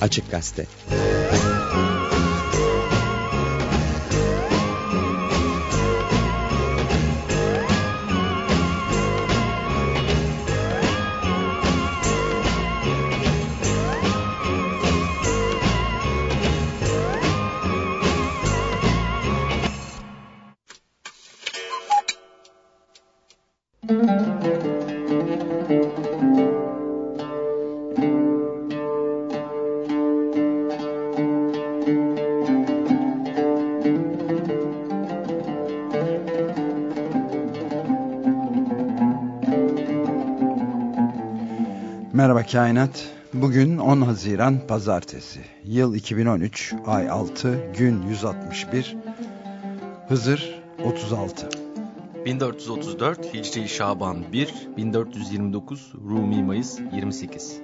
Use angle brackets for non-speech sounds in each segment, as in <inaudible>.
Açık Gazete. Merhaba Kainat. Bugün 10 Haziran Pazartesi. Yıl 2013, ay 6, gün 161, Hızır 36. 1434 Hicri Şaban 1, 1429 Rumi Mayıs 28.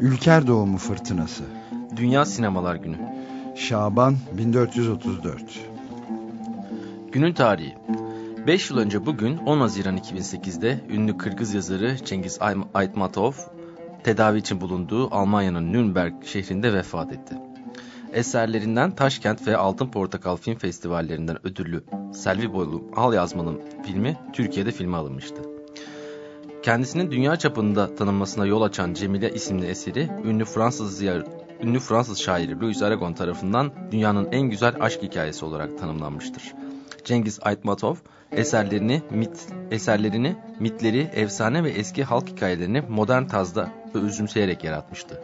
Ülker Doğumu Fırtınası. Dünya Sinemalar Günü. Şaban 1434. Günün tarihi. 5 yıl önce bugün 10 Haziran 2008'de ünlü Kırgız yazarı Cengiz Aytmatov tedavi için bulunduğu Almanya'nın Nürnberg şehrinde vefat etti. Eserlerinden Taşkent ve Altın Portakal Film Festivallerinden ödüllü Selvi Boylu Al Yazmalım filmi Türkiye'de filme alınmıştı. Kendisinin dünya çapında tanınmasına yol açan Cemile isimli eseri ünlü Fransız ünlü Fransız şairi Louis Aragon tarafından dünyanın en güzel aşk hikayesi olarak tanımlanmıştır. Cengiz Aytmatov eserlerini, mit, eserlerini, mitleri, efsane ve eski halk hikayelerini modern tazda ve üzümseyerek yaratmıştı.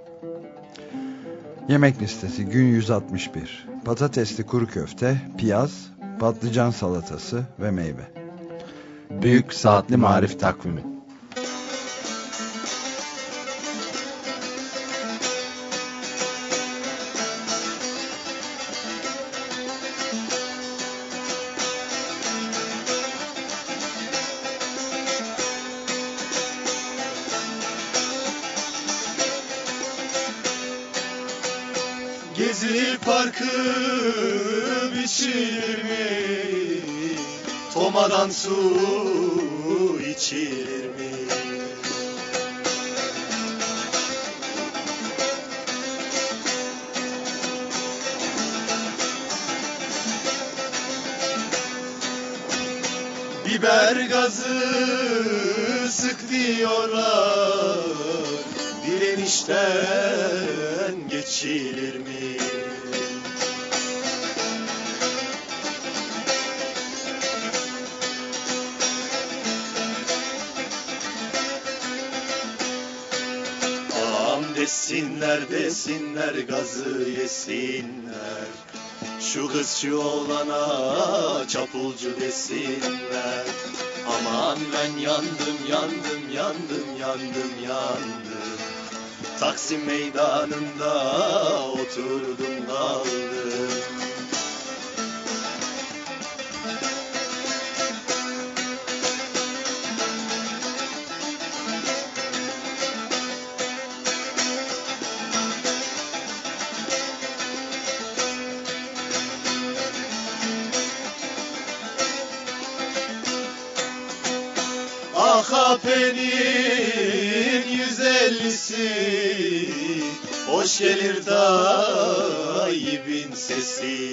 Yemek listesi gün 161. Patatesli kuru köfte, piyaz, patlıcan salatası ve meyve. Büyük Saatli Marif Takvimi Jesús. Desinler gazı yesinler. Şu kız şu oğlana çapulcu desinler. Aman ben yandım yandım yandım yandım yandım. Taksim meydanında oturdum kaldım AKP'nin yüz ellisi Hoş gelir Tayyip'in sesi.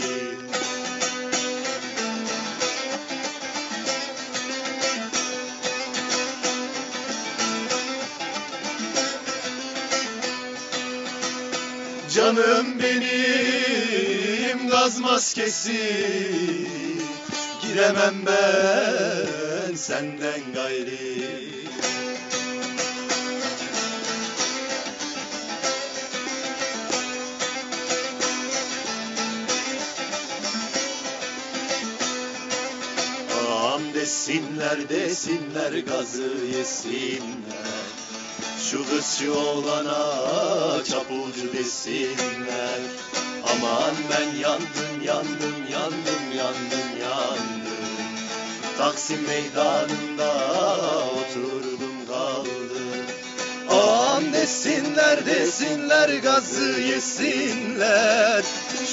Canım benim gaz maskesi. Giremem ben senden desinler gazı yesinler. Şu kız şu oğlana çapulcu desinler. Aman ben yandım yandım yandım yandım yandım. Taksim meydanında oturdum kaldım. Aman desinler desinler gazı yesinler.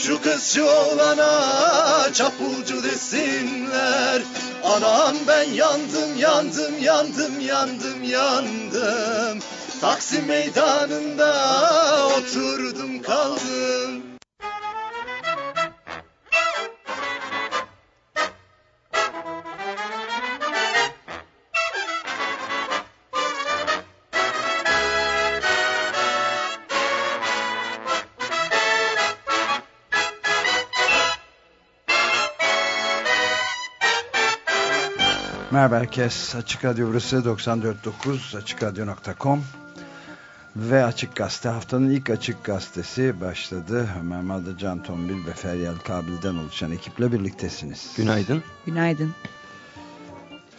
Şu kız şu oğlana çapulcu desinler Anam ben yandım yandım yandım yandım yandım. Taksim meydanında oturdum kaldım Merhaba herkes. Açık Radyo burası 94.9 AçıkRadyo.com ve Açık Gazete haftanın ilk Açık Gazetesi başladı. Ömer Madde, Can Tombil ve Feryal Kabil'den oluşan ekiple birliktesiniz. Günaydın. Günaydın.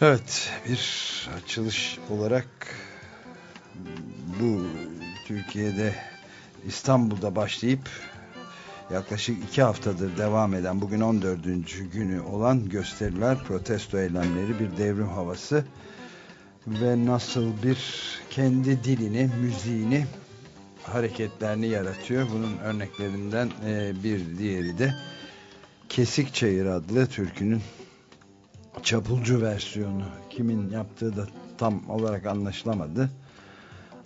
Evet bir açılış olarak bu Türkiye'de İstanbul'da başlayıp yaklaşık iki haftadır devam eden bugün 14. günü olan gösteriler, protesto eylemleri, bir devrim havası ve nasıl bir kendi dilini, müziğini, hareketlerini yaratıyor. Bunun örneklerinden e, bir diğeri de Kesik Çayır adlı türkünün çapulcu versiyonu. Kimin yaptığı da tam olarak anlaşılamadı.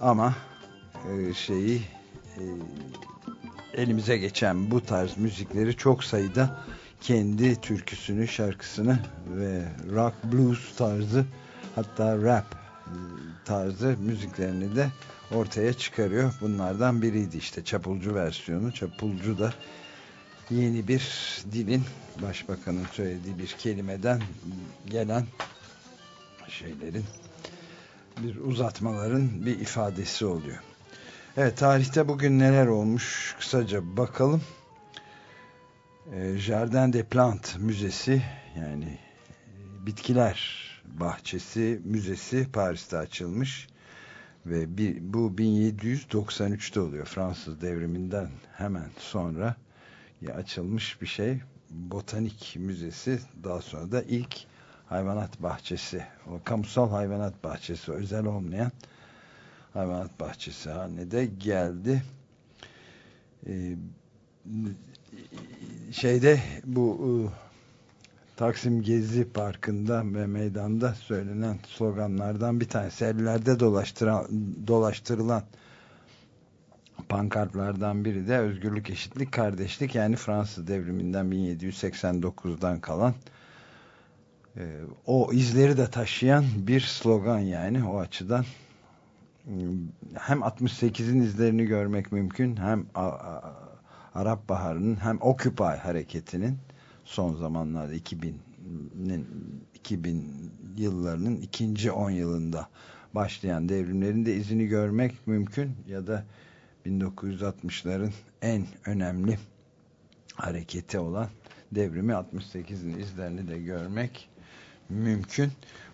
Ama e, şeyi e, elimize geçen bu tarz müzikleri çok sayıda kendi türküsünü, şarkısını ve rock, blues tarzı hatta rap tarzı müziklerini de ortaya çıkarıyor. Bunlardan biriydi işte çapulcu versiyonu. Çapulcu da yeni bir dilin başbakanın söylediği bir kelimeden gelen şeylerin bir uzatmaların bir ifadesi oluyor. Evet tarihte bugün neler olmuş kısaca bakalım. E, Jardin des Plantes Müzesi yani bitkiler bahçesi müzesi Paris'te açılmış ve bir, bu 1793'te oluyor Fransız devriminden hemen sonra ya açılmış bir şey botanik müzesi daha sonra da ilk hayvanat bahçesi o kamusal hayvanat bahçesi özel olmayan hayvanat bahçesi haline de geldi. Ee, şeyde bu e, Taksim Gezi Parkı'nda ve meydanda söylenen sloganlardan bir tanesi ellerde dolaştırılan pankartlardan biri de özgürlük, eşitlik, kardeşlik yani Fransız devriminden 1789'dan kalan e, o izleri de taşıyan bir slogan yani o açıdan hem 68'in izlerini görmek mümkün hem Arap Baharı'nın hem Occupy hareketinin son zamanlarda 2000'nin 2000 yıllarının ikinci 10 yılında başlayan devrimlerin de izini görmek mümkün ya da 1960'ların en önemli hareketi olan devrimi 68'in izlerini de görmek mümkün.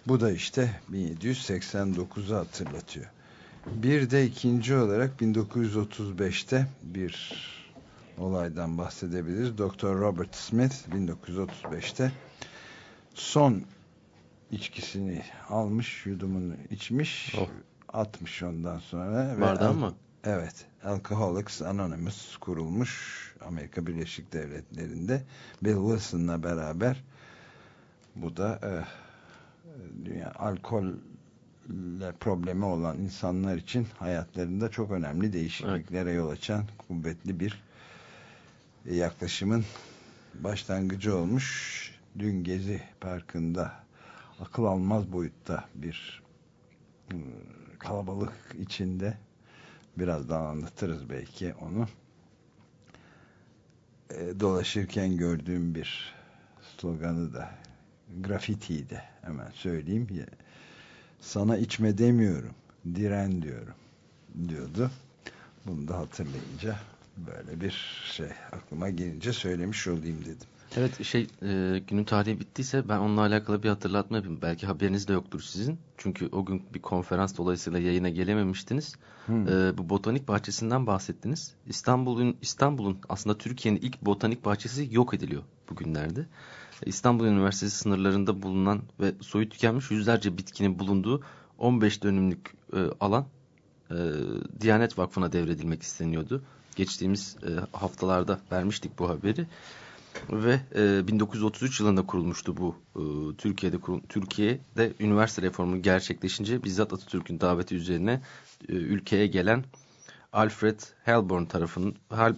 Bu da işte 1789'u hatırlatıyor. Bir de ikinci olarak 1935'te bir olaydan bahsedebiliriz. Dr. Robert Smith 1935'te son içkisini almış, yudumunu içmiş, oh. atmış ondan sonra. Bardan mı? Evet. Alcoholics Anonymous kurulmuş Amerika Birleşik Devletleri'nde Bill Wilson'la beraber bu da e, dünya alkol problemi olan insanlar için hayatlarında çok önemli değişikliklere evet. yol açan kuvvetli bir yaklaşımın başlangıcı olmuş. Dün Gezi Parkı'nda akıl almaz boyutta bir ıı, kalabalık içinde birazdan anlatırız belki onu e, dolaşırken gördüğüm bir sloganı da grafitiydi hemen söyleyeyim sana içme demiyorum diren diyorum diyordu bunu da hatırlayınca Böyle bir şey aklıma gelince söylemiş olayım dedim. Evet şey e, günün tarihi bittiyse ben onunla alakalı bir hatırlatma yapayım. Belki haberiniz de yoktur sizin. Çünkü o gün bir konferans dolayısıyla yayına gelememiştiniz. Hmm. E, bu botanik bahçesinden bahsettiniz. İstanbul'un İstanbul'un aslında Türkiye'nin ilk botanik bahçesi yok ediliyor bugünlerde. İstanbul Üniversitesi sınırlarında bulunan ve soyu tükenmiş yüzlerce bitkinin bulunduğu 15 dönümlük e, alan e, Diyanet Vakfı'na devredilmek isteniyordu. Geçtiğimiz e, haftalarda vermiştik bu haberi ve e, 1933 yılında kurulmuştu bu e, Türkiye'de kurul, Türkiye'de üniversite reformu gerçekleşince bizzat Atatürk'ün daveti üzerine e, ülkeye gelen Alfred Helborn tarafının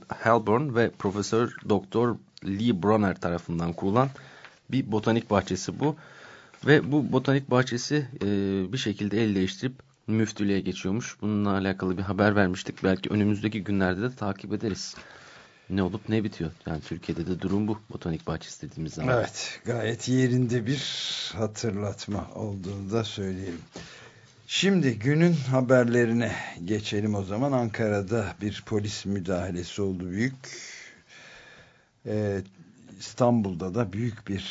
Helborn ve Profesör Doktor Lee Bronner tarafından kurulan bir botanik bahçesi bu ve bu botanik bahçesi e, bir şekilde el değiştirip müftülüğe geçiyormuş. Bununla alakalı bir haber vermiştik. Belki önümüzdeki günlerde de takip ederiz ne olup ne bitiyor. Yani Türkiye'de de durum bu botanik bahçesi dediğimiz zaman. Evet gayet yerinde bir hatırlatma olduğunu da söyleyeyim. Şimdi günün haberlerine geçelim o zaman. Ankara'da bir polis müdahalesi oldu büyük. Ee, İstanbul'da da büyük bir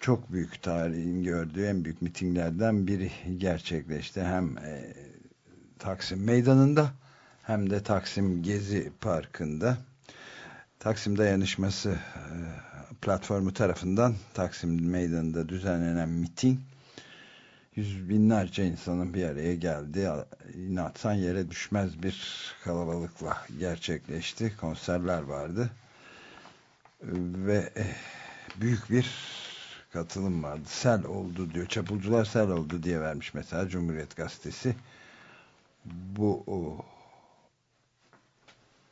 çok büyük tarihin gördüğü en büyük mitinglerden biri gerçekleşti. Hem e, Taksim Meydanı'nda hem de Taksim Gezi Parkı'nda Taksim Dayanışması e, platformu tarafından Taksim Meydanı'nda düzenlenen miting yüz binlerce insanın bir araya geldi. İnatsan yere düşmez bir kalabalıkla gerçekleşti. Konserler vardı. Ve e, büyük bir katılım vardı. Sel oldu diyor. Çapulcular sel oldu diye vermiş mesela Cumhuriyet Gazetesi. Bu o,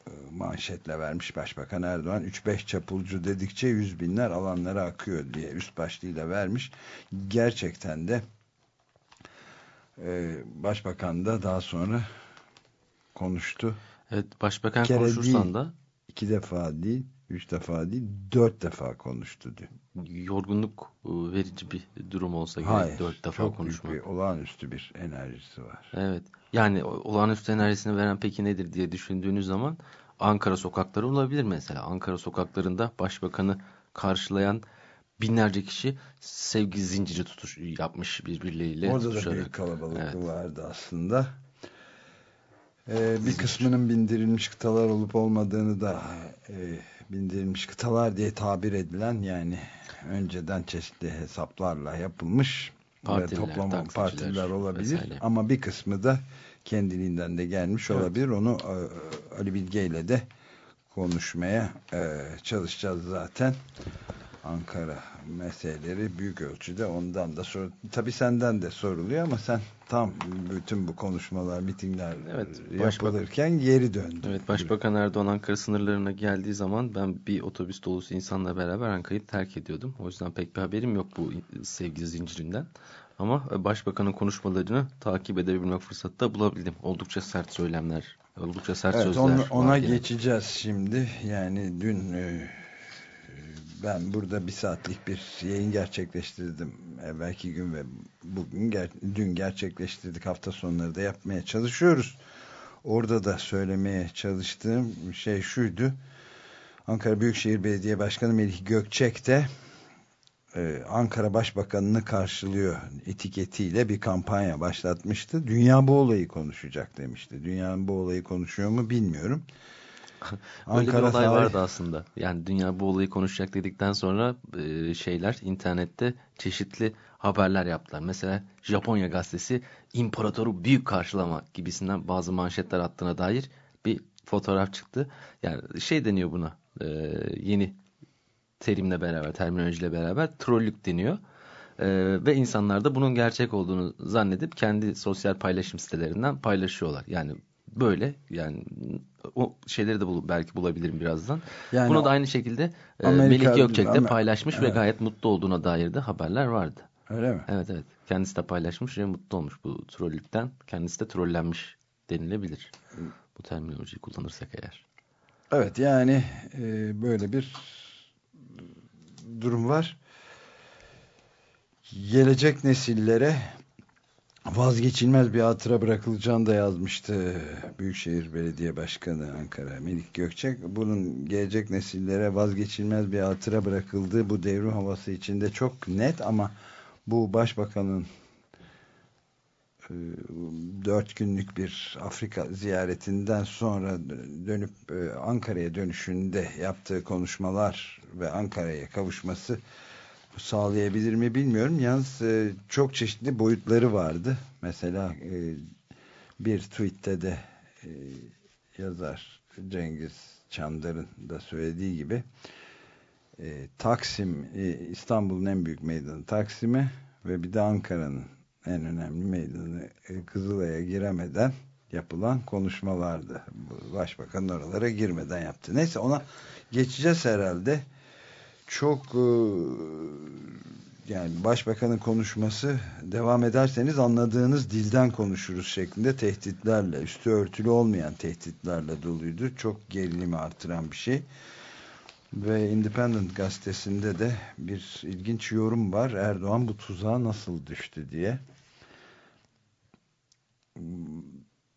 e, manşetle vermiş Başbakan Erdoğan 3-5 çapulcu dedikçe yüz binler alanlara akıyor diye üst başlığıyla vermiş. Gerçekten de e, Başbakan da daha sonra konuştu. Evet Başbakan konuşursan değil, da iki defa değil üç defa değil dört defa konuştu dün. Yorgunluk e, verici bir durum olsa gerek Hayır, dört defa çok konuşmak. Büyük bir, olağanüstü bir enerjisi var. Evet yani olağanüstü enerjisini veren peki nedir diye düşündüğünüz zaman Ankara sokakları olabilir mesela. Ankara sokaklarında başbakanı karşılayan binlerce kişi sevgi zinciri tutuş yapmış birbirleriyle. Orada tutuşarak. da büyük kalabalık evet. vardı aslında. Ee, bir kısmının bindirilmiş kıtalar olup olmadığını da e, bindirilmiş kıtalar diye tabir edilen yani önceden çeşitli hesaplarla yapılmış partiler, ve toplama partiler olabilir vesaire. ama bir kısmı da kendiliğinden de gelmiş evet. olabilir. Onu e, Ali Bilge ile de konuşmaya e, çalışacağız zaten. Ankara meseleleri büyük ölçüde ondan da sor tabi senden de soruluyor ama sen tam bütün bu konuşmalar mitingler evet, yapılırken geri döndün. Evet Başbakan Erdoğan Ankara sınırlarına geldiği zaman ben bir otobüs dolusu insanla beraber Ankara'yı terk ediyordum. O yüzden pek bir haberim yok bu sevgi zincirinden. Ama başbakanın konuşmalarını takip edebilmek fırsatı da bulabildim. Oldukça sert söylemler, oldukça sert evet, sözler. Ona, ona geçeceğiz şimdi. Yani dün e, ben burada bir saatlik bir yayın gerçekleştirdim. Evvelki gün ve bugün ger dün gerçekleştirdik. Hafta sonları da yapmaya çalışıyoruz. Orada da söylemeye çalıştığım şey şuydu. Ankara Büyükşehir Belediye Başkanı Melih Gökçek de e, Ankara Başbakanını karşılıyor etiketiyle bir kampanya başlatmıştı. Dünya bu olayı konuşacak demişti. Dünya bu olayı konuşuyor mu bilmiyorum. <laughs> Öyle bir olay tarih... vardı aslında. Yani dünya bu olayı konuşacak dedikten sonra e, şeyler internette çeşitli haberler yaptılar. Mesela Japonya gazetesi imparatoru büyük karşılama gibisinden bazı manşetler attığına dair bir fotoğraf çıktı. Yani şey deniyor buna e, yeni terimle beraber, terminolojiyle beraber trollük deniyor. Ee, ve insanlar da bunun gerçek olduğunu zannedip kendi sosyal paylaşım sitelerinden paylaşıyorlar. Yani böyle yani o şeyleri de bul belki bulabilirim birazdan. Yani Bunu da aynı şekilde e, Amerika, Melih Gökçek de paylaşmış evet. ve gayet mutlu olduğuna dair de haberler vardı. Öyle mi? Evet evet. Kendisi de paylaşmış ve mutlu olmuş bu trollükten. Kendisi de trollenmiş denilebilir. Bu terminolojiyi kullanırsak eğer. Evet yani e, böyle bir durum var. Gelecek nesillere vazgeçilmez bir hatıra bırakılacağını da yazmıştı Büyükşehir Belediye Başkanı Ankara Melik Gökçek. Bunun gelecek nesillere vazgeçilmez bir hatıra bırakıldığı bu devrim havası içinde çok net ama bu başbakanın e, dört günlük bir Afrika ziyaretinden sonra dönüp e, Ankara'ya dönüşünde yaptığı konuşmalar ve Ankara'ya kavuşması sağlayabilir mi bilmiyorum. Yalnız e, çok çeşitli boyutları vardı. Mesela e, bir tweette de e, yazar Cengiz Çandar'ın da söylediği gibi e, Taksim e, İstanbul'un en büyük meydanı Taksim'e ve bir de Ankara'nın en önemli meydanı e, Kızılay'a giremeden yapılan konuşmalardı. Başbakan oralara girmeden yaptı. Neyse ona geçeceğiz herhalde çok e, yani başbakanın konuşması devam ederseniz anladığınız dilden konuşuruz şeklinde tehditlerle üstü örtülü olmayan tehditlerle doluydu. Çok gerilimi artıran bir şey. Ve Independent gazetesinde de bir ilginç yorum var. Erdoğan bu tuzağa nasıl düştü diye.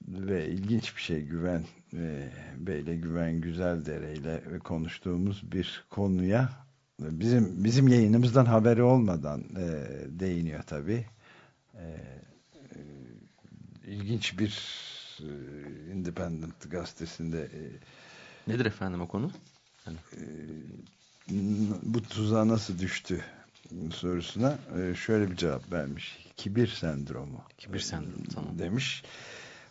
Ve ilginç bir şey güven ve Beyle Güven Güzeldere ile konuştuğumuz bir konuya bizim bizim yayınımızdan haberi olmadan e, değiniyor tabi. E, e, ilginç bir e, Independent gazetesinde e, Nedir efendim o konu? Yani. E, bu tuzağa nasıl düştü sorusuna e, şöyle bir cevap vermiş. Kibir sendromu. Kibir sendromu tamam. Demiş.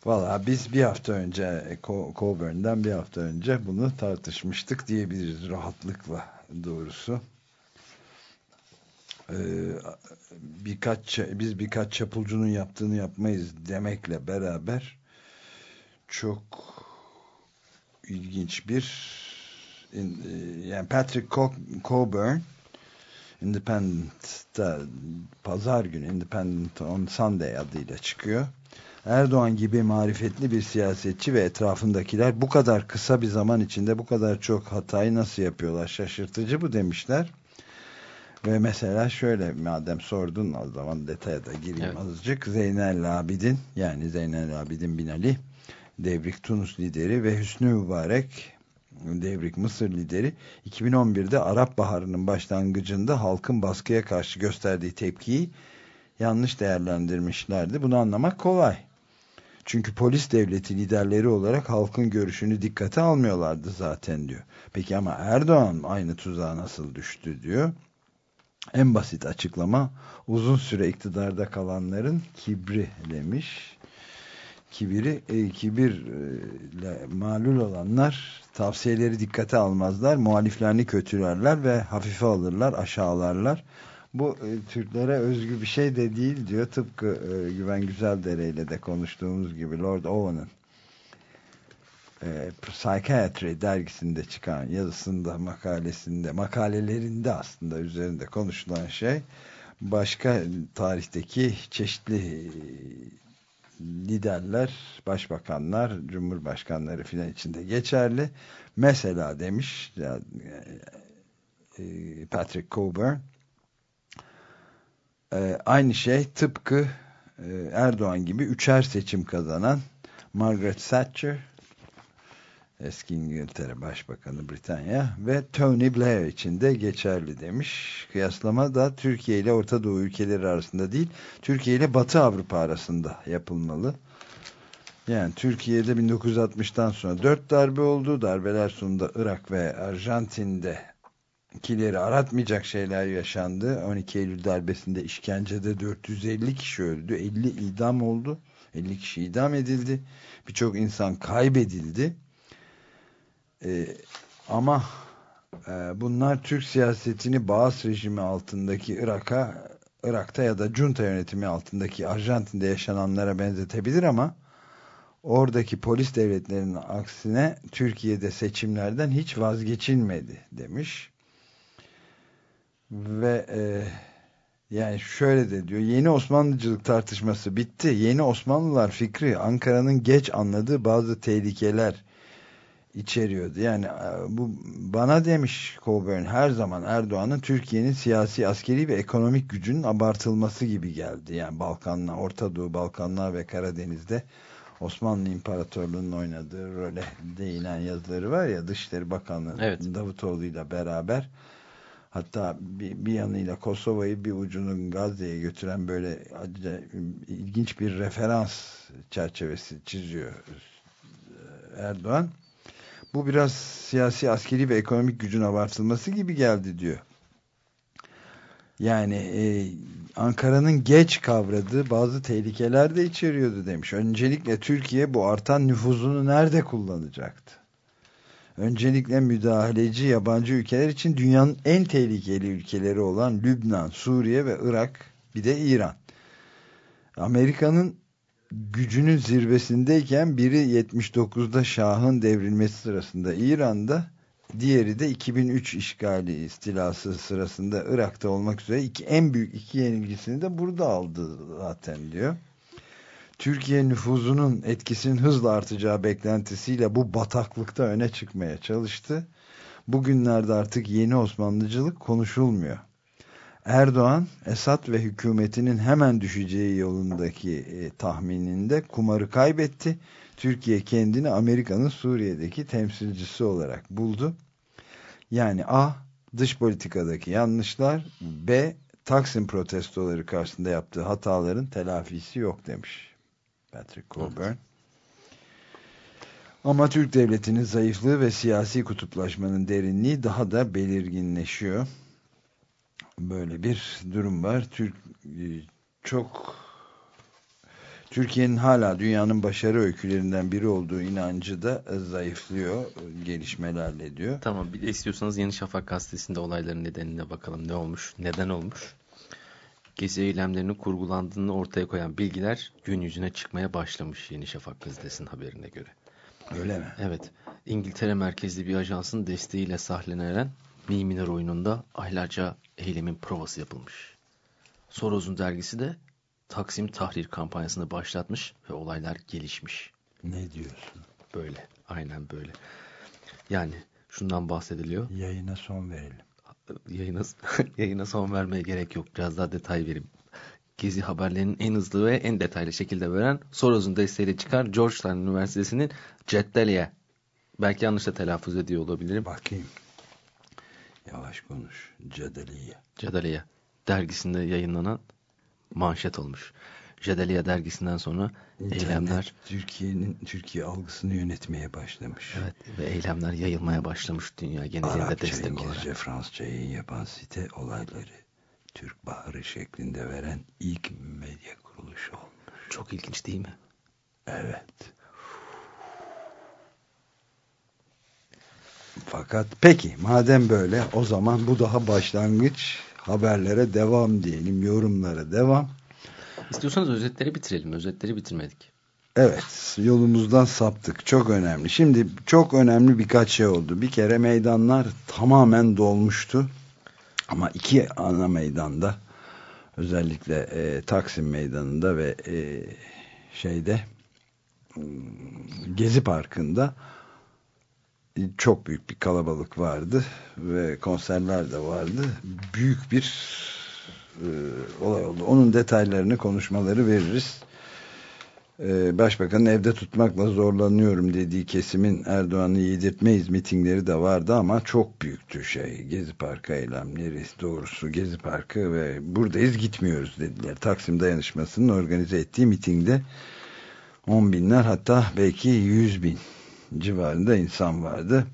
Valla biz bir hafta önce e, Coburn'dan bir hafta önce bunu tartışmıştık diyebiliriz rahatlıkla doğrusu. Ee, birkaç biz birkaç çapulcunun yaptığını yapmayız demekle beraber çok ilginç bir e, yani Patrick Coburn Independent'ta pazar günü Independent on Sunday adıyla çıkıyor. Erdoğan gibi marifetli bir siyasetçi ve etrafındakiler bu kadar kısa bir zaman içinde bu kadar çok hatayı nasıl yapıyorlar şaşırtıcı bu demişler. Ve mesela şöyle madem sordun o zaman detaya da gireyim evet. azıcık. Zeynel Abidin yani Zeynel Abidin Binali Devrik Tunus lideri ve Hüsnü Mübarek Devrik Mısır lideri 2011'de Arap Baharı'nın başlangıcında halkın baskıya karşı gösterdiği tepkiyi yanlış değerlendirmişlerdi. Bunu anlamak kolay. Çünkü polis devleti liderleri olarak halkın görüşünü dikkate almıyorlardı zaten diyor. Peki ama Erdoğan aynı tuzağa nasıl düştü diyor. En basit açıklama uzun süre iktidarda kalanların kibri demiş. Kibiri, e, kibirle malul olanlar tavsiyeleri dikkate almazlar, muhaliflerini kötülerler ve hafife alırlar, aşağılarlar bu e, Türklere özgü bir şey de değil diyor. Tıpkı e, Güven Güzeldere ile de konuştuğumuz gibi Lord Owen'ın e, Psychiatry dergisinde çıkan yazısında, makalesinde, makalelerinde aslında üzerinde konuşulan şey başka tarihteki çeşitli e, liderler, başbakanlar, cumhurbaşkanları filan içinde geçerli. Mesela demiş e, e, Patrick Coburn e, aynı şey tıpkı e, Erdoğan gibi üçer seçim kazanan Margaret Thatcher eski İngiltere Başbakanı Britanya ve Tony Blair için de geçerli demiş. Kıyaslama da Türkiye ile Orta Doğu ülkeleri arasında değil, Türkiye ile Batı Avrupa arasında yapılmalı. Yani Türkiye'de 1960'tan sonra dört darbe oldu. Darbeler sonunda Irak ve Arjantin'de kileri aratmayacak şeyler yaşandı. 12 Eylül darbesinde işkencede 450 kişi öldü. 50 idam oldu. 50 kişi idam edildi. Birçok insan kaybedildi. Ee, ama e, bunlar Türk siyasetini Bağız rejimi altındaki Irak'a Irak'ta ya da junta yönetimi altındaki Arjantin'de yaşananlara benzetebilir ama oradaki polis devletlerinin aksine Türkiye'de seçimlerden hiç vazgeçilmedi demiş ve e, yani şöyle de diyor yeni Osmanlıcılık tartışması bitti. Yeni Osmanlılar fikri Ankara'nın geç anladığı bazı tehlikeler içeriyordu. Yani e, bu bana demiş Coburn her zaman Erdoğan'ın Türkiye'nin siyasi, askeri ve ekonomik gücünün abartılması gibi geldi. Yani Balkanlar, Orta Doğu, Balkanlar ve Karadeniz'de Osmanlı İmparatorluğu'nun oynadığı role değinen yazıları var ya Dışişleri Bakanı evet. Davutoğlu ile beraber hatta bir, bir yanıyla Kosova'yı bir ucunun Gazze'ye götüren böyle ilginç bir referans çerçevesi çiziyor Erdoğan. Bu biraz siyasi, askeri ve ekonomik gücün abartılması gibi geldi diyor. Yani e, Ankara'nın geç kavradığı bazı tehlikeler de içeriyordu demiş. Öncelikle Türkiye bu artan nüfuzunu nerede kullanacaktı? Öncelikle müdahaleci yabancı ülkeler için dünyanın en tehlikeli ülkeleri olan Lübnan, Suriye ve Irak bir de İran. Amerika'nın gücünün zirvesindeyken biri 79'da Şah'ın devrilmesi sırasında İran'da diğeri de 2003 işgali istilası sırasında Irak'ta olmak üzere iki, en büyük iki yenilgisini de burada aldı zaten diyor. Türkiye nüfuzunun etkisinin hızla artacağı beklentisiyle bu bataklıkta öne çıkmaya çalıştı. Bugünlerde artık yeni Osmanlıcılık konuşulmuyor. Erdoğan, Esad ve hükümetinin hemen düşeceği yolundaki e, tahmininde kumarı kaybetti. Türkiye kendini Amerika'nın Suriye'deki temsilcisi olarak buldu. Yani A. Dış politikadaki yanlışlar B. Taksim protestoları karşısında yaptığı hataların telafisi yok demiş Patrick Coburn. Ama Türk devletinin zayıflığı ve siyasi kutuplaşmanın derinliği daha da belirginleşiyor böyle bir durum var. Türk e, çok Türkiye'nin hala dünyanın başarı öykülerinden biri olduğu inancı da zayıflıyor gelişmelerle diyor. Tamam bir de istiyorsanız Yeni Şafak gazetesinde olayların nedenine bakalım ne olmuş, neden olmuş. Gezi eylemlerinin kurgulandığını ortaya koyan bilgiler gün yüzüne çıkmaya başlamış Yeni Şafak gazetesinin haberine göre. Öyle mi? Evet. İngiltere merkezli bir ajansın desteğiyle sahnelenen Miminer oyununda aylarca eylemin provası yapılmış. Soros'un dergisi de Taksim Tahrir kampanyasını başlatmış ve olaylar gelişmiş. Ne diyorsun? Böyle, aynen böyle. Yani şundan bahsediliyor. Yayına son verelim. Yayına, <laughs> yayına son vermeye gerek yok. Biraz daha detay vereyim. Gezi haberlerinin en hızlı ve en detaylı şekilde veren Soros'un desteğiyle çıkar Georgetown Üniversitesi'nin Ceddeliye. Belki yanlış da telaffuz ediyor olabilirim. Bakayım. Yavaş konuş. Cedeliye. Cedeliye dergisinde yayınlanan manşet olmuş. Cedeliye dergisinden sonra İnternet, eylemler Türkiye'nin Türkiye algısını yönetmeye başlamış. Evet ve eylemler yayılmaya başlamış dünya genelinde Arapça, destek İngilizce, olarak. İngilizce, Fransızca yayın yapan site olayları Türk Baharı şeklinde veren ilk medya kuruluşu olmuş. Çok ilginç değil mi? Evet. Fakat peki madem böyle o zaman bu daha başlangıç haberlere devam diyelim yorumlara devam. İstiyorsanız özetleri bitirelim. Özetleri bitirmedik. Evet yolumuzdan saptık. Çok önemli. Şimdi çok önemli birkaç şey oldu. Bir kere meydanlar tamamen dolmuştu. Ama iki ana meydanda özellikle e, Taksim Meydanı'nda ve e, şeyde Gezi Parkı'nda çok büyük bir kalabalık vardı ve konserler de vardı. Büyük bir e, olay oldu. Onun detaylarını konuşmaları veririz. E, Başbakanın evde tutmakla zorlanıyorum dediği kesimin Erdoğan'ı yedirtmeyiz mitingleri de vardı ama çok büyüktü şey. Gezi Parkı eylemleri doğrusu Gezi Parkı ve buradayız gitmiyoruz dediler. Taksim Dayanışması'nın organize ettiği mitingde 10 binler hatta belki 100 bin civarında insan vardı.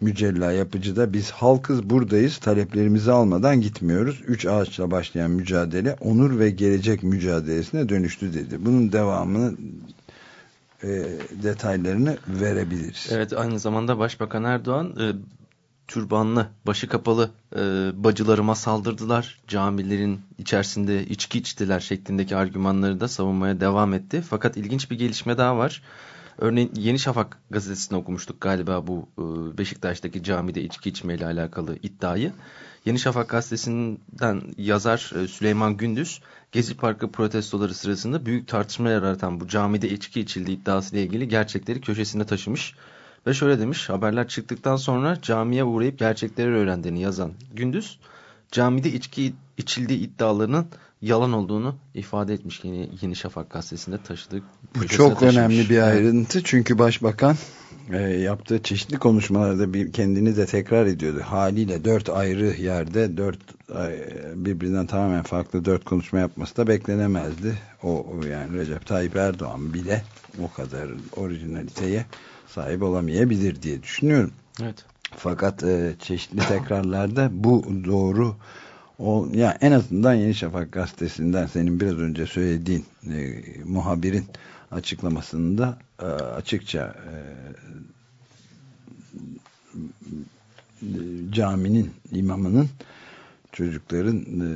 Mücella yapıcı da biz halkız buradayız taleplerimizi almadan gitmiyoruz. Üç ağaçla başlayan mücadele onur ve gelecek mücadelesine dönüştü dedi. Bunun devamını e, detaylarını verebiliriz. Evet aynı zamanda Başbakan Erdoğan e, türbanlı, başı kapalı e, bacılarıma saldırdılar. Camilerin içerisinde içki içtiler şeklindeki argümanları da savunmaya devam etti. Fakat ilginç bir gelişme daha var. Örneğin Yeni Şafak gazetesinde okumuştuk galiba bu e, Beşiktaş'taki camide içki içmeyle alakalı iddiayı. Yeni Şafak gazetesinden yazar e, Süleyman Gündüz Gezi Parkı protestoları sırasında büyük tartışma yaratan bu camide içki içildiği iddiasıyla ilgili gerçekleri köşesine taşımış Ve şöyle demiş haberler çıktıktan sonra camiye uğrayıp gerçekleri öğrendiğini yazan Gündüz camide içki içildiği iddialarının yalan olduğunu ifade etmiş yeni, yeni Şafak gazetesinde taşıdık. Bu çok taşımış. önemli bir ayrıntı çünkü başbakan e, yaptığı çeşitli konuşmalarda bir kendini de tekrar ediyordu. Haliyle dört ayrı yerde dört birbirinden tamamen farklı dört konuşma yapması da beklenemezdi. O, o yani Recep Tayyip Erdoğan bile o kadar orijinaliteye sahip olamayabilir diye düşünüyorum. Evet. Fakat e, çeşitli tekrarlarda bu doğru o, yani en azından Yeni Şafak gazetesinden senin biraz önce söylediğin e, muhabirin açıklamasında e, açıkça e, caminin imamının çocukların e,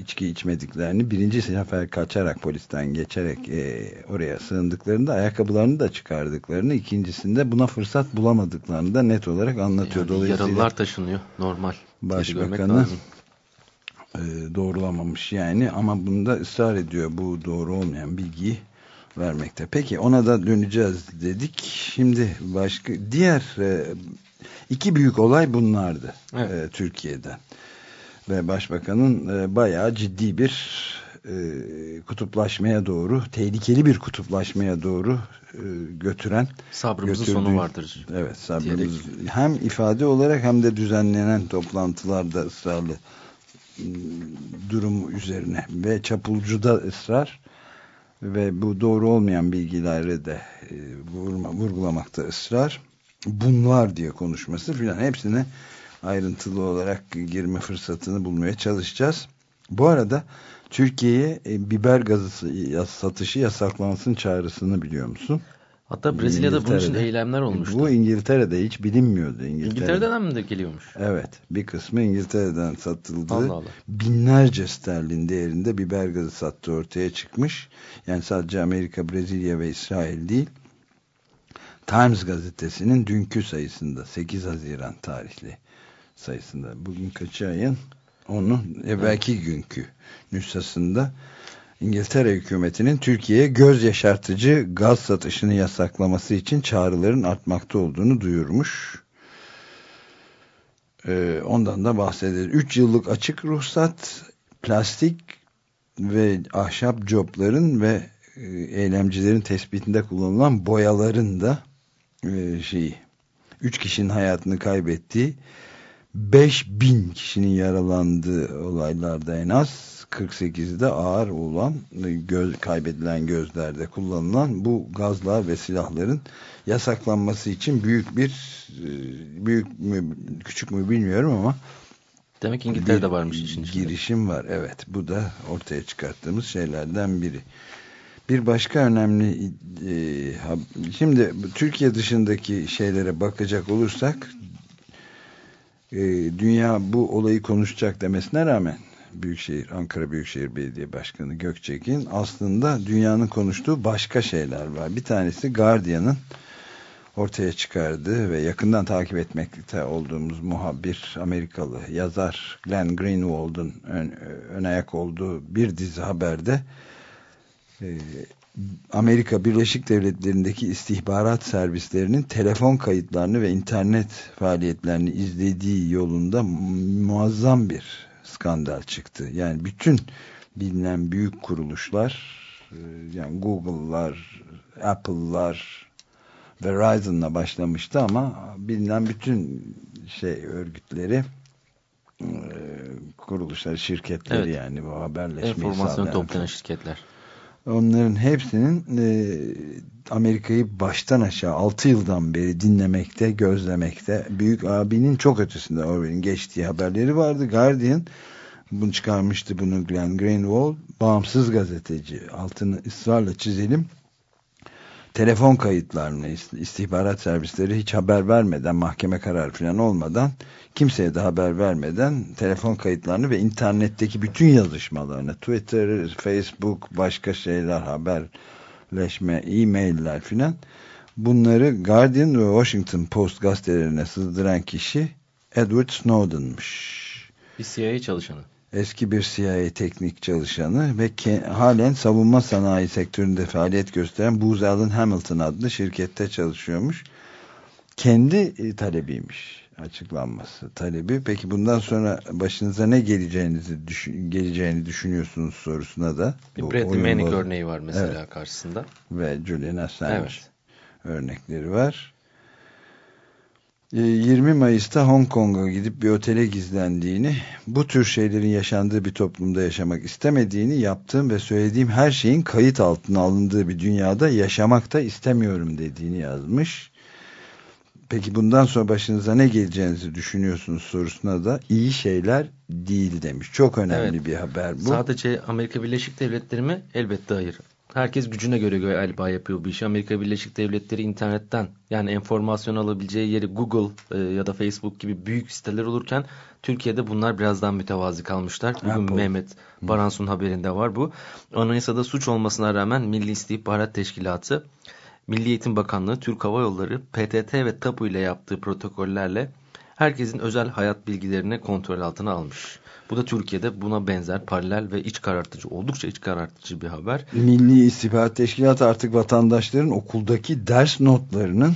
içki içmediklerini birinci sefer kaçarak polisten geçerek e, oraya sığındıklarında ayakkabılarını da çıkardıklarını ikincisinde buna fırsat bulamadıklarını da net olarak anlatıyor. Yani yaralılar taşınıyor normal. Başbakanı doğrulamamış yani ama bunda ısrar ediyor bu doğru olmayan bilgiyi vermekte. Peki ona da döneceğiz dedik. Şimdi başka diğer e, iki büyük olay bunlardı evet. e, Türkiye'den. Ve başbakanın e, bayağı ciddi bir e, kutuplaşmaya doğru, tehlikeli bir kutuplaşmaya doğru e, götüren sabrımızın götürdüğü, sonu vardır. Evet, sabrımız diyerek. hem ifade olarak hem de düzenlenen toplantılarda ısrarlı durum üzerine ve çapulcuda ısrar ve bu doğru olmayan bilgileri de e, vurma, vurgulamakta ısrar bunlar diye konuşması filan hepsine ayrıntılı olarak girme fırsatını bulmaya çalışacağız. Bu arada Türkiye'ye e, biber gazı satışı yasaklansın çağrısını biliyor musun? Hatta Brezilya'da bunun için eylemler olmuştu. Bu İngiltere'de hiç bilinmiyordu. İngiltere'de. İngiltere'den mi de geliyormuş? Evet. Bir kısmı İngiltere'den satıldı. Allah Allah. Binlerce sterlin değerinde biber gazı sattı ortaya çıkmış. Yani sadece Amerika, Brezilya ve İsrail değil. Times gazetesinin dünkü sayısında 8 Haziran tarihli sayısında. Bugün kaçı ayın? Onun evvelki günkü nüshasında İngiltere hükümetinin Türkiye'ye göz yaşartıcı gaz satışını yasaklaması için çağrıların artmakta olduğunu duyurmuş. Ee, ondan da bahsedelim. 3 yıllık açık ruhsat, plastik ve ahşap copların ve e, eylemcilerin tespitinde kullanılan boyaların da e, şeyi 3 kişinin hayatını kaybettiği 5000 kişinin yaralandığı olaylarda en az 48'de ağır olan göz, kaybedilen gözlerde kullanılan bu gazlar ve silahların yasaklanması için büyük bir e, büyük mü küçük mü bilmiyorum ama Demek İngiltere'de varmış için. Girişim var evet bu da ortaya çıkarttığımız şeylerden biri. Bir başka önemli e, şimdi Türkiye dışındaki şeylere bakacak olursak e, dünya bu olayı konuşacak demesine rağmen Büyükşehir, Ankara Büyükşehir Belediye Başkanı Gökçek'in aslında dünyanın konuştuğu başka şeyler var. Bir tanesi Guardian'ın ortaya çıkardığı ve yakından takip etmekte olduğumuz muhabir Amerikalı yazar Glenn Greenwald'un ön, ön ayak olduğu bir dizi haberde e, Amerika Birleşik Devletleri'ndeki istihbarat servislerinin telefon kayıtlarını ve internet faaliyetlerini izlediği yolunda muazzam bir skandal çıktı. Yani bütün bilinen büyük kuruluşlar e, yani Google'lar, Apple'lar Verizon'la başlamıştı ama bilinen bütün şey örgütleri e, kuruluşlar, şirketleri evet. yani bu haberleşmeyi Enformasyon toplayan şirketler. Onların hepsinin e, Amerika'yı baştan aşağı 6 yıldan beri dinlemekte, gözlemekte. Büyük abinin çok ötesinde Orwell'in geçtiği haberleri vardı. Guardian bunu çıkarmıştı bunu Glenn Greenwald. Bağımsız gazeteci. Altını ısrarla çizelim. Telefon kayıtlarını istihbarat servisleri hiç haber vermeden mahkeme kararı falan olmadan kimseye de haber vermeden telefon kayıtlarını ve internetteki bütün yazışmalarını Twitter, Facebook başka şeyler haberleşme, e-mailler filan bunları Guardian ve Washington Post gazetelerine sızdıran kişi Edward Snowden'mış. Bir CIA çalışanı. Eski bir CIA teknik çalışanı ve halen savunma sanayi sektöründe faaliyet gösteren Booz Allen Hamilton adlı şirkette çalışıyormuş. kendi e, talebiymiş açıklanması talebi. Peki bundan sonra başınıza ne geleceğinizi düşün, geleceğini düşünüyorsunuz sorusuna da. Bir Bradley Manning örneği var mesela evet. karşısında. Ve Julian Assange evet. örnekleri var. 20 ee, Mayıs'ta Hong Kong'a gidip bir otele gizlendiğini, bu tür şeylerin yaşandığı bir toplumda yaşamak istemediğini, yaptığım ve söylediğim her şeyin kayıt altına alındığı bir dünyada yaşamak da istemiyorum dediğini yazmış. Peki bundan sonra başınıza ne geleceğinizi düşünüyorsunuz sorusuna da iyi şeyler değil demiş. Çok önemli evet. bir haber bu. Sadece Amerika Birleşik Devletleri mi? Elbette hayır. Herkes gücüne göre galiba yapıyor bu işi. Amerika Birleşik Devletleri internetten yani enformasyon alabileceği yeri Google e, ya da Facebook gibi büyük siteler olurken Türkiye'de bunlar birazdan mütevazi kalmışlar. Bugün Apple. Mehmet Baransu'nun haberinde var bu. Anayasada suç olmasına rağmen Milli İstihbarat Teşkilatı Milli Eğitim Bakanlığı, Türk Hava Yolları, PTT ve TAPU ile yaptığı protokollerle herkesin özel hayat bilgilerini kontrol altına almış. Bu da Türkiye'de buna benzer paralel ve iç karartıcı, oldukça iç karartıcı bir haber. Milli İstihbarat Teşkilatı artık vatandaşların okuldaki ders notlarının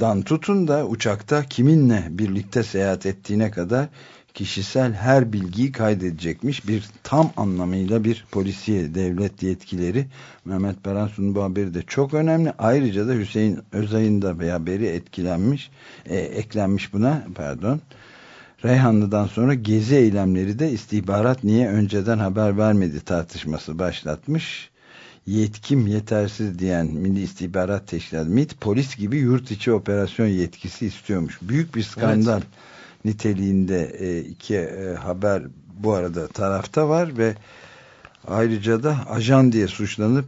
dan tutun da uçakta kiminle birlikte seyahat ettiğine kadar kişisel her bilgiyi kaydedecekmiş. Bir tam anlamıyla bir polisiye devlet yetkileri. Mehmet Baransu'nun bu haberi de çok önemli. Ayrıca da Hüseyin Özay'ın da bir haberi etkilenmiş, e, eklenmiş buna pardon. Reyhanlı'dan sonra gezi eylemleri de istihbarat niye önceden haber vermedi tartışması başlatmış. Yetkim yetersiz diyen Milli İstihbarat Teşkilatı MİT polis gibi yurt içi operasyon yetkisi istiyormuş. Büyük bir skandal. Evet niteliğinde e, iki e, haber bu arada tarafta var ve ayrıca da ajan diye suçlanıp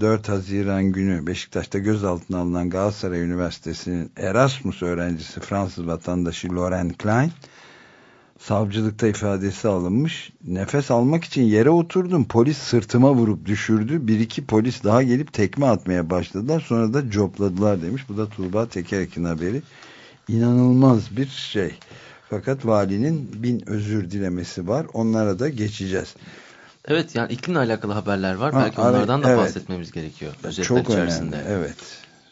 4 Haziran günü Beşiktaş'ta gözaltına alınan Galatasaray Üniversitesi'nin Erasmus öğrencisi Fransız vatandaşı Loren Klein savcılıkta ifadesi alınmış. Nefes almak için yere oturdum. Polis sırtıma vurup düşürdü. Bir iki polis daha gelip tekme atmaya başladılar. Sonra da copladılar demiş. Bu da Tuğba Tekerek'in haberi inanılmaz bir şey. Fakat valinin bin özür dilemesi var. Onlara da geçeceğiz. Evet yani iklimle alakalı haberler var. Ha, Belki onlardan da evet. bahsetmemiz gerekiyor. Çok içerisinde. önemli. Evet.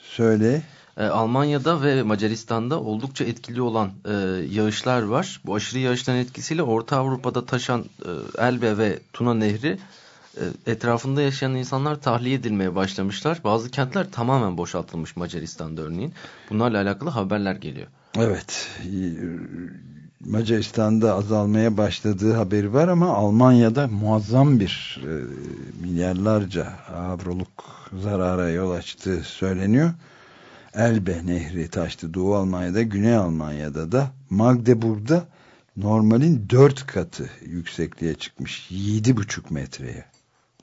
Söyle. Ee, Almanya'da ve Macaristan'da oldukça etkili olan e, yağışlar var. Bu aşırı yağışların etkisiyle Orta Avrupa'da taşan e, Elbe ve Tuna Nehri e, etrafında yaşayan insanlar tahliye edilmeye başlamışlar. Bazı kentler tamamen boşaltılmış Macaristan'da örneğin. Bunlarla alakalı haberler geliyor. Evet. Macaristan'da azalmaya başladığı haberi var ama Almanya'da muazzam bir e, milyarlarca avroluk zarara yol açtığı söyleniyor. Elbe nehri taştı Doğu Almanya'da, Güney Almanya'da da Magdeburg'da normalin dört katı yüksekliğe çıkmış. Yedi buçuk metreye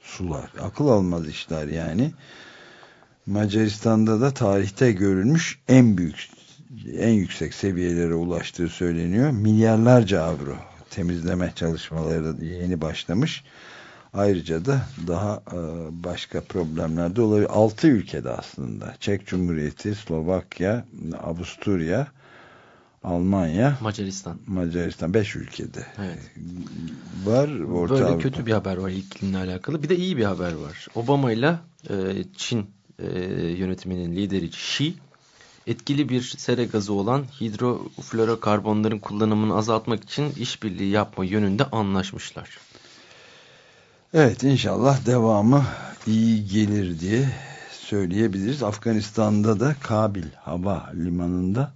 sular. Akıl almaz işler yani. Macaristan'da da tarihte görülmüş en büyük en yüksek seviyelere ulaştığı söyleniyor. Milyarlarca avro temizleme çalışmaları yeni başlamış. Ayrıca da daha e, başka problemler de olabilir. Altı ülkede aslında. Çek Cumhuriyeti, Slovakya, Avusturya, Almanya, Macaristan. Macaristan beş ülkede. Evet. Var Orta Böyle Avrupa. kötü bir haber var iklimle alakalı. Bir de iyi bir haber var. Obama ile e, Çin e, yönetiminin lideri Xi etkili bir sera gazı olan hidroflorokarbonların kullanımını azaltmak için işbirliği yapma yönünde anlaşmışlar. Evet inşallah devamı iyi gelir diye söyleyebiliriz. Afganistan'da da Kabil hava limanında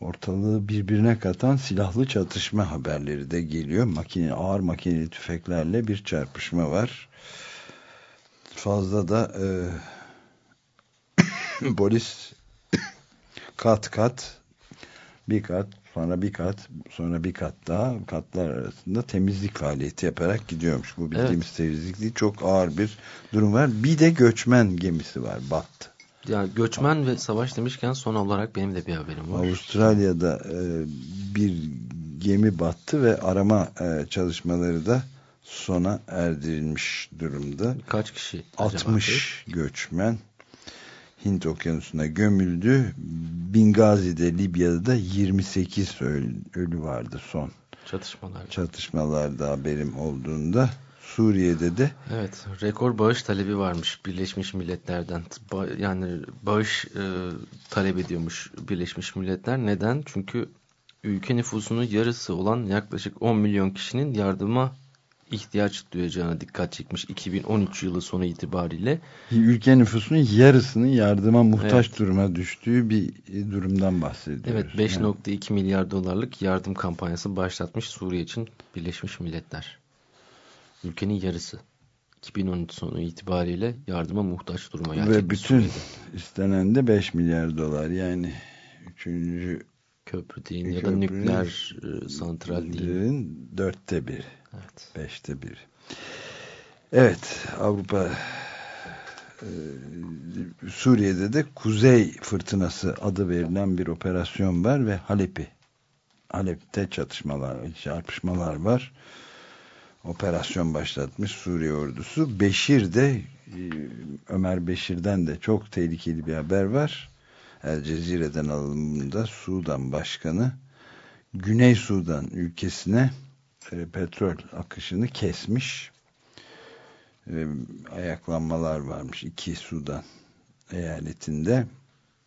ortalığı birbirine katan silahlı çatışma haberleri de geliyor. Makine, ağır makineli tüfeklerle bir çarpışma var. Fazla da e, <coughs> polis kat kat bir kat sonra bir kat sonra bir kat daha katlar arasında temizlik faaliyeti yaparak gidiyormuş. Bu bildiğimiz evet. temizlik değil çok ağır bir durum var. Bir de göçmen gemisi var battı. Yani göçmen ve savaş demişken son olarak benim de bir haberim var. Avustralya'da e, bir gemi battı ve arama e, çalışmaları da sona erdirilmiş durumda. Kaç kişi? 60 göçmen Hint okyanusuna gömüldü. Bingazi'de Libya'da da 28 ölü vardı son. Çatışmalar. Çatışmalarda haberim olduğunda Suriye'de de. Evet, rekor bağış talebi varmış Birleşmiş Milletler'den. Ba yani bağış e, talep ediyormuş Birleşmiş Milletler. Neden? Çünkü ülke nüfusunun yarısı olan yaklaşık 10 milyon kişinin yardıma ihtiyaç duyacağına dikkat çekmiş 2013 yılı sonu itibariyle. Ülke nüfusunun yarısının yardıma muhtaç evet. duruma düştüğü bir durumdan bahsediyoruz. Evet 5.2 yani. milyar dolarlık yardım kampanyası başlatmış Suriye için Birleşmiş Milletler. Ülkenin yarısı 2013 sonu itibariyle yardıma muhtaç duruma geldi. Ve bütün Suriye'de. istenen de 5 milyar dolar yani üçüncü köprü deyin ya da nükleer e, santral deyin. Dörtte bir. Evet. Beşte bir. Evet Avrupa e, Suriye'de de Kuzey Fırtınası adı verilen bir operasyon var ve Halep'i Halep'te çatışmalar, çarpışmalar var. Operasyon başlatmış Suriye ordusu. Beşir de e, Ömer Beşir'den de çok tehlikeli bir haber var. El Cezire'den alındığında Sudan Başkanı Güney Sudan ülkesine e, petrol akışını kesmiş. E, ayaklanmalar varmış iki Sudan eyaletinde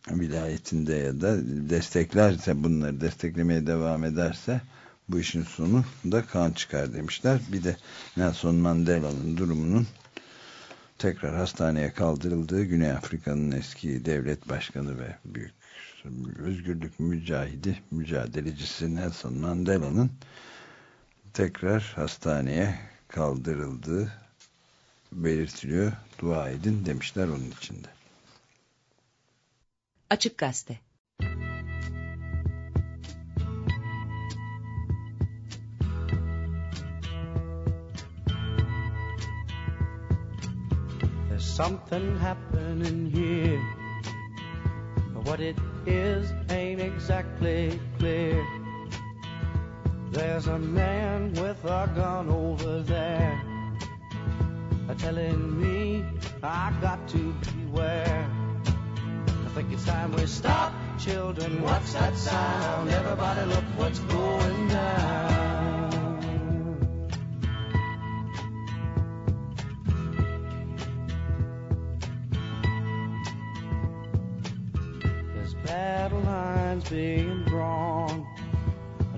vilayetinde ya da desteklerse bunları desteklemeye devam ederse bu işin sonu da kan çıkar demişler. Bir de Nelson Mandela'nın durumunun tekrar hastaneye kaldırıldığı Güney Afrika'nın eski devlet başkanı ve büyük özgürlük mücahidi, mücadelecisi Nelson Mandela'nın tekrar hastaneye kaldırıldığı belirtiliyor. Dua edin demişler onun içinde. Açık Gazete There's something happening here But what it is ain't exactly clear There's a man with a gun over there uh, telling me I got to beware. I think it's time we stop, children. What's that sound? Everybody look what's going down. There's battle lines being drawn.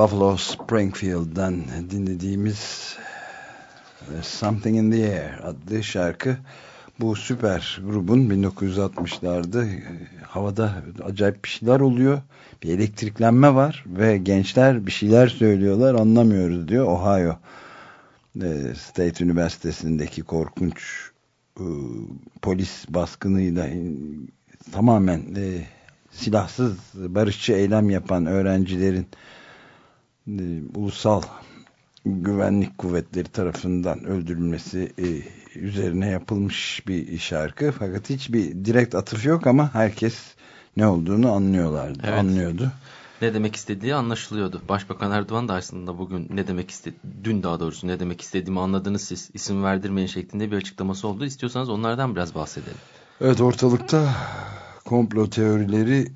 Buffalo Springfield'dan dinlediğimiz e, Something in the Air adlı şarkı bu süper grubun 1960'larda e, havada acayip bir şeyler oluyor. Bir elektriklenme var ve gençler bir şeyler söylüyorlar anlamıyoruz diyor. Ohio e, State Üniversitesi'ndeki korkunç polis baskınıyla tamamen silahsız barışçı eylem yapan öğrencilerin e, ulusal güvenlik kuvvetleri tarafından öldürülmesi e, üzerine yapılmış bir şarkı. Fakat hiçbir direkt atıf yok ama herkes ne olduğunu anlıyorlardı, evet. anlıyordu. Ne demek istediği anlaşılıyordu. Başbakan Erdoğan da aslında bugün ne demek istedi, dün daha doğrusu ne demek istediğimi anladınız siz, isim verdirmeyin şeklinde bir açıklaması oldu. İstiyorsanız onlardan biraz bahsedelim. Evet ortalıkta komplo teorileri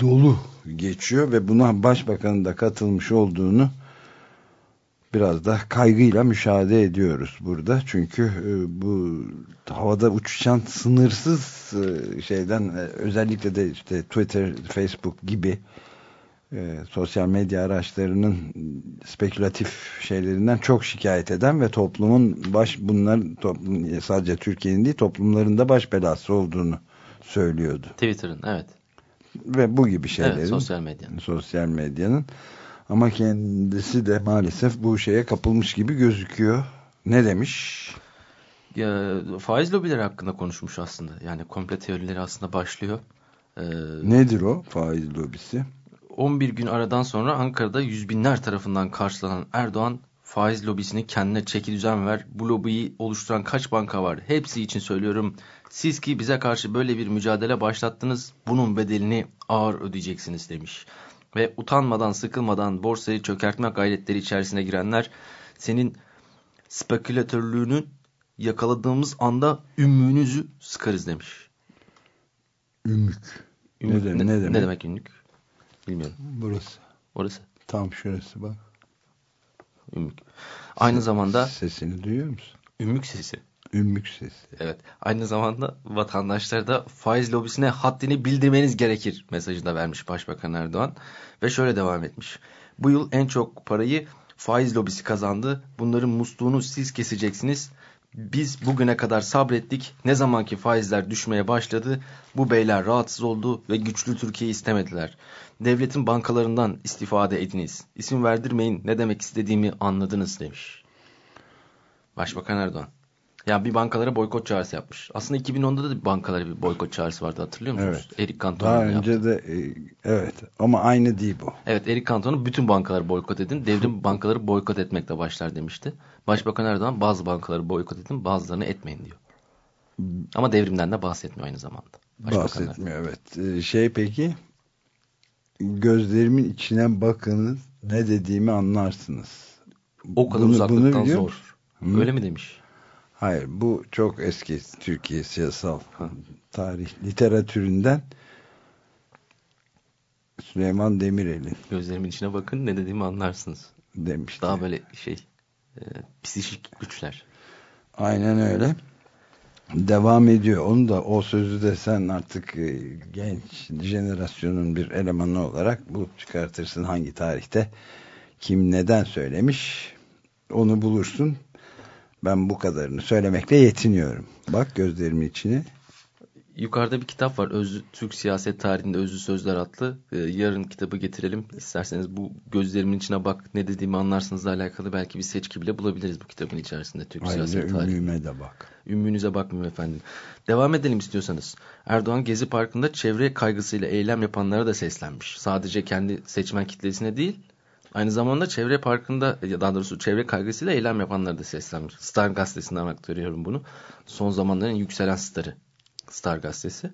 dolu geçiyor ve buna başbakanın da katılmış olduğunu biraz da kaygıyla müşahede ediyoruz burada. Çünkü e, bu havada uçuşan sınırsız e, şeyden e, özellikle de işte Twitter, Facebook gibi sosyal medya araçlarının spekülatif şeylerinden çok şikayet eden ve toplumun baş bunlar toplum, sadece Türkiye'nin değil toplumlarında baş belası olduğunu söylüyordu. Twitter'ın evet. Ve bu gibi şeylerin. Evet, sosyal medyanın. Sosyal medyanın. Ama kendisi de maalesef bu şeye kapılmış gibi gözüküyor. Ne demiş? Ya, faiz lobileri hakkında konuşmuş aslında. Yani komple teorileri aslında başlıyor. Ee, Nedir o faiz lobisi? 11 gün aradan sonra Ankara'da yüz binler tarafından karşılanan Erdoğan faiz lobisini kendine çeki düzen ver. Bu lobiyi oluşturan kaç banka var? Hepsi için söylüyorum. Siz ki bize karşı böyle bir mücadele başlattınız. Bunun bedelini ağır ödeyeceksiniz demiş ve utanmadan sıkılmadan borsayı çökertme gayretleri içerisine girenler senin spekülatörlüğünü yakaladığımız anda ümmünüzü sıkarız demiş. Ümmük ne, ne, ne demek? Ne demek ümmük? Bilmiyorum. Burası. Orası. Tam şurası bak. Ümmük. Aynı zamanda sesini duyuyor musun? Ümmük sesi. Ümmük sesi. Evet. Aynı zamanda vatandaşlara da faiz lobisine haddini bildirmeniz gerekir mesajı da vermiş Başbakan Erdoğan. Ve şöyle devam etmiş. Bu yıl en çok parayı faiz lobisi kazandı. Bunların musluğunu siz keseceksiniz. Biz bugüne kadar sabrettik. Ne zamanki faizler düşmeye başladı bu beyler rahatsız oldu ve güçlü Türkiye'yi istemediler. Devletin bankalarından istifade ediniz. İsim verdirmeyin ne demek istediğimi anladınız demiş. Başbakan Erdoğan. Ya bir bankalara boykot çağrısı yapmış. Aslında 2010'da da bankalara bir boykot çağrısı vardı hatırlıyor musunuz? Evet. Erik Cantona Daha önce yaptı. de e, evet ama aynı değil bu. Evet Erik Cantona bütün bankaları boykot edin. Devrim <laughs> bankaları boykot etmekle başlar demişti. Başbakan Erdoğan bazı bankaları boykot edin bazılarını etmeyin diyor. Ama devrimden de bahsetmiyor aynı zamanda. Bahsetmiyor evet. Ee, şey peki gözlerimin içine bakınız ne dediğimi anlarsınız. O kadar bunu, uzaklıktan bunu zor. Hı? Öyle mi demiş? Hayır bu çok eski Türkiye siyasal tarih literatüründen Süleyman Demirel'in. Gözlerimin içine bakın ne dediğimi anlarsınız. Demişti. Daha böyle şey e, psişik güçler. Aynen öyle. Devam ediyor. Onu da o sözü de sen artık e, genç jenerasyonun bir elemanı olarak bulup çıkartırsın hangi tarihte kim neden söylemiş onu bulursun ben bu kadarını söylemekle yetiniyorum. Bak gözlerimin içine. Yukarıda bir kitap var. Özlü, Türk siyaset tarihinde özlü sözler adlı. Ee, yarın kitabı getirelim. İsterseniz bu gözlerimin içine bak ne dediğimi anlarsınızla alakalı belki bir seçki bile bulabiliriz bu kitabın içerisinde. Türk Ayrıca siyaset tarihinde. ümmüme de bak. Ümmünüze bakmayın efendim. Devam edelim istiyorsanız. Erdoğan Gezi Parkı'nda çevre kaygısıyla eylem yapanlara da seslenmiş. Sadece kendi seçmen kitlesine değil Aynı zamanda çevre parkında daha doğrusu çevre kaygısıyla eylem yapanları da seslenmiş. Star gazetesinden aktarıyorum bunu. Son zamanların yükselen starı Star gazetesi.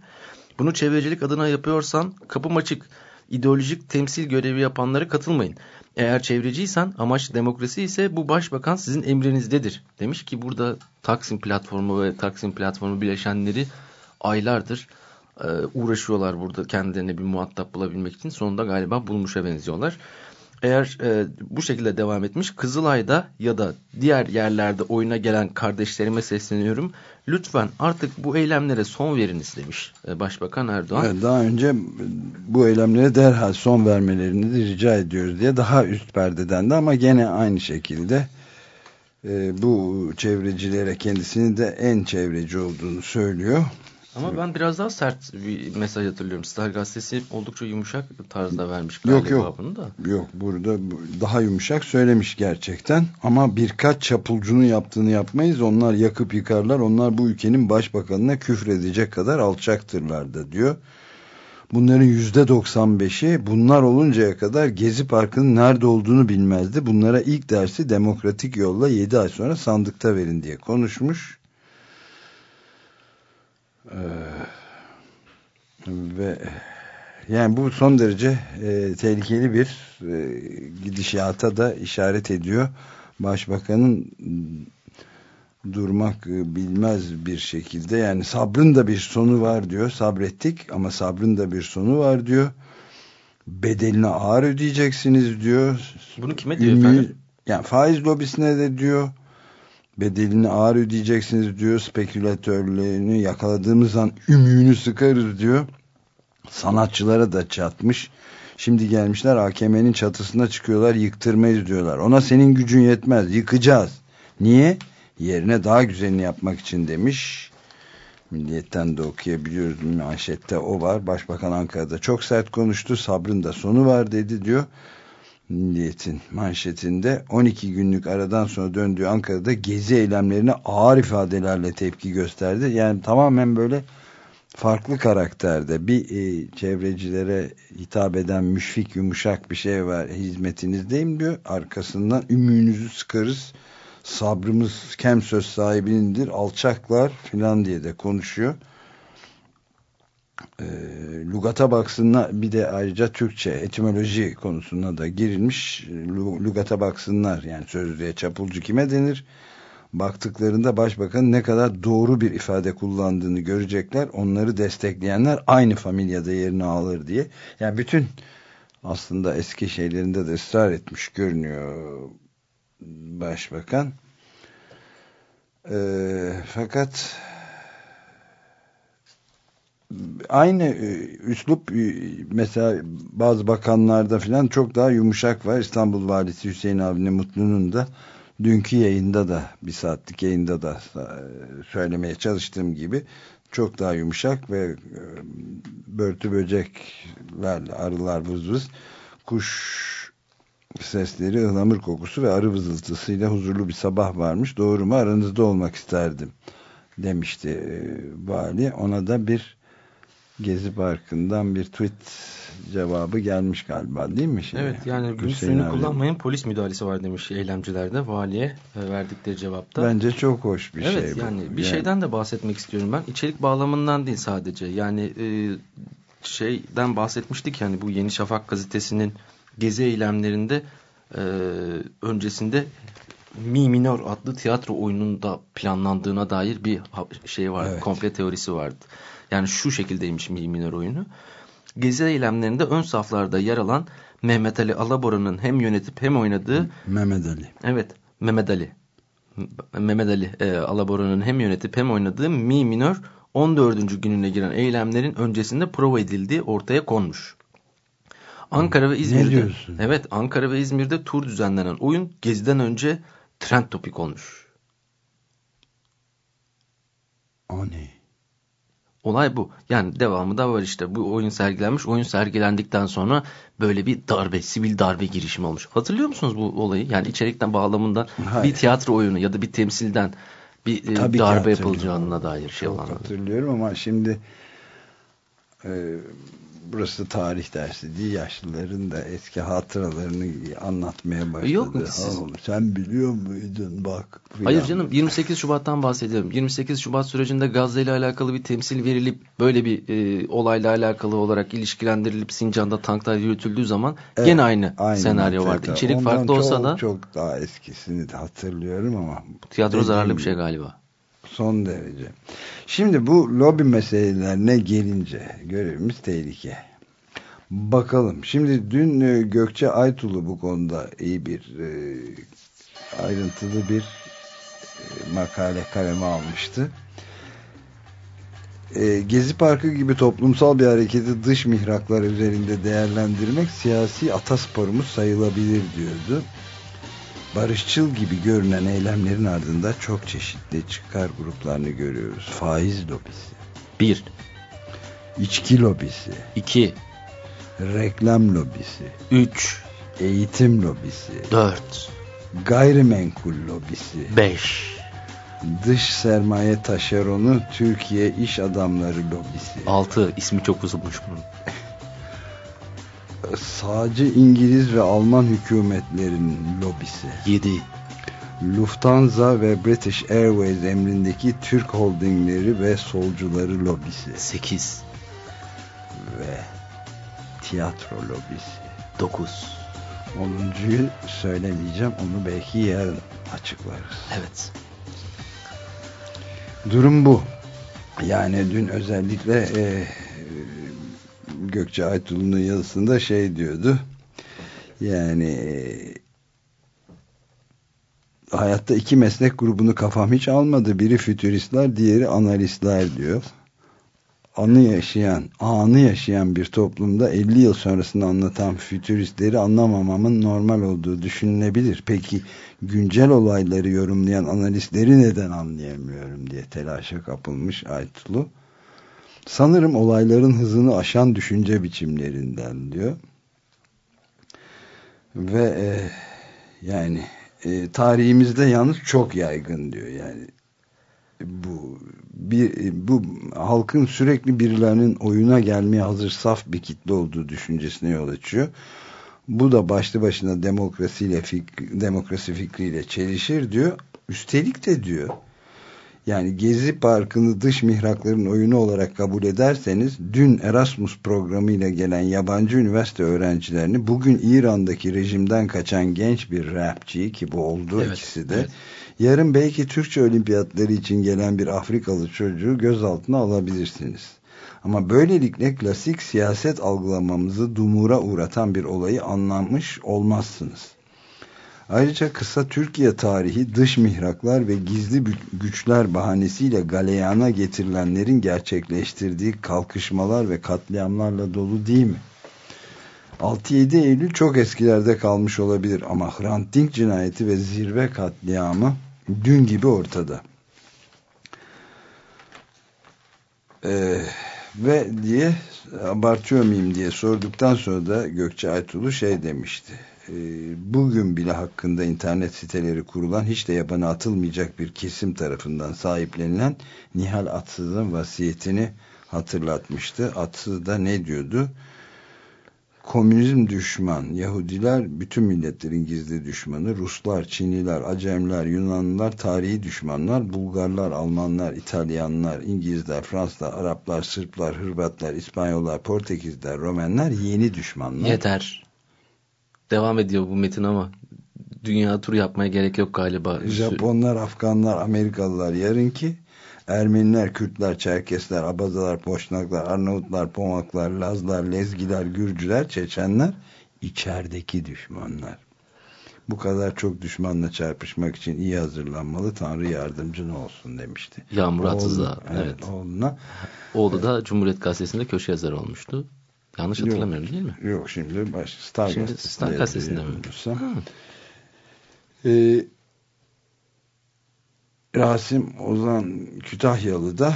Bunu çevrecilik adına yapıyorsan kapım açık. İdeolojik temsil görevi yapanlara katılmayın. Eğer çevreciysen amaç demokrasi ise bu başbakan sizin emrinizdedir. Demiş ki burada Taksim platformu ve Taksim platformu bileşenleri aylardır e, uğraşıyorlar burada kendilerine bir muhatap bulabilmek için. Sonunda galiba bulmuşa benziyorlar eğer e, bu şekilde devam etmiş Kızılay'da ya da diğer yerlerde oyuna gelen kardeşlerime sesleniyorum. Lütfen artık bu eylemlere son veriniz demiş e, Başbakan Erdoğan. Evet, daha önce bu eylemlere derhal son vermelerini de rica ediyoruz diye daha üst perdeden de ama gene aynı şekilde e, bu çevrecilere kendisini de en çevreci olduğunu söylüyor. Ama ben biraz daha sert bir mesaj hatırlıyorum. Star gazetesi oldukça yumuşak tarzda vermiş galiba yok, yok. bunu da. Yok burada daha yumuşak söylemiş gerçekten. Ama birkaç çapulcunun yaptığını yapmayız. Onlar yakıp yıkarlar. Onlar bu ülkenin başbakanına küfredecek kadar alçaktırlar da diyor. Bunların yüzde 95'i bunlar oluncaya kadar Gezi Parkı'nın nerede olduğunu bilmezdi. Bunlara ilk dersi demokratik yolla 7 ay sonra sandıkta verin diye konuşmuş. Ee, ve yani bu son derece e, tehlikeli bir e, gidişata da işaret ediyor. Başbakanın durmak e, bilmez bir şekilde yani sabrın da bir sonu var diyor. Sabrettik ama sabrın da bir sonu var diyor. Bedelini ağır ödeyeceksiniz diyor. Bunu kime diyor Ümmi, efendim? Yani faiz lobisine de diyor bedelini ağır ödeyeceksiniz diyor spekülatörlerini yakaladığımız an ümüğünü sıkarız diyor sanatçılara da çatmış şimdi gelmişler AKM'nin çatısına çıkıyorlar yıktırmayız diyorlar ona senin gücün yetmez yıkacağız niye yerine daha güzelini yapmak için demiş. Milliyetten de okuyabiliyoruz. Manşette o var. Başbakan Ankara'da çok sert konuştu. Sabrın da sonu var dedi diyor. Milliyet'in manşetinde 12 günlük aradan sonra döndüğü Ankara'da gezi eylemlerine ağır ifadelerle tepki gösterdi. Yani tamamen böyle farklı karakterde bir e, çevrecilere hitap eden müşfik yumuşak bir şey var hizmetinizdeyim diyor. Arkasından ümüğünüzü sıkarız sabrımız kem söz sahibinindir alçaklar filan diye de konuşuyor e, lugata baksınlar bir de ayrıca Türkçe etimoloji konusuna da girilmiş. Lugata baksınlar yani sözlüğe çapulcu kime denir? Baktıklarında başbakan ne kadar doğru bir ifade kullandığını görecekler. Onları destekleyenler aynı familyada yerini alır diye. Yani bütün aslında eski şeylerinde de ısrar etmiş görünüyor başbakan. E, fakat aynı e, üslup e, mesela bazı bakanlarda filan çok daha yumuşak var. İstanbul Valisi Hüseyin Avni Mutlu'nun da dünkü yayında da bir saatlik yayında da e, söylemeye çalıştığım gibi çok daha yumuşak ve börtü böceklerle arılar vız vız kuş sesleri, ıhlamur kokusu ve arı vızıltısıyla huzurlu bir sabah varmış. Doğru mu? Aranızda olmak isterdim demişti vali. Ona da bir Gezi Parkı'ndan bir tweet cevabı gelmiş galiba değil mi? Şimdi? Evet yani gün suyunu kullanmayın polis müdahalesi var demiş eylemcilerde valiye e, verdikleri cevapta. Bence çok hoş bir evet, şey bu. Evet yani bir yani... şeyden de bahsetmek istiyorum ben. İçerik bağlamından değil sadece yani e, şeyden bahsetmiştik yani bu Yeni Şafak gazetesinin gezi eylemlerinde e, öncesinde Mi Minor adlı tiyatro oyununda planlandığına dair bir şey var, evet. komple teorisi vardı. Yani şu şekildeymiş Mi Minor oyunu. Gezi eylemlerinde ön saflarda yer alan Mehmet Ali Alabora'nın hem yönetip hem oynadığı Mehmet Ali. Evet, Mehmet Ali. Mehmet Ali e, Alabora'nın hem yönetip hem oynadığı Mi Minor 14. gününe giren eylemlerin öncesinde prova edildiği ortaya konmuş. Ankara ve İzmir'de. Evet, Ankara ve İzmir'de tur düzenlenen oyun geziden önce trend topik olmuş. O ne? Olay bu. Yani devamı da var işte. Bu oyun sergilenmiş. Oyun sergilendikten sonra böyle bir darbe, sivil darbe girişimi olmuş. Hatırlıyor musunuz bu olayı? Yani içerikten bağlamında Hayır. bir tiyatro oyunu ya da bir temsilden bir e, Tabii darbe yapılacağına dair şey olan. Hatırlıyorum ama şimdi e, burası tarih dersi değil yaşlıların da eski hatıralarını anlatmaya başladı. Yok siz... sen biliyor muydun bak. Falan. Hayır canım 28 Şubat'tan bahsediyorum. 28 Şubat sürecinde Gazze ile alakalı bir temsil verilip böyle bir e, olayla alakalı olarak ilişkilendirilip Sincan'da tanklar yürütüldüğü zaman evet, gene aynı, aynı senaryo vardı. İçerik Ondan farklı olsa çok, da. Çok daha eskisini de hatırlıyorum ama. Tiyatro zararlı bir şey galiba. Son derece. Şimdi bu lobi meselelerine gelince görevimiz tehlike. Bakalım. Şimdi dün e, Gökçe Aytulu bu konuda iyi bir e, ayrıntılı bir e, makale kaleme almıştı. Gezi Parkı gibi toplumsal bir hareketi dış mihraklar üzerinde değerlendirmek siyasi atasporumuz sayılabilir diyordu barışçıl gibi görünen eylemlerin ardında çok çeşitli çıkar gruplarını görüyoruz. Faiz lobisi. Bir. İçki lobisi. İki. Reklam lobisi. Üç. Eğitim lobisi. Dört. Gayrimenkul lobisi. Beş. Dış sermaye taşeronu Türkiye iş adamları lobisi. Altı. ismi çok uzunmuş bunun. <laughs> sağcı İngiliz ve Alman hükümetlerinin lobisi. 7. Lufthansa ve British Airways emrindeki Türk holdingleri ve solcuları lobisi. 8. Ve tiyatro lobisi. 9. Onuncuyu söylemeyeceğim. Onu belki yarın açıklarız. Evet. Durum bu. Yani dün özellikle e, Gökçe Aytul'un yazısında şey diyordu. Yani hayatta iki meslek grubunu kafam hiç almadı. Biri fütüristler, diğeri analistler diyor. Anı yaşayan, anı yaşayan bir toplumda 50 yıl sonrasını anlatan fütüristleri anlamamamın normal olduğu düşünülebilir. Peki güncel olayları yorumlayan analistleri neden anlayamıyorum diye telaşa kapılmış Aytulu. Sanırım olayların hızını aşan düşünce biçimlerinden diyor. Ve e, yani e, tarihimizde yalnız çok yaygın diyor yani bu bir bu halkın sürekli birilerinin oyuna gelmeye hazır saf bir kitle olduğu düşüncesine yol açıyor. Bu da başlı başına demokrasiyle fik, demokrasi fikriyle çelişir diyor. Üstelik de diyor yani Gezi Parkı'nı dış mihrakların oyunu olarak kabul ederseniz dün Erasmus programıyla gelen yabancı üniversite öğrencilerini bugün İran'daki rejimden kaçan genç bir rapçi ki bu oldu evet, ikisi de evet. yarın belki Türkçe olimpiyatları için gelen bir Afrikalı çocuğu gözaltına alabilirsiniz. Ama böylelikle klasik siyaset algılamamızı dumura uğratan bir olayı anlamış olmazsınız. Ayrıca kısa Türkiye tarihi dış mihraklar ve gizli güçler bahanesiyle galeyana getirilenlerin gerçekleştirdiği kalkışmalar ve katliamlarla dolu değil mi? 6-7 Eylül çok eskilerde kalmış olabilir ama Hrant Dink cinayeti ve zirve katliamı dün gibi ortada. Ee, ve diye abartıyor muyum diye sorduktan sonra da Gökçe Aytulu şey demişti bugün bile hakkında internet siteleri kurulan hiç de yabana atılmayacak bir kesim tarafından sahiplenilen Nihal Atsız'ın vasiyetini hatırlatmıştı. Atsız da ne diyordu? Komünizm düşman, Yahudiler bütün milletlerin gizli düşmanı, Ruslar, Çinliler, Acemler, Yunanlılar tarihi düşmanlar, Bulgarlar, Almanlar, İtalyanlar, İngilizler, Fransızlar, Araplar, Sırplar, Hırvatlar, İspanyollar, Portekizler, Romenler yeni düşmanlar. Yeter devam ediyor bu metin ama dünya turu yapmaya gerek yok galiba. Japonlar, Afganlar, Amerikalılar yarınki Ermeniler, Kürtler, Çerkesler, Abazalar, Poşnaklar, Arnavutlar, Pomaklar, Lazlar, Lezgiler, Gürcüler, Çeçenler içerideki düşmanlar. Bu kadar çok düşmanla çarpışmak için iyi hazırlanmalı. Tanrı yardımcın olsun demişti. Yağmur Atız'a. Evet, evet. Oğluna. Oğlu da Cumhuriyet Gazetesi'nde köşe yazarı olmuştu. Yanlış hatırlamıyorum yok, değil mi? Yok şimdi baş, Star şimdi Star Gazetesi'nde mi? Ee, Rasim Ozan Kütahyalı da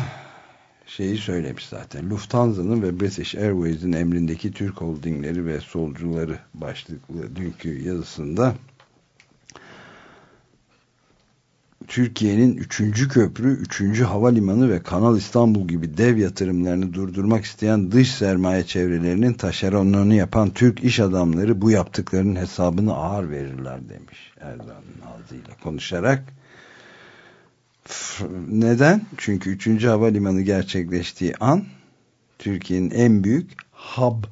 şeyi söylemiş zaten. Lufthansa'nın ve British Airways'in emrindeki Türk holdingleri ve solcuları başlıklı dünkü yazısında Türkiye'nin 3. köprü, 3. havalimanı ve Kanal İstanbul gibi dev yatırımlarını durdurmak isteyen dış sermaye çevrelerinin taşeronlarını yapan Türk iş adamları bu yaptıklarının hesabını ağır verirler demiş Erdoğan'ın ağzıyla konuşarak. Neden? Çünkü 3. havalimanı gerçekleştiği an Türkiye'nin en büyük hub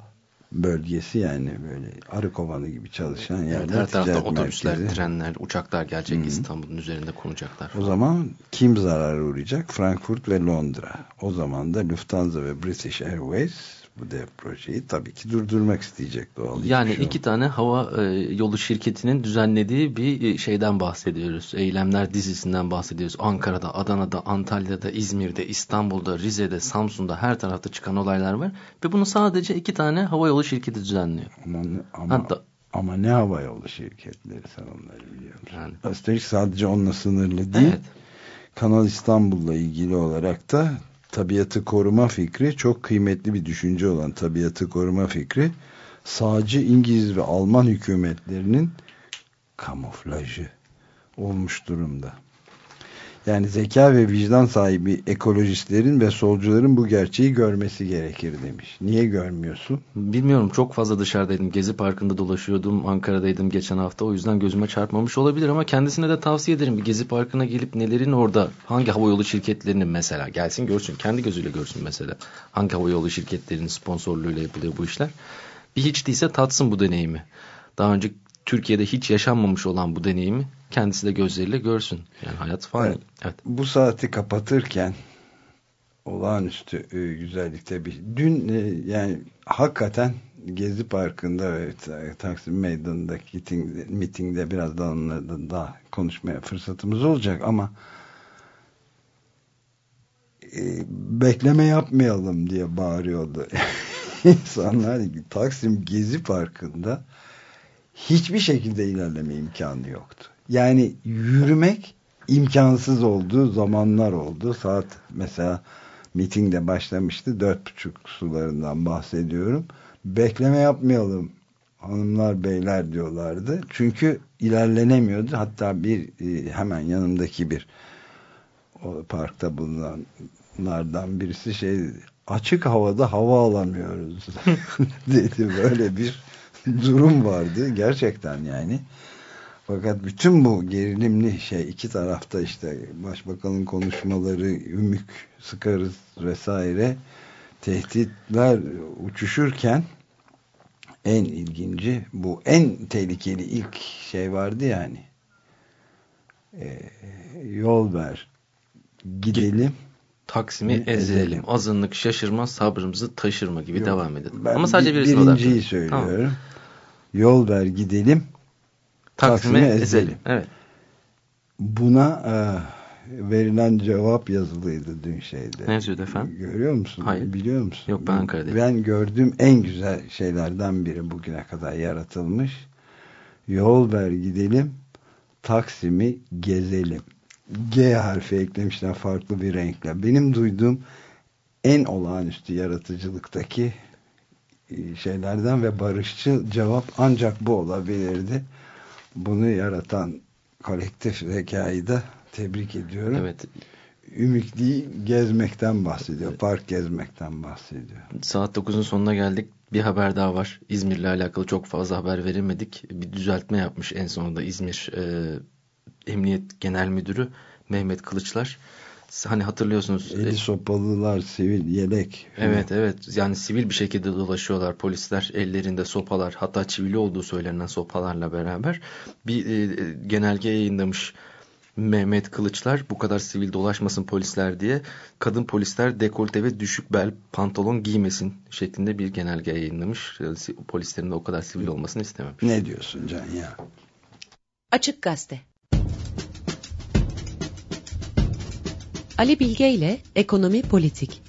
bölgesi yani böyle arı kovanı gibi çalışan yerler. Evet, her tarafta otobüsler, merkezi. trenler, uçaklar gelecek hmm. İstanbul'un üzerinde konacaklar. O zaman kim zarar uğrayacak? Frankfurt ve Londra. O zaman da Lufthansa ve British Airways bu dev projeyi tabii ki durdurmak isteyecek doğal. Yani iki tane hava e, yolu şirketinin düzenlediği bir e, şeyden bahsediyoruz. Eylemler dizisinden bahsediyoruz. Ankara'da, Adana'da, Antalya'da, İzmir'de, İstanbul'da, Rize'de, Samsun'da her tarafta çıkan olaylar var. Ve bunu sadece iki tane hava yolu şirketi düzenliyor. Ama, ama, Hatta, ama ne hava yolu şirketleri sen onları biliyor musun? Yani, Üstelik sadece onunla sınırlı değil. Evet. Kanal İstanbul'la ilgili olarak da tabiatı koruma fikri çok kıymetli bir düşünce olan tabiatı koruma fikri sağcı İngiliz ve Alman hükümetlerinin kamuflajı olmuş durumda. Yani zeka ve vicdan sahibi ekolojistlerin ve solcuların bu gerçeği görmesi gerekir demiş. Niye görmüyorsun? Bilmiyorum çok fazla dışarıdaydım. Gezi Parkı'nda dolaşıyordum. Ankara'daydım geçen hafta. O yüzden gözüme çarpmamış olabilir ama kendisine de tavsiye ederim. Bir Gezi Parkı'na gelip nelerin orada hangi havayolu şirketlerinin mesela gelsin görsün. Kendi gözüyle görsün mesela. Hangi havayolu şirketlerinin sponsorluğuyla yapılıyor bu işler. Bir hiç değilse tatsın bu deneyimi. Daha önce Türkiye'de hiç yaşanmamış olan bu deneyimi kendisi de gözleriyle görsün. Yani hayat fani. Evet. evet. Bu saati kapatırken olağanüstü e, güzellikte bir dün e, yani hakikaten Gezi Parkı'nda ve Taksim Meydanı'ndaki mitingde, mitingde biraz daha onlardan daha konuşmaya fırsatımız olacak ama e, bekleme yapmayalım diye bağırıyordu. <laughs> İnsanlar Taksim Gezi Parkı'nda hiçbir şekilde ilerleme imkanı yoktu. Yani yürümek imkansız olduğu zamanlar oldu. Saat mesela mitingde başlamıştı. Dört buçuk sularından bahsediyorum. Bekleme yapmayalım hanımlar beyler diyorlardı. Çünkü ilerlenemiyordu. Hatta bir e, hemen yanımdaki bir o parkta bulunanlardan birisi şey açık havada hava alamıyoruz <laughs> dedi. Böyle bir <laughs> durum vardı gerçekten yani. Fakat bütün bu gerilimli şey iki tarafta işte başbakanın konuşmaları, ümük sıkarız vesaire tehditler uçuşurken en ilginci bu en tehlikeli ilk şey vardı yani ee, yol ver gidelim Taksim'i ezelim. ezelim. Azınlık şaşırmaz sabrımızı taşırma gibi Yok, devam edelim. Ama sadece birisine Birinciyi söylüyorum. Tamam. Yol ver gidelim Taksim'i ezelim. ezelim. Evet. Buna e, verilen cevap yazılıydı dün şeyde. Ne yazıyordu efendim? Görüyor musun? Hayır. Biliyor musun? Yok ben Ankara'dayım. Ben gördüğüm en güzel şeylerden biri bugüne kadar yaratılmış. Yol ver gidelim Taksim'i gezelim. G harfi eklemişler farklı bir renkle. Benim duyduğum en olağanüstü yaratıcılıktaki şeylerden ve barışçı cevap ancak bu olabilirdi bunu yaratan kolektif zekayı da tebrik ediyorum. Evet. Ümikliği gezmekten bahsediyor. Evet. Park gezmekten bahsediyor. Saat 9'un sonuna geldik. Bir haber daha var. İzmir'le alakalı çok fazla haber veremedik. Bir düzeltme yapmış en sonunda İzmir e, Emniyet Genel Müdürü Mehmet Kılıçlar hani hatırlıyorsunuz. Eli e, sopalılar, sivil yelek. Evet evet yani sivil bir şekilde dolaşıyorlar polisler ellerinde sopalar hatta çivili olduğu söylenen sopalarla beraber bir e, genelge yayınlamış. Mehmet Kılıçlar bu kadar sivil dolaşmasın polisler diye kadın polisler dekolte ve düşük bel pantolon giymesin şeklinde bir genelge yayınlamış. Polislerin de o kadar sivil olmasını istememiş. Ne diyorsun Can ya? Açık Gazete Ali Bilge ile Ekonomi Politik.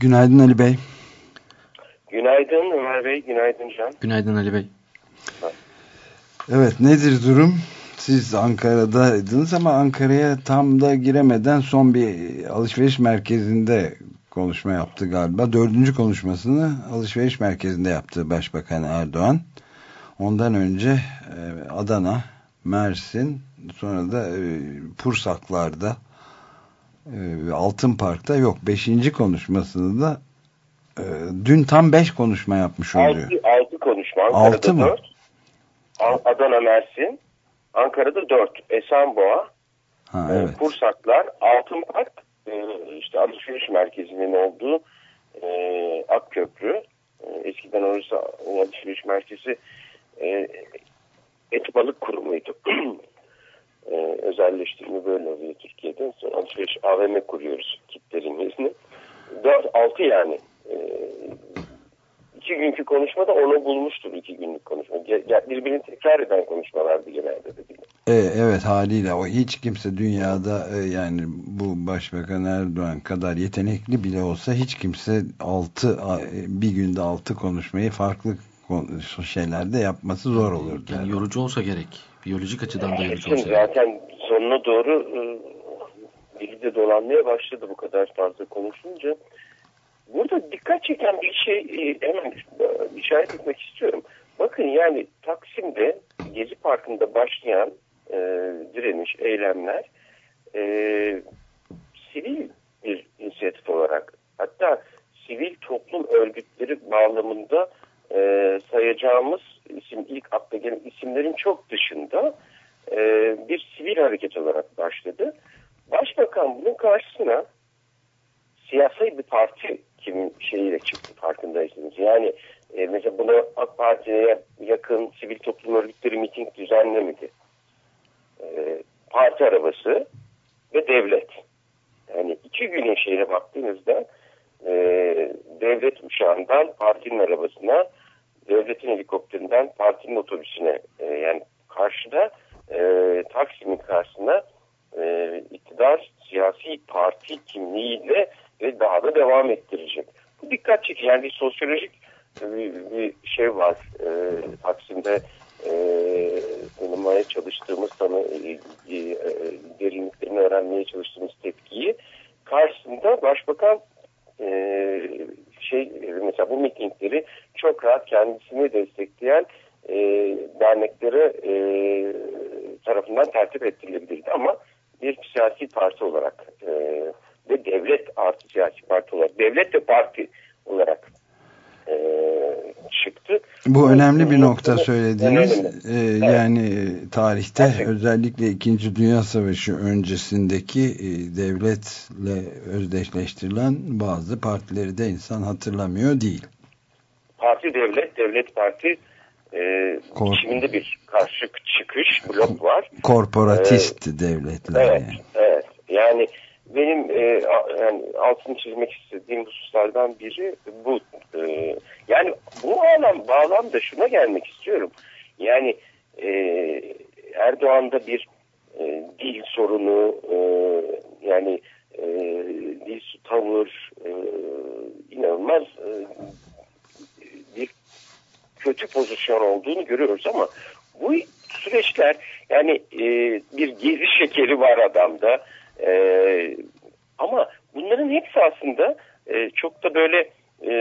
Günaydın Ali Bey. Günaydın Ömer Bey, günaydın Can. Günaydın Ali Bey. Evet nedir durum? Siz Ankara'daydınız ama Ankara'ya tam da giremeden son bir alışveriş merkezinde konuşma yaptı galiba. Dördüncü konuşmasını alışveriş merkezinde yaptı Başbakan Erdoğan. Ondan önce e, Adana, Mersin, sonra da e, Pursaklar'da e, Altın Park'ta yok. Beşinci konuşmasını da dün tam beş konuşma yapmış oluyor. Altı, altı konuşma. Ankara'da altı mı? Dört. Adana, Mersin. Ankara'da dört. Esenboğa, ha, evet. Pursaklar, Altın Park, e, işte alışveriş merkezinin olduğu e, Akköprü. E, eskiden orası o alışveriş merkezi e, et balık kurumuydu. <clears throat> e, özelleştirme böyle oluyor Türkiye'de. Sonra alışveriş AVM kuruyoruz kitlerin izni. 4-6 yani. E, iki günkü konuşmada onu bulmuştur iki günlük konuşma. Birbirini tekrar eden konuşmalardı genelde de. E, evet haliyle o hiç kimse dünyada e, yani bu Başbakan Erdoğan kadar yetenekli bile olsa hiç kimse altı bir günde altı konuşmayı farklı şeylerde yapması zor olur. Yani yorucu olsa gerek. Biyolojik açıdan da yorucu olsa gerek. Zaten sonuna doğru e, dili de dolanmaya başladı bu kadar fazla konuşunca. Burada dikkat çeken bir şey e, hemen işaret etmek istiyorum. Bakın yani Taksim'de Gezi Parkı'nda başlayan e, direniş, eylemler e, sivil bir inisiyatif olarak hatta sivil toplum örgütleri bağlamında e, sayacağımız isim ilk akla gelen isimlerin çok dışında e, bir sivil hareket olarak başladı. Başbakan bunun karşısına siyasi bir parti kimin şeyiyle çıktı farkındaysınız. Yani e, mesela buna AK Parti'ye yakın sivil toplum örgütleri miting düzenlemedi. E, parti arabası ve devlet. Yani iki günün şeyine baktığınızda e, devlet uçağından partinin arabasına, devletin helikopterinden partinin otobüsüne e, yani karşıda e, Taksim'in karşısına e, iktidar siyasi parti kimliğiyle ve daha da devam ettirecek. Bu dikkat çekici. Yani bir sosyolojik bir, bir şey var. E, Taksim'de e, tanımaya çalıştığımız, tanı, e, e, derinliklerini öğrenmeye çalıştığımız tepkiyi karşısında başbakan e, şey mesela bu mitingleri çok rahat kendisini destekleyen e, derneklere e, tarafından tertip ettirilebilirdi ama bir siyasi parti olarak e, ve devlet artı siyasi parti olarak devlet ve parti olarak e, çıktı. Bu önemli bir nokta söylediğiniz. Ee, evet. Yani tarihte evet. özellikle 2. Dünya Savaşı öncesindeki e, devletle özdeşleştirilen bazı partileri de insan hatırlamıyor değil. Parti devlet, devlet parti e, Kor içiminde bir karşı çıkış blok var. Korporatist ee, devletler. Evet, yani. evet. Yani benim e, yani altını çizmek istediğim hususlardan biri bu. E, yani bu anlam bağlamda şuna gelmek istiyorum. Yani e, Erdoğan'da bir e, dil sorunu e, yani e, dil tavır e, inanılmaz e, bir kötü pozisyon olduğunu görüyoruz ama bu süreçler yani e, bir gezi şekeri var adamda e, ama bunların hepsi aslında e, çok da böyle e,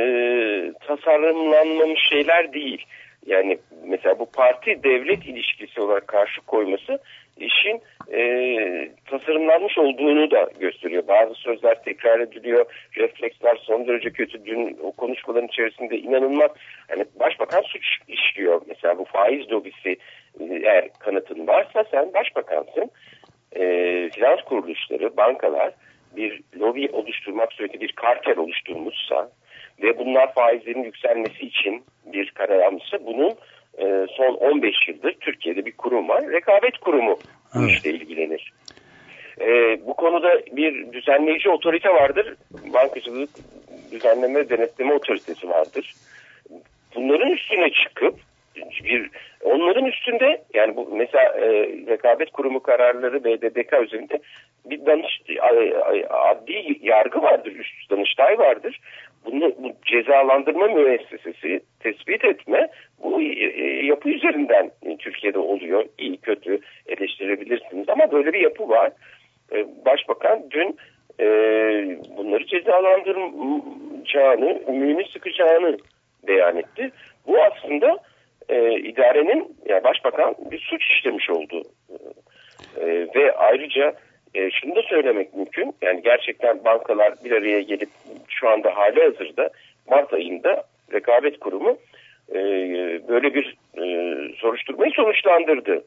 tasarımlanmamış şeyler değil. Yani mesela bu parti devlet ilişkisi olarak karşı koyması işin e, tasarımlanmış olduğunu da gösteriyor. Bazı sözler tekrar ediliyor, refleksler son derece kötü. Dün o konuşmaların içerisinde inanılmaz. Yani başbakan suç işliyor. Mesela bu faiz lobisi eğer kanıtın varsa sen başbakansın e, finans kuruluşları, bankalar bir lobi oluşturmak suretiyle bir kartel oluşturmuşsa ve bunlar faizlerin yükselmesi için bir karar almışsa bunun e, son 15 yıldır Türkiye'de bir kurum var. Rekabet kurumu bu evet. işle ilgilenir. E, bu konuda bir düzenleyici otorite vardır. Bankacılık düzenleme denetleme otoritesi vardır. Bunların üstüne çıkıp bir onların üstünde yani bu mesela e, rekabet kurumu kararları BDDK üzerinde bir danış adli yargı vardır, üst danıştay vardır. Bunu bu cezalandırma müessesesi tespit etme bu e, yapı üzerinden Türkiye'de oluyor. İyi kötü eleştirebilirsiniz ama böyle bir yapı var. E, Başbakan dün e, bunları cezalandıracağını, ümumi sıkacağını beyan etti. Bu aslında e, idarenin yani başbakan bir suç işlemiş oldu. E, ve ayrıca e, şunu da söylemek mümkün. Yani gerçekten bankalar bir araya gelip şu anda hali hazırda Mart ayında rekabet kurumu e, böyle bir e, soruşturmayı sonuçlandırdı.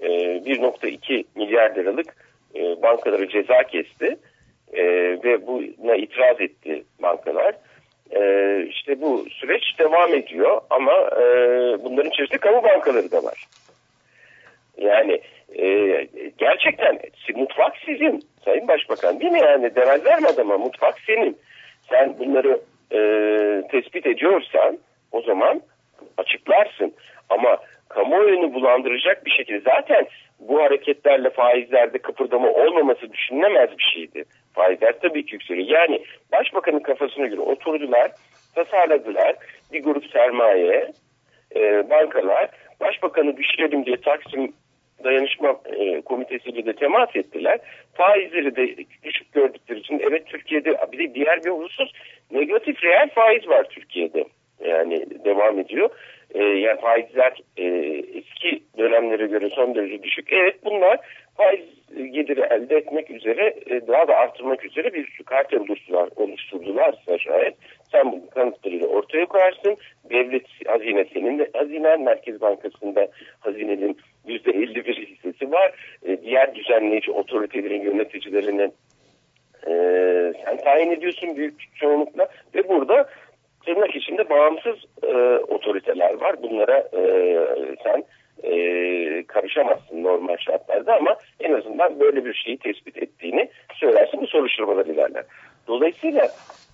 E, 1.2 milyar liralık e, bankalara ceza kesti e, ve buna itiraz etti bankalar. E, işte bu süreç devam ediyor ama e, bunların içerisinde kamu bankaları da var. Yani e, gerçekten mutfak sizin Sayın Başbakan değil mi yani demezler mi adama mutfak senin. Sen bunları e, tespit ediyorsan o zaman açıklarsın. Ama kamuoyunu bulandıracak bir şekilde zaten bu hareketlerle faizlerde kıpırdama olmaması düşünülemez bir şeydi. Faizler tabii ki yükseliyor. Yani başbakanın kafasına göre oturdular, tasarladılar. Bir grup sermaye, e, bankalar başbakanı düşürelim diye Taksim dayanışma e, komitesiyle de temas ettiler. Faizleri de düşük gördükleri için evet Türkiye'de bir de diğer bir husus negatif reel faiz var Türkiye'de. Yani devam ediyor. E, yani faizler e, eski dönemlere göre son derece düşük. Evet bunlar faiz geliri elde etmek üzere e, daha da artırmak üzere bir kartel oluşturdular, oluşturdularsa şayet sen bu kanıtlarıyla ortaya koyarsın. Devlet hazine senin de hazinen Merkez Bankası'nda hazinenin yüzde 51 hissesi var. E, diğer düzenleyici otoritelerin yöneticilerinin e, sen tayin ediyorsun büyük çoğunlukla ve burada tırnak içinde bağımsız e, otoriteler var. Bunlara e, sen e, karışamazsın normal şartlarda ama en azından böyle bir şeyi tespit ettiğini söylersin bu soruşturmalar ilerler. Dolayısıyla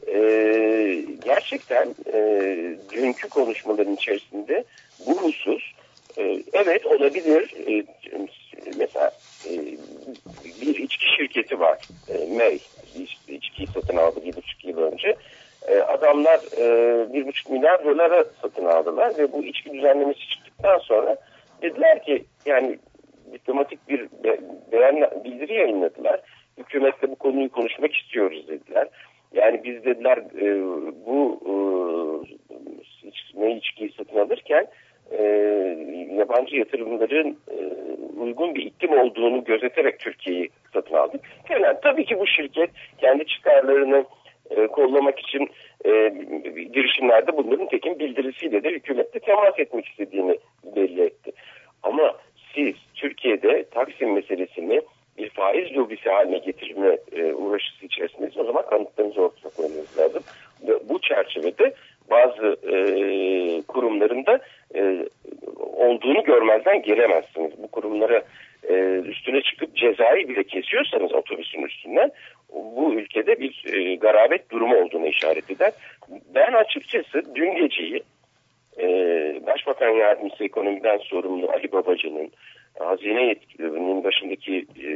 e, gerçekten e, dünkü konuşmaların içerisinde bu husus e, evet olabilir e, mesela e, bir içki şirketi var May içkiyi satın aldı bir buçuk yıl önce e, adamlar e, bir buçuk milyar dolara satın aldılar ve bu içki düzenlemesi çıktıktan sonra dediler ki yani diplomatik bir be, beyan bildiri yayınladılar. Hükümetle bu konuyu konuşmak istiyoruz dediler. Yani biz dediler e, bu e, ne içkiyi satın alırken yabancı yatırımların uygun bir iklim olduğunu gözeterek Türkiye'yi satın aldık. Yani tabii ki bu şirket kendi çıkarlarını e, kollamak için e, girişimlerde bunların tekin bildirisiyle de hükümette temas etmek istediğini belli etti. Ama siz Türkiye'de Taksim meselesini bir faiz lobisi haline getirme e, uğraşısı içerisindeyiz. O zaman kanıtlarınızı ortaya koymanız lazım. Ve bu çerçevede bazı e, kurumlarında e, olduğunu görmezden gelemezsiniz. Bu kurumlara e, üstüne çıkıp cezayı bile kesiyorsanız otobüsün üstünden bu ülkede bir e, garabet durumu olduğunu işaret eder. Ben açıkçası dün geceyi e, Başbakan Yardımcısı Ekonomiden sorumlu Ali Babacan'ın hazine yetkililerinin başındaki e,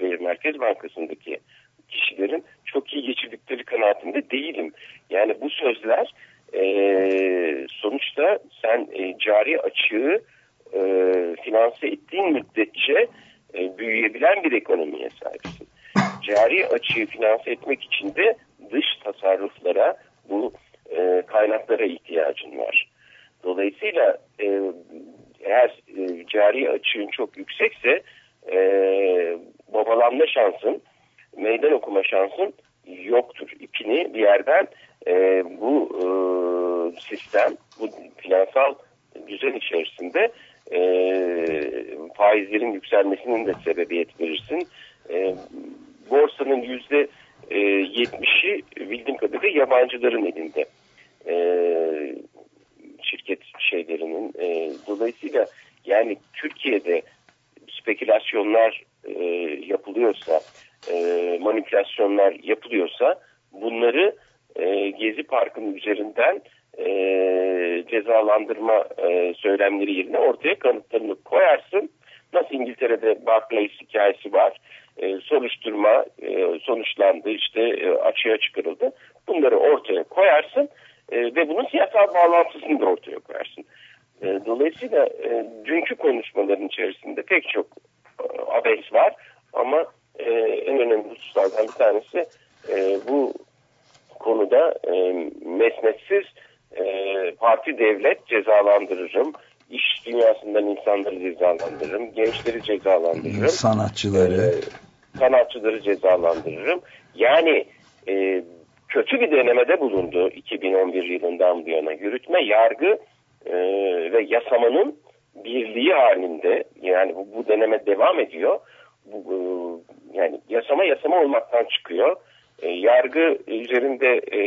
ve Merkez Bankası'ndaki kişilerin çok iyi geçirdikleri kanaatinde değilim. Yani bu sözler e, sonuçta sen e, cari açığı e, finanse ettiğin müddetçe e, büyüyebilen bir ekonomiye sahipsin. Cari açığı finanse etmek için de dış tasarruflara bu e, kaynaklara ihtiyacın var. Dolayısıyla e, eğer e, cari açığın çok yüksekse e, babalanma şansın, meydan okuma şansın yoktur. İpini bir yerden e, bu e, sistem, bu finansal düzen içerisinde e, faizlerin yükselmesinin de sebebiyet verirsin. E, borsanın yüzde e, yetmişi bildiğim kadarıyla yabancıların elinde. E, şirket şeylerinin. E, dolayısıyla yani Türkiye'de spekülasyonlar e, yapılıyorsa, e, manipülasyonlar yapılıyorsa bunları e, Gezi Parkı'nın üzerinden e, cezalandırma e, söylemleri yerine ortaya kanıtlarını koyarsın. Nasıl İngiltere'de Barclays hikayesi var. E, soruşturma e, sonuçlandı işte e, açığa çıkarıldı. Bunları ortaya koyarsın e, ve bunun siyasal bağlantısını da ortaya koyarsın. E, dolayısıyla e, dünkü konuşmaların içerisinde pek çok e, abes var ama e, en önemli hususlardan bir tanesi e, bu konuda e, mesnetsiz e, parti devlet cezalandırırım. İş dünyasından insanları cezalandırırım. Gençleri cezalandırırım. Sanatçıları. E, sanatçıları cezalandırırım. Yani e, kötü bir denemede bulundu 2011 yılından bu yana. Yürütme, yargı e, ve yasamanın birliği halinde yani bu, bu deneme devam ediyor. Bu, e, yani yasama yasama olmaktan çıkıyor. E, yargı üzerinde e,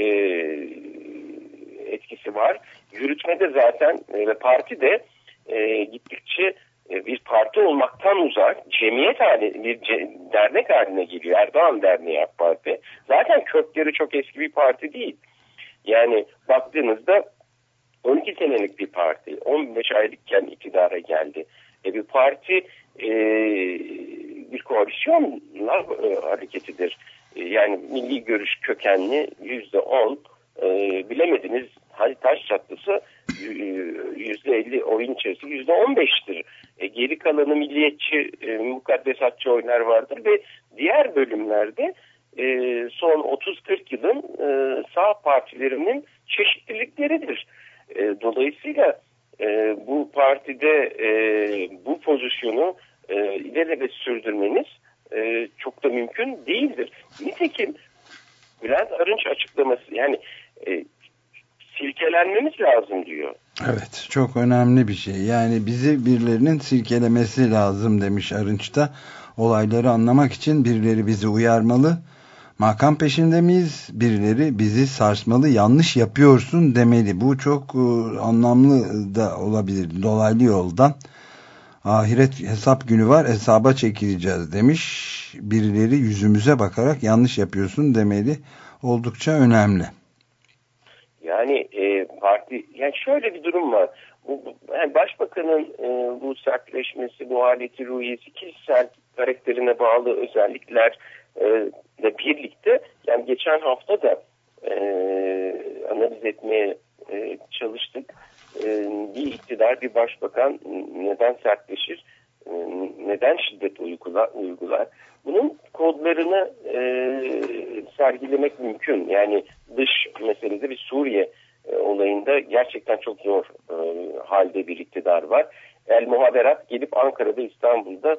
etkisi var. Yürütmede zaten e, ve parti de e, gittikçe bir parti olmaktan uzak cemiyet haline, bir ce, dernek haline geliyor. Erdoğan Derneği AK Parti. Zaten kökleri çok eski bir parti değil. Yani baktığınızda 12 senelik bir parti. 15 aylıkken iktidara geldi. E bir parti e, bir koalisyonla e, hareketidir. E, yani milli görüş kökenli yüzde on e, bilemediniz Hali Taş çatlısı yüzde elli oyun içerisinde yüzde on beştir. E, geri kalanı milliyetçi, e, mukaddesatçı oylar vardır ve diğer bölümlerde e, son 30-40 yılın e, sağ partilerinin çeşitlilikleridir. E, dolayısıyla e, bu partide e, bu pozisyonu e, ileride sürdürmeniz e, çok da mümkün değildir. Nitekim Bülent Arınç açıklaması yani e, silkelenmemiz lazım diyor. Evet çok önemli bir şey. Yani bizi birilerinin silkelemesi lazım demiş Arınç da. Olayları anlamak için birileri bizi uyarmalı. Makam peşinde miyiz? Birileri bizi sarsmalı, yanlış yapıyorsun demeli. Bu çok e, anlamlı da olabilir. Dolaylı yoldan ahiret hesap günü var hesaba çekileceğiz demiş. Birileri yüzümüze bakarak yanlış yapıyorsun demeli. Oldukça önemli. Yani e, parti yani şöyle bir durum var. Bu, yani başbakanın e, bu sertleşmesi, bu aleti ruhiyesi kişisel karakterine bağlı özellikler e, birlikte yani geçen hafta da e, analiz etmeye e, çalıştık. E, bir iktidar, bir başbakan neden sertleşir, e, neden şiddet uygular, uygular. Bunun kodlarını e, sergilemek mümkün. Yani dış meselede bir Suriye e, olayında gerçekten çok zor e, halde bir iktidar var. El Muhaberat gelip Ankara'da, İstanbul'da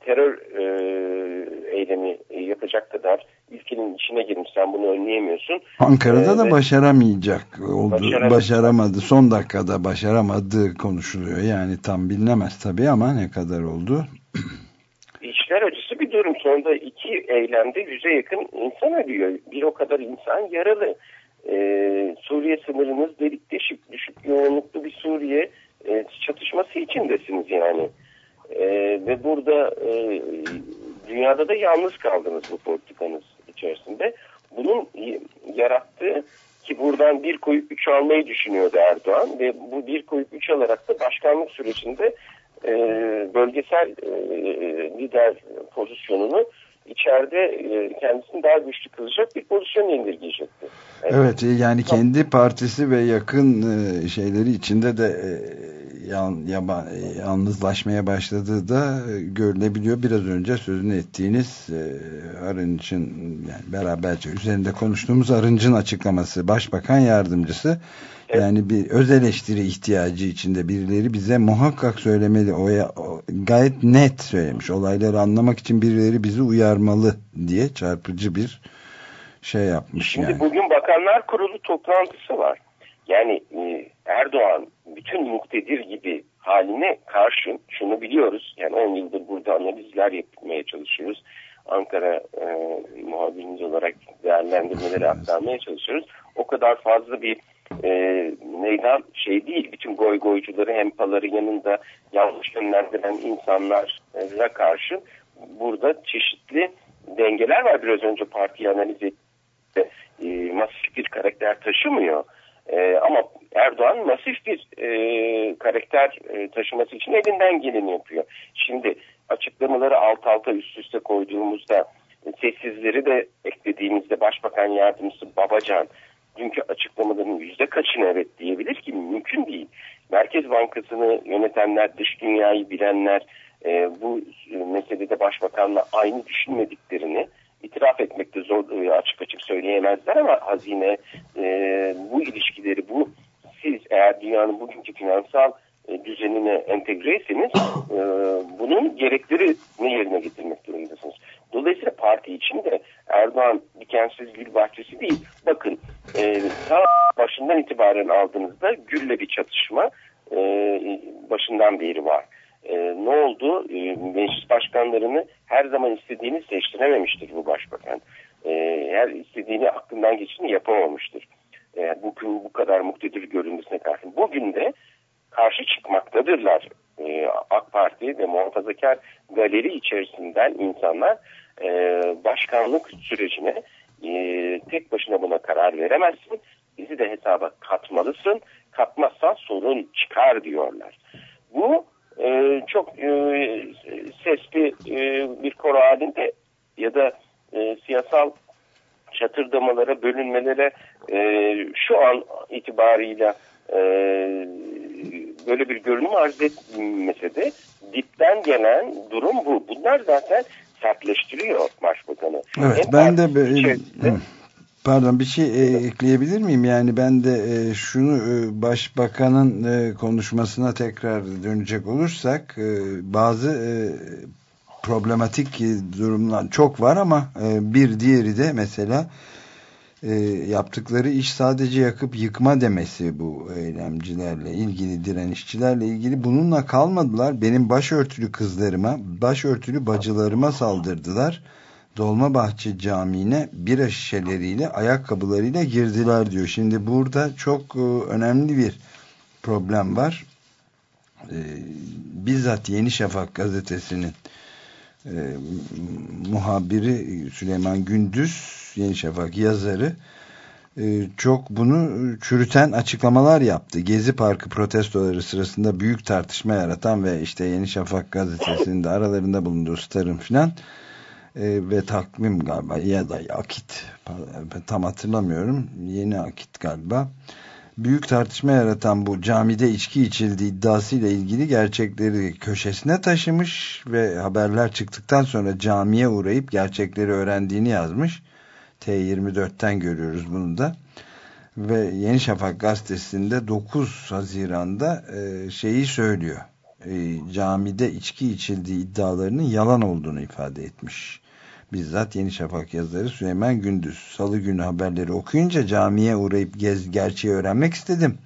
terör e, eylemi yapacak kadar ülkenin içine girmiş. Sen bunu önleyemiyorsun. Ankara'da ee, da başaramayacak oldu. Başaramadı. başaramadı. Son dakikada başaramadığı konuşuluyor. Yani tam bilinemez tabii ama ne kadar oldu. İşler acısı bir durum. Sonunda iki eylemde yüze yakın insan ölüyor. Bir o kadar insan yaralı. Ee, Suriye sınırınız delik deşik, düşük yoğunluklu bir Suriye e, çatışması içindesiniz yani. E, ve burada e, dünyada da yalnız kaldınız bu politikanız içerisinde. Bunun yarattığı ki buradan bir koyup üç almayı düşünüyordu Erdoğan ve bu bir koyup üç alarak da başkanlık sürecinde e, bölgesel e, lider pozisyonunu içeride e, kendisini daha güçlü kılacak bir pozisyon indirgeyecekti. Evet, evet yani kendi partisi ve yakın e, şeyleri içinde de e, yan, yaba, yalnızlaşmaya başladığı da görülebiliyor. Biraz önce sözünü ettiğiniz Arınç'ın yani beraberce üzerinde konuştuğumuz Arınç'ın açıklaması Başbakan Yardımcısı Evet. Yani bir öz eleştiri ihtiyacı içinde birileri bize muhakkak söylemeli. O, ya, o gayet net söylemiş. Olayları anlamak için birileri bizi uyarmalı diye çarpıcı bir şey yapmış. Şimdi yani. bugün Bakanlar Kurulu toplantısı var. Yani e, Erdoğan bütün muktedir gibi haline karşı şunu biliyoruz. Yani 10 yıldır burada analizler yapmaya çalışıyoruz. Ankara e, muhabirimiz olarak değerlendirmeleri aktarmaya çalışıyoruz. O kadar fazla bir e, meydan şey değil. Bütün goy goycuları hempaları yanında yanlış yönlendiren insanlara karşı burada çeşitli dengeler var. Biraz önce parti analiz etti. E, masif bir karakter taşımıyor. E, ama Erdoğan masif bir e, karakter e, taşıması için elinden geleni yapıyor. Şimdi açıklamaları alt alta üst üste koyduğumuzda sessizleri de eklediğimizde Başbakan Yardımcısı Babacan dünkü açıklamaların yüzde kaçını evet diyebilir ki mümkün değil. Merkez Bankası'nı yönetenler, dış dünyayı bilenler e, bu meselede başbakanla aynı düşünmediklerini itiraf etmekte zor e, açık açık söyleyemezler ama hazine e, bu ilişkileri bu siz eğer dünyanın bugünkü finansal e, düzenine entegreyseniz e, bunun gereklerini yerine getirmek durumundasınız. Dolayısıyla parti içinde Erdoğan dikensiz gül bahçesi değil. Bakın e, ta başından itibaren aldığınızda gülle bir çatışma e, başından beri var. E, ne oldu? E, meclis başkanlarını her zaman istediğini seçtirememiştir bu başbakan. E, her istediğini aklından geçtiğini yapamamıştır. E, bugün bu kadar muktedir görünmesine karşın. Bugün de karşı çıkmaktadırlar. E, AK Parti ve muhafazakar galeri içerisinden insanlar e, başkanlık sürecine e, tek başına buna karar veremezsin. Bizi de hesaba katmalısın. Katmazsan sorun çıkar diyorlar. Bu e, çok e, sesli e, bir koro halinde ya da e, siyasal çatırdamalara, bölünmelere e, şu an itibarıyla e, böyle bir görünüm arz etmese de dip üstten gelen durum bu. Bunlar zaten sertleştiriyor başbakanı. Evet Hem ben de... Içerisinde... Pardon bir şey e, ekleyebilir miyim? Yani ben de e, şunu e, başbakanın e, konuşmasına tekrar dönecek olursak e, bazı e, problematik durumlar çok var ama e, bir diğeri de mesela e, yaptıkları iş sadece yakıp yıkma demesi bu eylemcilerle ilgili direnişçilerle ilgili bununla kalmadılar. Benim başörtülü kızlarıma başörtülü bacılarıma saldırdılar. Dolmabahçe Camii'ne bira şişeleriyle ayakkabılarıyla girdiler diyor. Şimdi burada çok e, önemli bir problem var. E, bizzat Yeni Şafak gazetesinin e, muhabiri Süleyman Gündüz Yeni Şafak yazarı e, çok bunu çürüten açıklamalar yaptı. Gezi Parkı protestoları sırasında büyük tartışma yaratan ve işte Yeni Şafak gazetesinin de aralarında bulunduğu Star'ın filan e, ve takvim galiba ya da Akit tam hatırlamıyorum. Yeni Akit galiba büyük tartışma yaratan bu camide içki içildiği iddiasıyla ilgili gerçekleri köşesine taşımış ve haberler çıktıktan sonra camiye uğrayıp gerçekleri öğrendiğini yazmış. T24'ten görüyoruz bunu da. Ve Yeni Şafak gazetesinde 9 Haziran'da e, şeyi söylüyor. E, camide içki içildiği iddialarının yalan olduğunu ifade etmiş. Bizzat Yeni Şafak yazarı Süleyman Gündüz. Salı günü haberleri okuyunca camiye uğrayıp gez, gerçeği öğrenmek istedim.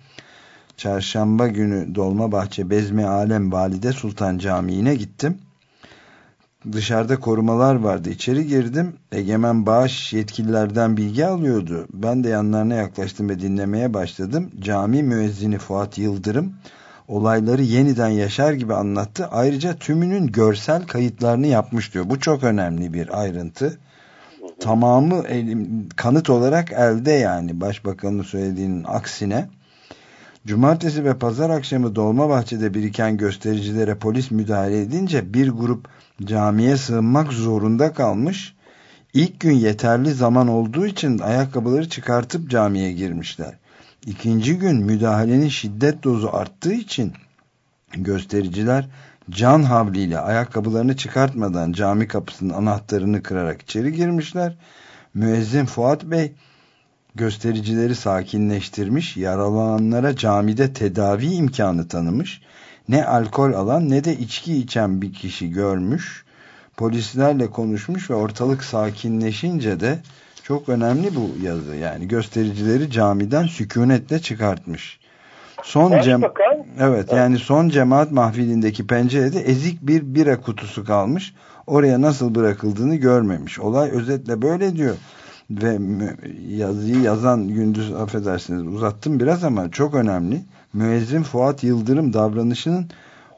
Çarşamba günü Dolmabahçe Bezmi Alem Valide Sultan Camii'ne gittim dışarıda korumalar vardı. İçeri girdim. Egemen Bağış yetkililerden bilgi alıyordu. Ben de yanlarına yaklaştım ve dinlemeye başladım. Cami müezzini Fuat Yıldırım olayları yeniden yaşar gibi anlattı. Ayrıca tümünün görsel kayıtlarını yapmış diyor. Bu çok önemli bir ayrıntı. Tamamı kanıt olarak elde yani başbakanın söylediğinin aksine. Cumartesi ve pazar akşamı Dolmabahçe'de biriken göstericilere polis müdahale edince bir grup camiye sığınmak zorunda kalmış. İlk gün yeterli zaman olduğu için ayakkabıları çıkartıp camiye girmişler. İkinci gün müdahalenin şiddet dozu arttığı için göstericiler can havliyle ayakkabılarını çıkartmadan cami kapısının anahtarını kırarak içeri girmişler. Müezzin Fuat Bey göstericileri sakinleştirmiş, yaralananlara camide tedavi imkanı tanımış ne alkol alan ne de içki içen bir kişi görmüş. Polislerle konuşmuş ve ortalık sakinleşince de çok önemli bu yazı. Yani göstericileri camiden sükunetle çıkartmış. Son cem evet yani son cemaat mahfilindeki pencerede ezik bir bira kutusu kalmış. Oraya nasıl bırakıldığını görmemiş. Olay özetle böyle diyor. Ve yazıyı yazan gündüz affedersiniz uzattım biraz ama çok önemli müezzin Fuat Yıldırım davranışının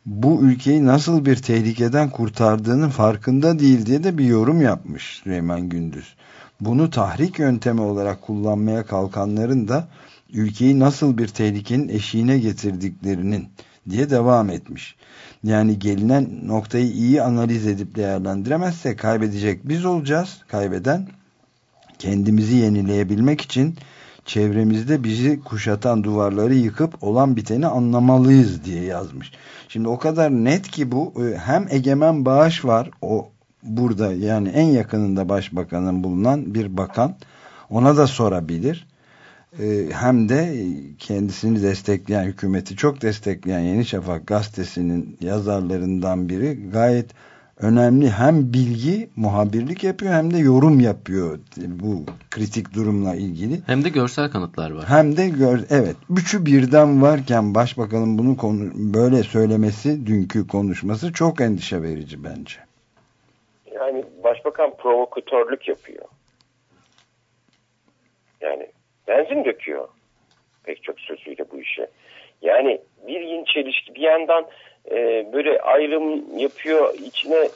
bu ülkeyi nasıl bir tehlikeden kurtardığının farkında değil diye de bir yorum yapmış Süleyman Gündüz. Bunu tahrik yöntemi olarak kullanmaya kalkanların da ülkeyi nasıl bir tehlikenin eşiğine getirdiklerinin diye devam etmiş. Yani gelinen noktayı iyi analiz edip değerlendiremezse kaybedecek biz olacağız. Kaybeden kendimizi yenileyebilmek için çevremizde bizi kuşatan duvarları yıkıp olan biteni anlamalıyız diye yazmış. Şimdi o kadar net ki bu e, hem egemen bağış var o burada yani en yakınında başbakanın bulunan bir bakan ona da sorabilir. E, hem de kendisini destekleyen hükümeti çok destekleyen Yeni Şafak gazetesinin yazarlarından biri gayet önemli hem bilgi muhabirlik yapıyor hem de yorum yapıyor bu kritik durumla ilgili. Hem de görsel kanıtlar var. Hem de gör evet üçü birden varken başbakanın bunu konu böyle söylemesi dünkü konuşması çok endişe verici bence. Yani başbakan provokatörlük yapıyor. Yani benzin döküyor pek çok sözüyle bu işe. Yani bir yin çelişki bir yandan e, böyle ayrım yapıyor içine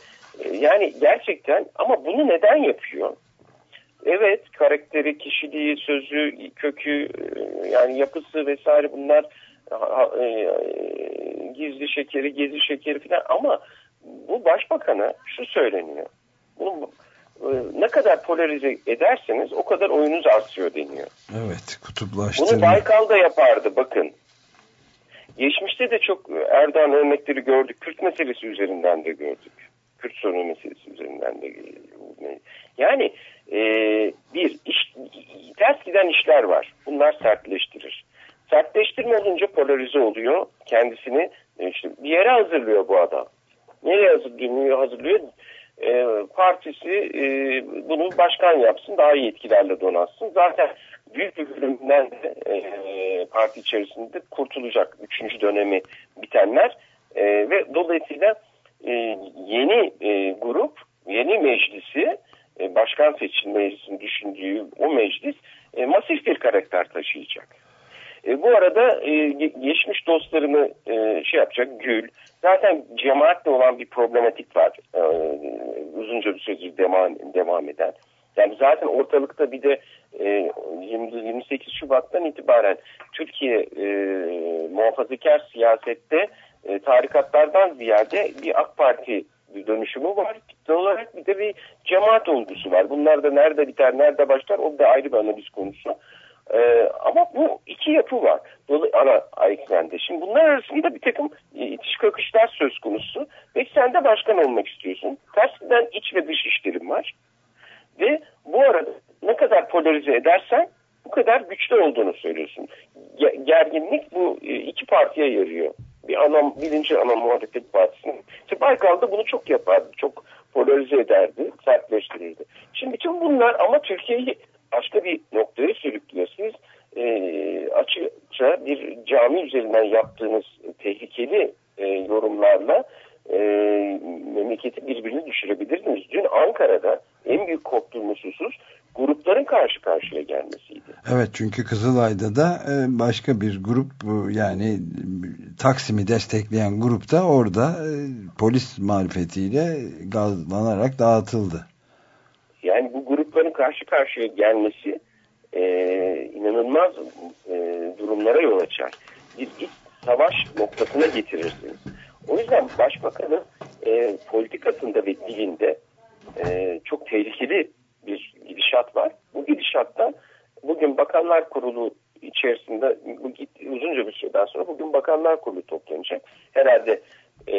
e, yani gerçekten ama bunu neden yapıyor? Evet karakteri, kişiliği, sözü, kökü e, yani yapısı vesaire bunlar e, gizli şekeri, gezi şekeri falan ama bu başbakana şu söyleniyor. Bunu ne kadar polarize ederseniz o kadar oyunuz artıyor deniyor. Evet kutuplaştırma. Bunu Baykal da yapardı bakın. Geçmişte de çok Erdoğan örnekleri gördük. Kürt meselesi üzerinden de gördük. Kürt sorunu meselesi üzerinden de. Yani e, bir, iş, ters giden işler var. Bunlar sertleştirir. Sertleştirme olunca polarize oluyor. Kendisini e, işte bir yere hazırlıyor bu adam. Nereye hazırlıyor? hazırlıyor? E, partisi e, bunu başkan yapsın, daha iyi etkilerle donatsın. Zaten büyük bir bölümden de e, parti içerisinde kurtulacak üçüncü dönemi bitenler e, ve dolayısıyla e, yeni e, grup, yeni meclisi e, başkan seçim meclisinin düşündüğü o meclis e, masif bir karakter taşıyacak. E, bu arada e, geçmiş dostlarını e, şey yapacak Gül. Zaten cemaatle olan bir problematik var. E, uzunca bir süredir devam, devam eden. Yani zaten ortalıkta bir de e, 20, 28 Şubat'tan itibaren Türkiye e, muhafazakar siyasette e, tarikatlardan ziyade bir AK Parti dönüşümü var. Kitle olarak bir de bir cemaat olgusu var. Bunlar da nerede biter, nerede başlar o da ayrı bir analiz konusu. Ee, ama bu iki yapı var. Dolu, ana. Şimdi bunlar arasında bir takım e, itiş kakışlar söz konusu. Ve sen de başkan olmak istiyorsun. Tersinden iç ve dış işlerim var. Ve bu arada ne kadar polarize edersen bu kadar güçlü olduğunu söylüyorsun. Gerginlik bu e, iki partiye yarıyor. Bir ana, birinci ana muhalefet partisinin. İşte Baykal da bunu çok yapardı. Çok polarize ederdi, sertleştirirdi. Şimdi bütün bunlar ama Türkiye'yi başka bir noktaya sürüklüyor. Siz e, açıkça bir cami üzerinden yaptığınız tehlikeli e, yorumlarla e, memleketi birbirine düşürebilirsiniz. Dün Ankara'da en büyük korktuğumuz husus grupların karşı karşıya gelmesiydi. Evet çünkü Kızılay'da da e, başka bir grup e, yani Taksim'i destekleyen grup da orada e, polis marifetiyle gazlanarak dağıtıldı. Yani bu grupların karşı karşıya gelmesi e, inanılmaz e, durumlara yol açar. Bir iç savaş noktasına getirirsiniz. O yüzden başbakanın e, politikasında ve dilinde e, çok tehlikeli bir gidişat var. Bu gidişattan bugün Bakanlar Kurulu içerisinde bu uzunca bir süreden sonra bugün Bakanlar Kurulu toplanacak. Herhalde e,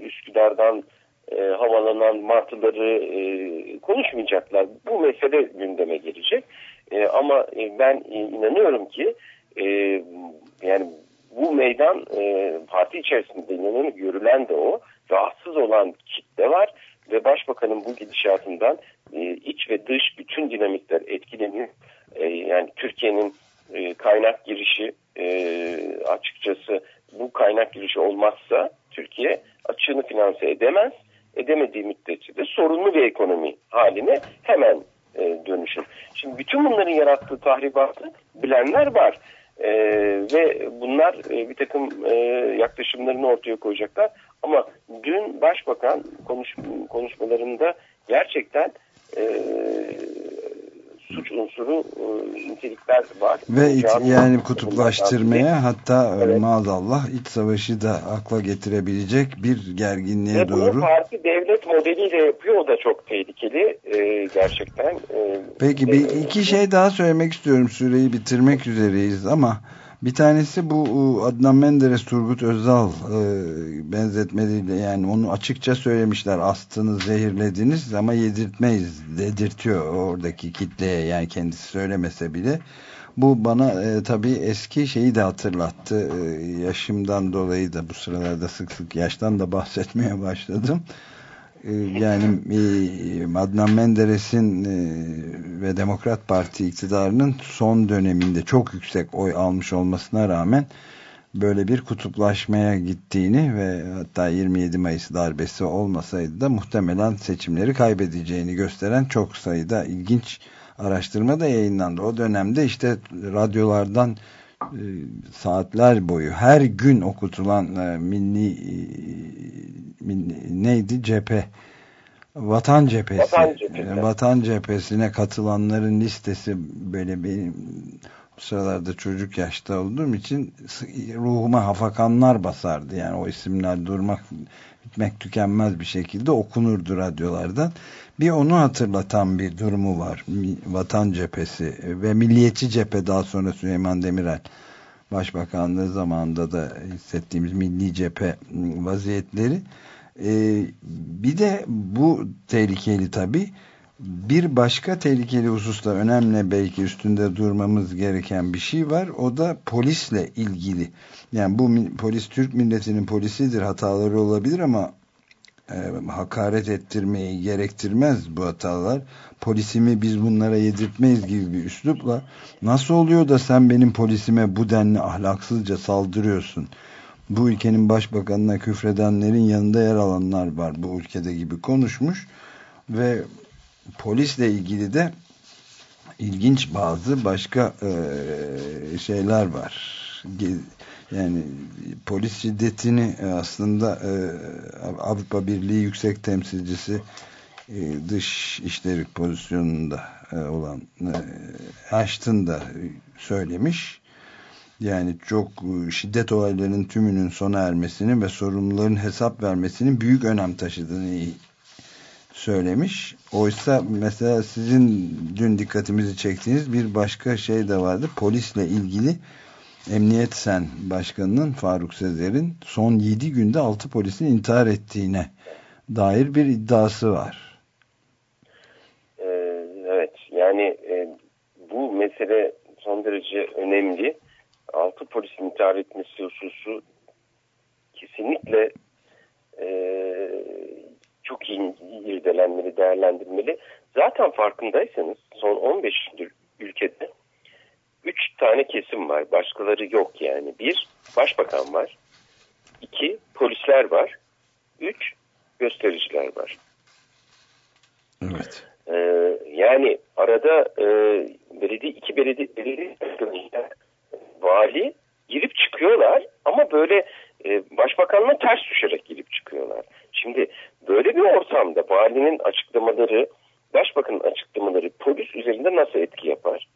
Üsküdar'dan e, havalanan martıları e, konuşmayacaklar. Bu mesele gündeme gelecek. E, ama e, ben e, inanıyorum ki e, yani bu meydan e, parti içerisinde inanın görülen de o. Rahatsız olan kitle var ve başbakanın bu gidişatından e, iç ve dış bütün dinamikler etkileniyor. E, yani Türkiye'nin e, kaynak girişi e, açıkçası bu kaynak girişi olmazsa Türkiye açığını finanse edemez. Edemediği müddetçe de sorunlu bir ekonomi haline hemen e, dönüşür. Şimdi bütün bunların yarattığı tahribatı bilenler var. E, ve bunlar e, bir takım e, yaklaşımlarını ortaya koyacaklar. Ama dün Başbakan konuş, konuşmalarında gerçekten e, suç unsuru e, nitelikler var. Ve it, yani kutuplaştırmaya hatta evet. maazallah iç savaşı da akla getirebilecek bir gerginliğe Ve doğru. Ve parti devlet modeliyle yapıyor o da çok tehlikeli e, gerçekten. E, Peki bir e, iki şey daha söylemek istiyorum süreyi bitirmek üzereyiz ama bir tanesi bu Adnan Menderes, Turgut Özal e, benzetmeleriyle yani onu açıkça söylemişler. Astınız, zehirlediniz ama yedirtmeyiz dedirtiyor oradaki kitleye yani kendisi söylemese bile. Bu bana e, tabii eski şeyi de hatırlattı. E, yaşımdan dolayı da bu sıralarda sık sık yaştan da bahsetmeye başladım. Ee, yani e, Adnan Menderes'in e, ve Demokrat Parti iktidarının son döneminde çok yüksek oy almış olmasına rağmen böyle bir kutuplaşmaya gittiğini ve hatta 27 Mayıs darbesi olmasaydı da muhtemelen seçimleri kaybedeceğini gösteren çok sayıda ilginç araştırma da yayınlandı. O dönemde işte radyolardan saatler boyu her gün okutulan milli neydi cephe Vatan cephesi. Vatan, cephesi. Vatan cephesine katılanların listesi böyle benim bu sıralarda çocuk yaşta olduğum için ruhuma hafakanlar basardı. Yani o isimler durmak bitmek tükenmez bir şekilde okunurdu radyolardan. Bir onu hatırlatan bir durumu var. Vatan cephesi ve milliyetçi cephe daha sonra Süleyman Demirel Başbakanlığı zamanında da hissettiğimiz milli cephe vaziyetleri. E, bir de bu tehlikeli tabii bir başka tehlikeli hususta önemli belki üstünde durmamız gereken bir şey var. O da polisle ilgili. Yani bu polis Türk milletinin polisidir. Hataları olabilir ama e, hakaret ettirmeyi gerektirmez bu hatalar. Polisimi biz bunlara yedirtmeyiz gibi bir üslupla nasıl oluyor da sen benim polisime bu denli ahlaksızca saldırıyorsun? Bu ülkenin başbakanına küfredenlerin yanında yer alanlar var bu ülkede gibi konuşmuş ve polisle ilgili de ilginç bazı başka e, şeyler var. Yani polis şiddetini aslında e, Avrupa Birliği Yüksek Temsilcisi e, dış işleri pozisyonunda e, olan e, Ashton da söylemiş. Yani çok e, şiddet olaylarının tümünün sona ermesinin ve sorumluların hesap vermesinin büyük önem taşıdığını söylemiş. Oysa mesela sizin dün dikkatimizi çektiğiniz bir başka şey de vardı. Polisle ilgili Emniyet Sen Başkanı'nın Faruk Sezer'in son 7 günde 6 polisin intihar ettiğine dair bir iddiası var. Ee, evet yani e, bu mesele son derece önemli. 6 polisin intihar etmesi hususu kesinlikle e, çok iyi irdelenmeli, değerlendirmeli. Zaten farkındaysanız son 15 ülkede 3 tane kesim var. Başkaları yok yani. Bir, başbakan var. iki polisler var. Üç, göstericiler var. Evet. Ee, yani arada e, belediye, iki belediye, belediye vali girip çıkıyorlar ama böyle e, başbakanla ters düşerek girip çıkıyorlar. Şimdi böyle bir ortamda valinin açıklamaları, başbakanın açıklamaları polis üzerinde nasıl etki yapar?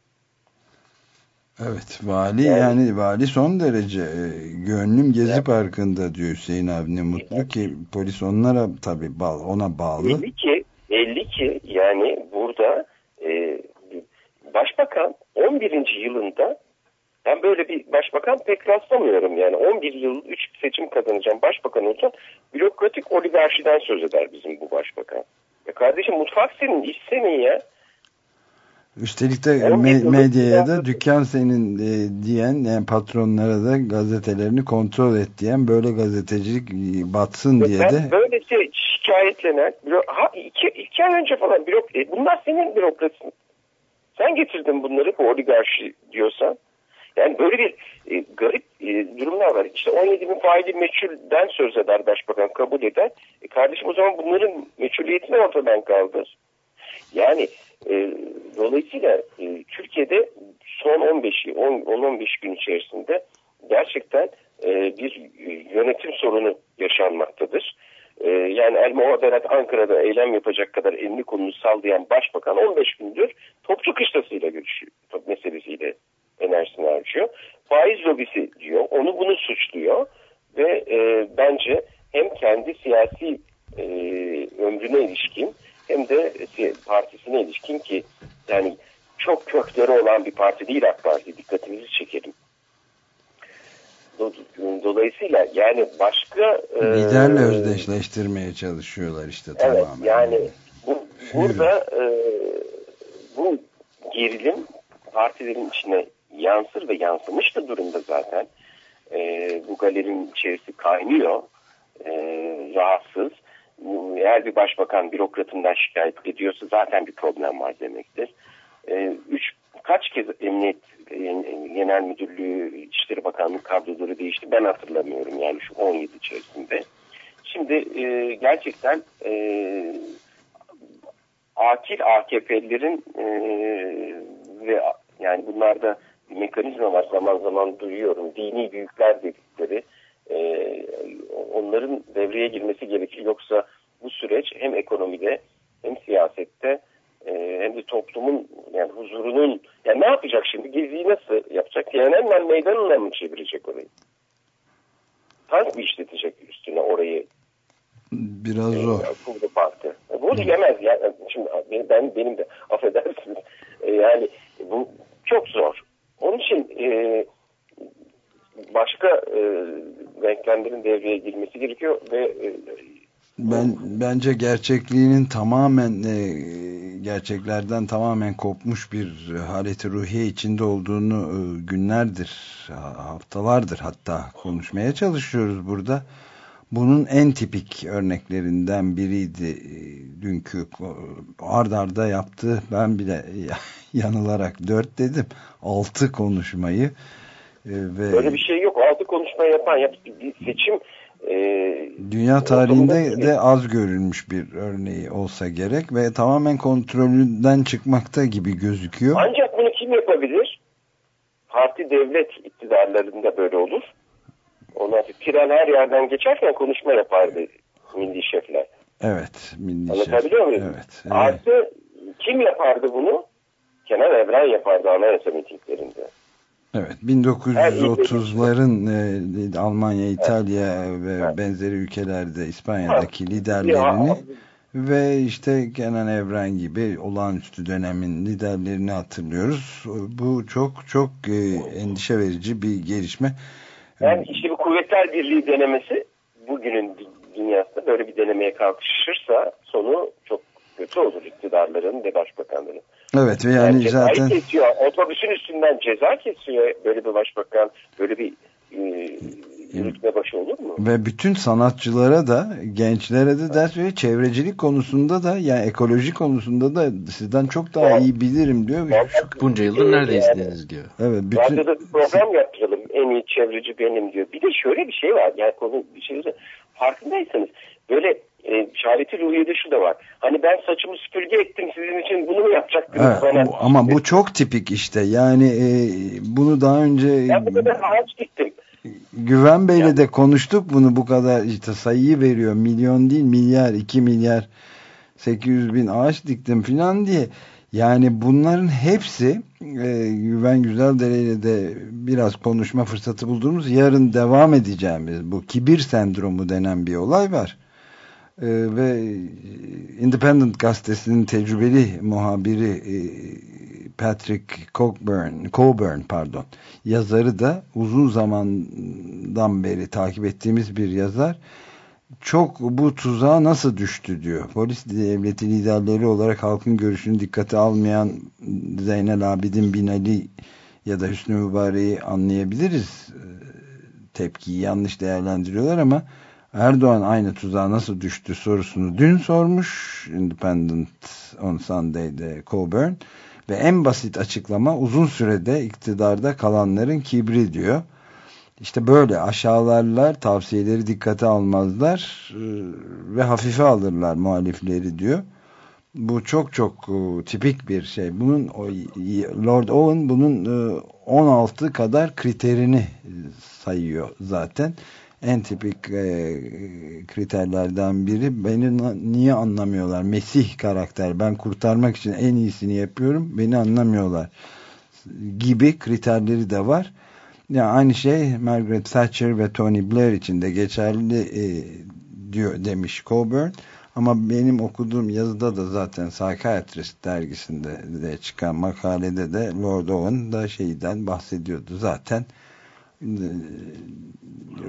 Evet vali yani, yani vali son derece e, gönlüm Gezi evet. Parkı'nda diyor Hüseyin abi ne mutlu evet. ki polis onlara tabi bağlı, ona bağlı. Belli ki, belli ki yani burada e, başbakan 11. yılında ben böyle bir başbakan pek rastlamıyorum yani 11 yıl 3 seçim kazanacağım başbakan olacağım bürokratik oligarşiden söz eder bizim bu başbakan. Ya kardeşim mutfak senin iş senin ya. Üstelik de me medyaya da dükkan senin e, diyen yani patronlara da gazetelerini kontrol et diyen böyle gazetecilik batsın diye ben de. Böyle şey şikayetlenen ha, iki, iki ay önce falan bürok, e, bunlar senin bürokrasin. Sen getirdin bunları bu oligarşi diyorsan. Yani böyle bir e, garip e, durumlar var. İşte 17 bin faili meçhulden söz eder başbakan kabul eder. E, kardeşim o zaman bunların meçhuliyetini ortadan kaldır. Yani e, dolayısıyla e, Türkiye'de son 15 10-15 gün içerisinde gerçekten e, bir yönetim sorunu yaşanmaktadır. Yani El Muhaberat Ankara'da eylem yapacak kadar elini kolunu sallayan başbakan 15 gündür topçu kışlasıyla görüşüyor meselesiyle enerjisini harcıyor. Faiz lobisi diyor, onu bunu suçluyor ve e, bence hem kendi siyasi e, ömrüne ilişkin hem de partisine ilişkin ki yani çok kökleri olan bir parti değil AK Parti dikkatinizi çekelim. Dolayısıyla yani başka e, liderle e, özdeşleştirmeye çalışıyorlar işte evet, tamamen. Yani bu, burada e, bu gerilim partilerin içine yansır ve yansımış da durumda zaten. E, bu galerinin içerisi kaynıyor. E, rahatsız. Eğer bir başbakan bürokratından şikayet ediyorsa zaten bir problem var demektir. E, üç, kaç kez emniyet genel müdürlüğü İçişleri Bakanlığı kadroları değişti ben hatırlamıyorum yani şu 17 içerisinde. Şimdi e, gerçekten e, akil AKP'lilerin e, ve yani bunlarda mekanizma var zaman zaman duyuyorum. Dini büyükler dedikleri e, onların devreye girmesi gerekir. Yoksa bu süreç hem ekonomide hem siyasette e, hem de toplumun yani huzurunun yani ne yapacak şimdi? Geziyi nasıl yapacak? Tiananmen meydanına mı çevirecek orayı? Tank mı işletecek üstüne orayı? Biraz e, zor. Kurdu Parti. E, bu diyemez. Yani, şimdi ben benim de <laughs> affedersiniz. E, yani bu çok zor. Onun için e, başka e, denklemlerin devreye girmesi gerekiyor ve e, ben bence gerçekliğinin tamamen e, gerçeklerden tamamen kopmuş bir haleti ruhiye içinde olduğunu e, günlerdir, haftalardır hatta konuşmaya çalışıyoruz burada. Bunun en tipik örneklerinden biriydi e, dünkü ard arda yaptığı ben bile <laughs> yanılarak dört dedim altı konuşmayı ve böyle bir şey yok altı konuşma yapan yap, seçim e, dünya tarihinde de az görülmüş bir örneği olsa gerek ve tamamen kontrolünden çıkmakta gibi gözüküyor. Ancak bunu kim yapabilir? Parti devlet iktidarlarında böyle olur. Ondan sonra tren her yerden geçerken konuşma yapardı milli şefler. Evet. Milli Anlatabiliyor şef. muyum? Evet, evet. Artı kim yapardı bunu? Kenan Evren yapardı anayasa mitinglerinde. Evet 1930'ların e, Almanya, İtalya evet. ve evet. benzeri ülkelerde İspanya'daki evet. liderlerini ya. ve işte Kenan Evren gibi olağanüstü dönemin liderlerini hatırlıyoruz. Bu çok çok e, endişe verici bir gelişme. Yani işte bu kuvvetler birliği denemesi bugünün dünyasında böyle bir denemeye kalkışırsa sonu çok kötü olur iktidarların ve başbakanların. Evet ve yani, yani zaten... kesiyor. Otobüsün üstünden ceza kesiyor böyle bir başbakan. Böyle bir e, yürütme başı olur mu? Ve bütün sanatçılara da gençlere de ders veriyor. Çevrecilik konusunda da yani ekoloji konusunda da sizden çok daha evet. iyi bilirim diyor. Şu, bunca yıldır neredeydiniz yani, diyor. Evet. Bütün... Radyoda bir program yaptıralım. En iyi çevreci benim diyor. Bir de şöyle bir şey var. Yani konu bir şey farkındaysanız böyle e, şahveti ruhiyede şu da var. Hani ben saçımı süpürge ettim sizin için bunu mu yapacaktınız evet, bana? Bu, ama bu çok tipik işte. Yani e, bunu daha önce... Ben burada ağaç gittim. Güven Bey'le de konuştuk bunu bu kadar işte sayıyı veriyor. Milyon değil milyar, iki milyar 800 bin ağaç diktim filan diye. Yani bunların hepsi e, Güven Güzeldere ile de biraz konuşma fırsatı bulduğumuz yarın devam edeceğimiz bu kibir sendromu denen bir olay var. E, ve Independent gazetesinin tecrübeli muhabiri e, Patrick Coburn, Coburn pardon yazarı da uzun zamandan beri takip ettiğimiz bir yazar çok bu tuzağa nasıl düştü diyor. Polis devleti liderleri olarak halkın görüşünü dikkate almayan Zeynel Abidin Binali ya da Hüsnü Mübarek'i anlayabiliriz. Ee, tepkiyi yanlış değerlendiriyorlar ama Erdoğan aynı tuzağa nasıl düştü sorusunu dün sormuş Independent on Sunday'de Coburn ve en basit açıklama uzun sürede iktidarda kalanların kibri diyor. İşte böyle aşağılarlar, tavsiyeleri dikkate almazlar e, ve hafife alırlar muhalifleri diyor. Bu çok çok e, tipik bir şey. Bunun Lord Owen bunun 16 e, kadar kriterini sayıyor zaten. En tipik kriterlerden biri beni niye anlamıyorlar? Mesih karakter. Ben kurtarmak için en iyisini yapıyorum. Beni anlamıyorlar gibi kriterleri de var ya aynı şey Margaret Thatcher ve Tony Blair için de geçerli e, diyor demiş Coburn. Ama benim okuduğum yazıda da zaten Psychiatrist dergisinde de çıkan makalede de Lord Owen da şeyden bahsediyordu. Zaten e,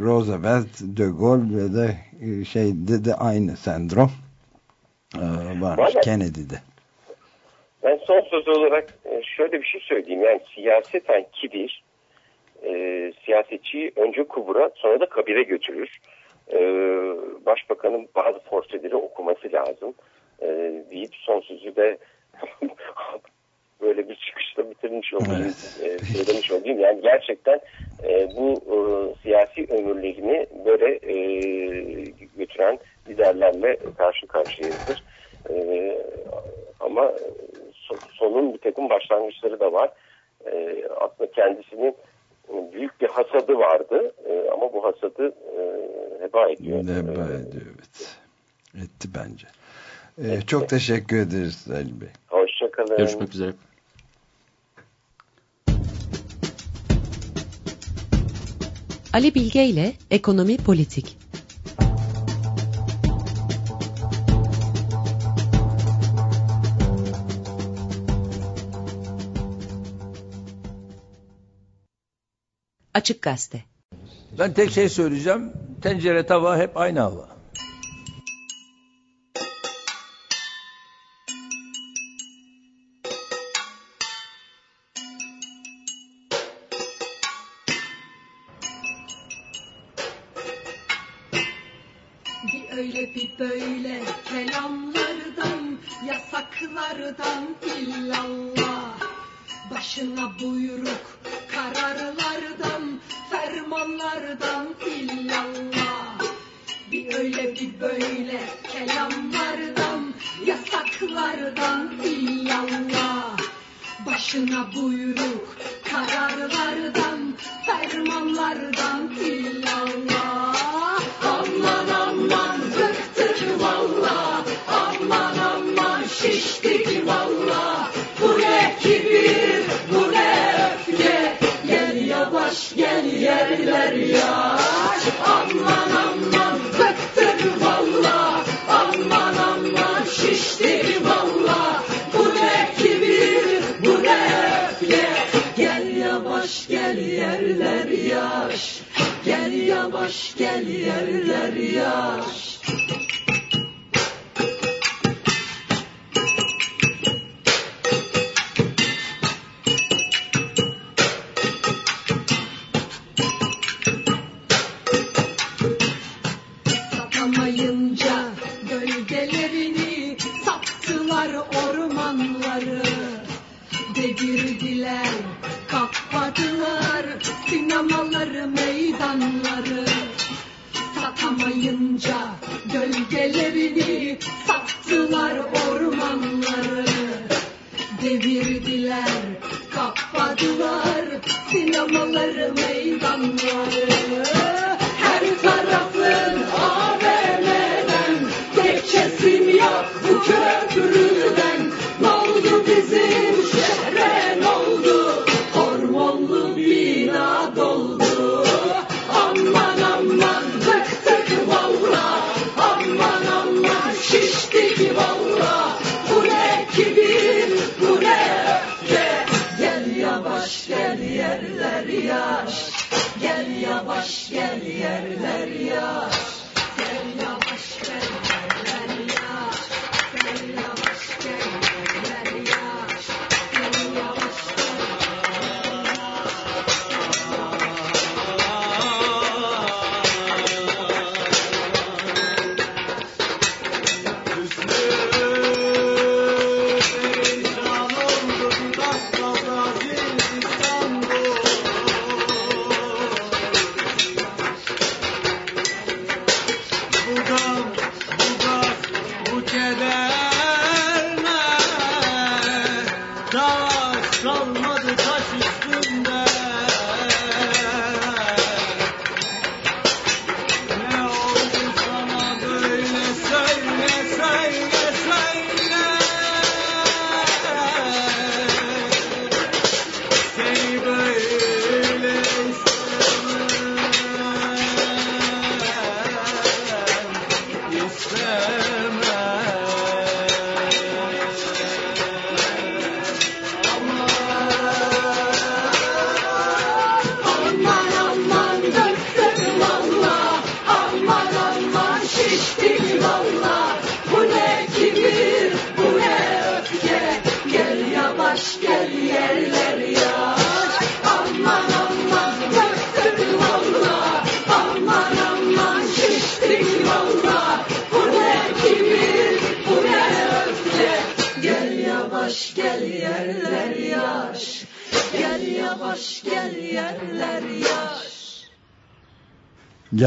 Roosevelt, De Gaulle ve de e, şeyde de aynı sendrom e, varmış Kennedy'de. Ben son söz olarak şöyle bir şey söyleyeyim. Yani siyaseten kibir e, siyasetçiyi önce kubura sonra da kabire götürür. E, başbakanın bazı portreleri okuması lazım e, deyip son sözü de <laughs> böyle bir çıkışla bitirmiş olayım, evet. e, söylemiş olayım. Yani gerçekten e, bu e, siyasi ömürlerini böyle e, götüren liderlerle karşı karşıyayızdır. E, ama sonun bir takım başlangıçları da var. E, aslında kendisini büyük bir hasadı vardı e, ama bu hasadı e, heba ediyor. Heba ediyor evet. Etti bence. E, Etti. Çok teşekkür ederiz Ali Bey. Hoşçakalın. Görüşmek üzere. Ali Bilge ile Ekonomi Politik Açık Gazete Ben tek şey söyleyeceğim. Tencere tava hep aynı hava.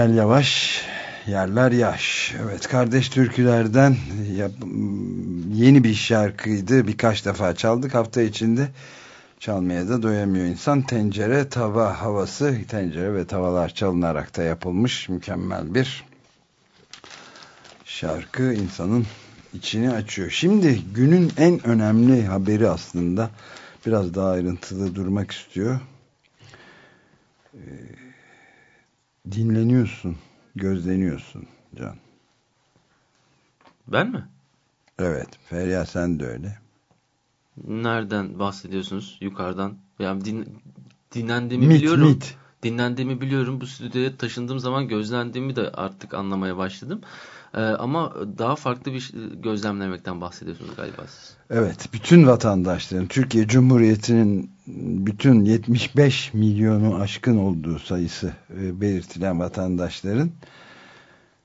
Gel yavaş yerler yaş. Evet kardeş türkülerden yeni bir şarkıydı. Birkaç defa çaldık hafta içinde. Çalmaya da doyamıyor insan. Tencere tava havası tencere ve tavalar çalınarak da yapılmış mükemmel bir şarkı insanın içini açıyor. Şimdi günün en önemli haberi aslında biraz daha ayrıntılı durmak istiyor. Ee, dinleniyorsun, gözleniyorsun Can. Ben mi? Evet, Ferya sen de öyle. Nereden bahsediyorsunuz? Yukarıdan. Yani din, dinlendiğimi Mit, biliyorum. mit. dinlendiğimi biliyorum. Bu stüdyoya taşındığım zaman gözlendiğimi de artık anlamaya başladım. Ee, ama daha farklı bir gözlemlemekten bahsediyorsunuz galiba siz. Evet, bütün vatandaşların, Türkiye Cumhuriyeti'nin bütün 75 milyonu aşkın olduğu sayısı e, belirtilen vatandaşların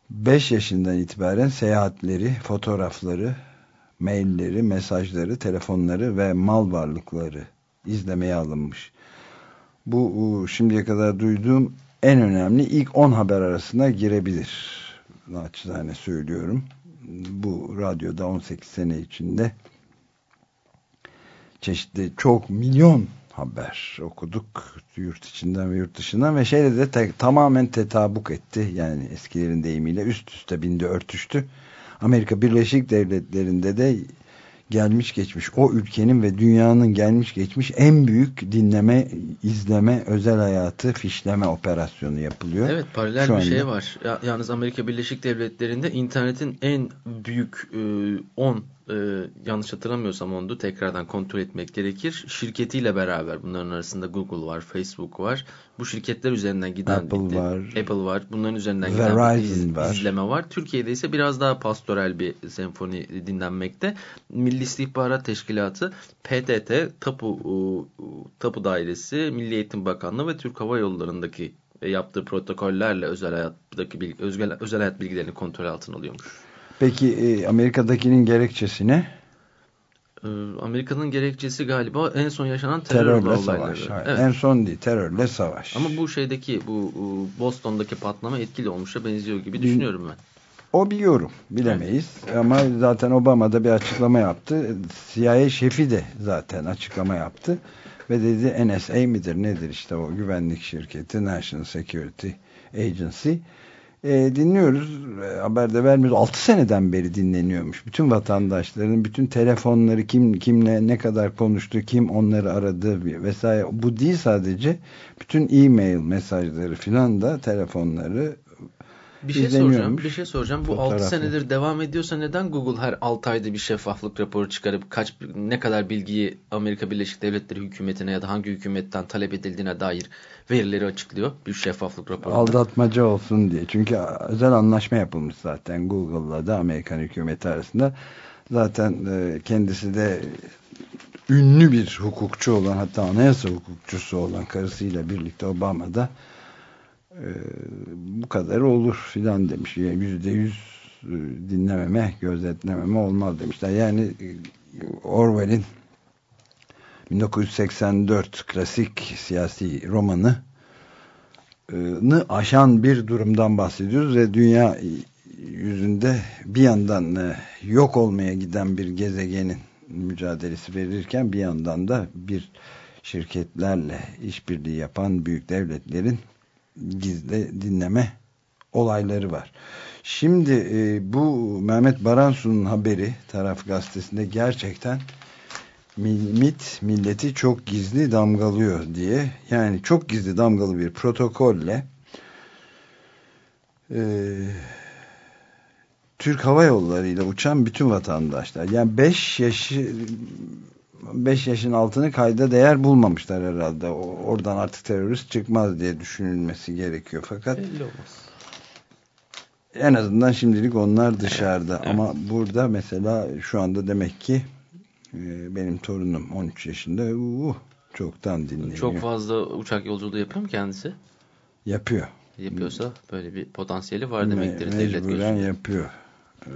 5 yaşından itibaren seyahatleri, fotoğrafları, mailleri, mesajları, telefonları ve mal varlıkları izlemeye alınmış. Bu şimdiye kadar duyduğum en önemli ilk 10 haber arasına girebilir. Naçizane söylüyorum. Bu radyoda 18 sene içinde çeşitli çok milyon haber okuduk yurt içinden ve yurt dışından ve şeyle de te tamamen tetabuk etti. Yani eskilerin deyimiyle üst üste bindi örtüştü. Amerika Birleşik Devletleri'nde de gelmiş geçmiş o ülkenin ve dünyanın gelmiş geçmiş en büyük dinleme, izleme, özel hayatı fişleme operasyonu yapılıyor. Evet paralel Şu bir anda. şey var. Yalnız Amerika Birleşik Devletleri'nde internetin en büyük 10 e, yanlış hatırlamıyorsam onu tekrardan kontrol etmek gerekir. Şirketiyle beraber bunların arasında Google var, Facebook var. Bu şirketler üzerinden giden Apple bir, var. Apple var. Bunların üzerinden giden bir iz, var. izleme var. Türkiye'de ise biraz daha pastoral bir senfoni dinlenmekte. Milli İstihbarat Teşkilatı, PTT, Tapu Tapu Dairesi, Milli Eğitim Bakanlığı ve Türk Hava Yolları'ndaki yaptığı protokollerle özel hayattaki özel, özel hayat bilgilerini kontrol altına alıyormuş. Peki e, Amerika'dakinin gerekçesi ne? E, Amerika'nın gerekçesi galiba en son yaşanan terör terörle olayları. savaş. Evet. En son değil terörle savaş. Ama bu şeydeki bu Boston'daki patlama etkili olmuşa benziyor gibi düşünüyorum ben. O bir yorum. Bilemeyiz. Evet. Ama zaten Obama da bir açıklama yaptı. CIA şefi de zaten açıklama yaptı. Ve dedi NSA midir nedir işte o güvenlik şirketi National Security Agency e, dinliyoruz. E, haberde vermiyoruz. 6 seneden beri dinleniyormuş. Bütün vatandaşların bütün telefonları kim kimle ne kadar konuştu, kim onları aradı vesaire. Bu değil sadece. Bütün e-mail mesajları filan da telefonları bir şey soracağım. Bir şey soracağım. Bu Fotoğrafı. 6 senedir devam ediyorsa neden Google her 6 ayda bir şeffaflık raporu çıkarıp kaç ne kadar bilgiyi Amerika Birleşik Devletleri hükümetine ya da hangi hükümetten talep edildiğine dair verileri açıklıyor. Bir şeffaflık raporu. Aldatmaca olsun diye. Çünkü özel anlaşma yapılmış zaten Google'la da Amerikan hükümeti arasında. Zaten e, kendisi de ünlü bir hukukçu olan hatta anayasa hukukçusu olan karısıyla birlikte Obama'da e, bu kadar olur filan demiş. Yüzde yüz e, dinlememe, gözetlememe olmaz demişler. Yani Orwell'in 1984 klasik siyasi romanı aşan bir durumdan bahsediyoruz ve dünya yüzünde bir yandan e, yok olmaya giden bir gezegenin mücadelesi verirken bir yandan da bir şirketlerle işbirliği yapan büyük devletlerin gizli dinleme olayları var. Şimdi e, bu Mehmet Baransu'nun haberi taraf gazetesinde gerçekten MIT milleti çok gizli damgalıyor diye yani çok gizli damgalı bir protokolle e, Türk Hava Yolları ile uçan bütün vatandaşlar yani 5 yaşı 5 yaşın altını kayda değer bulmamışlar herhalde. Oradan artık terörist çıkmaz diye düşünülmesi gerekiyor. Fakat en azından şimdilik onlar dışarıda. Evet. Ama burada mesela şu anda demek ki e, benim torunum 13 yaşında uh, çoktan dinleniyor. Çok fazla uçak yolculuğu yapıyor mu kendisi? Yapıyor. Yapıyorsa böyle bir potansiyeli var demektir. Me mecburen yapıyor. Ee,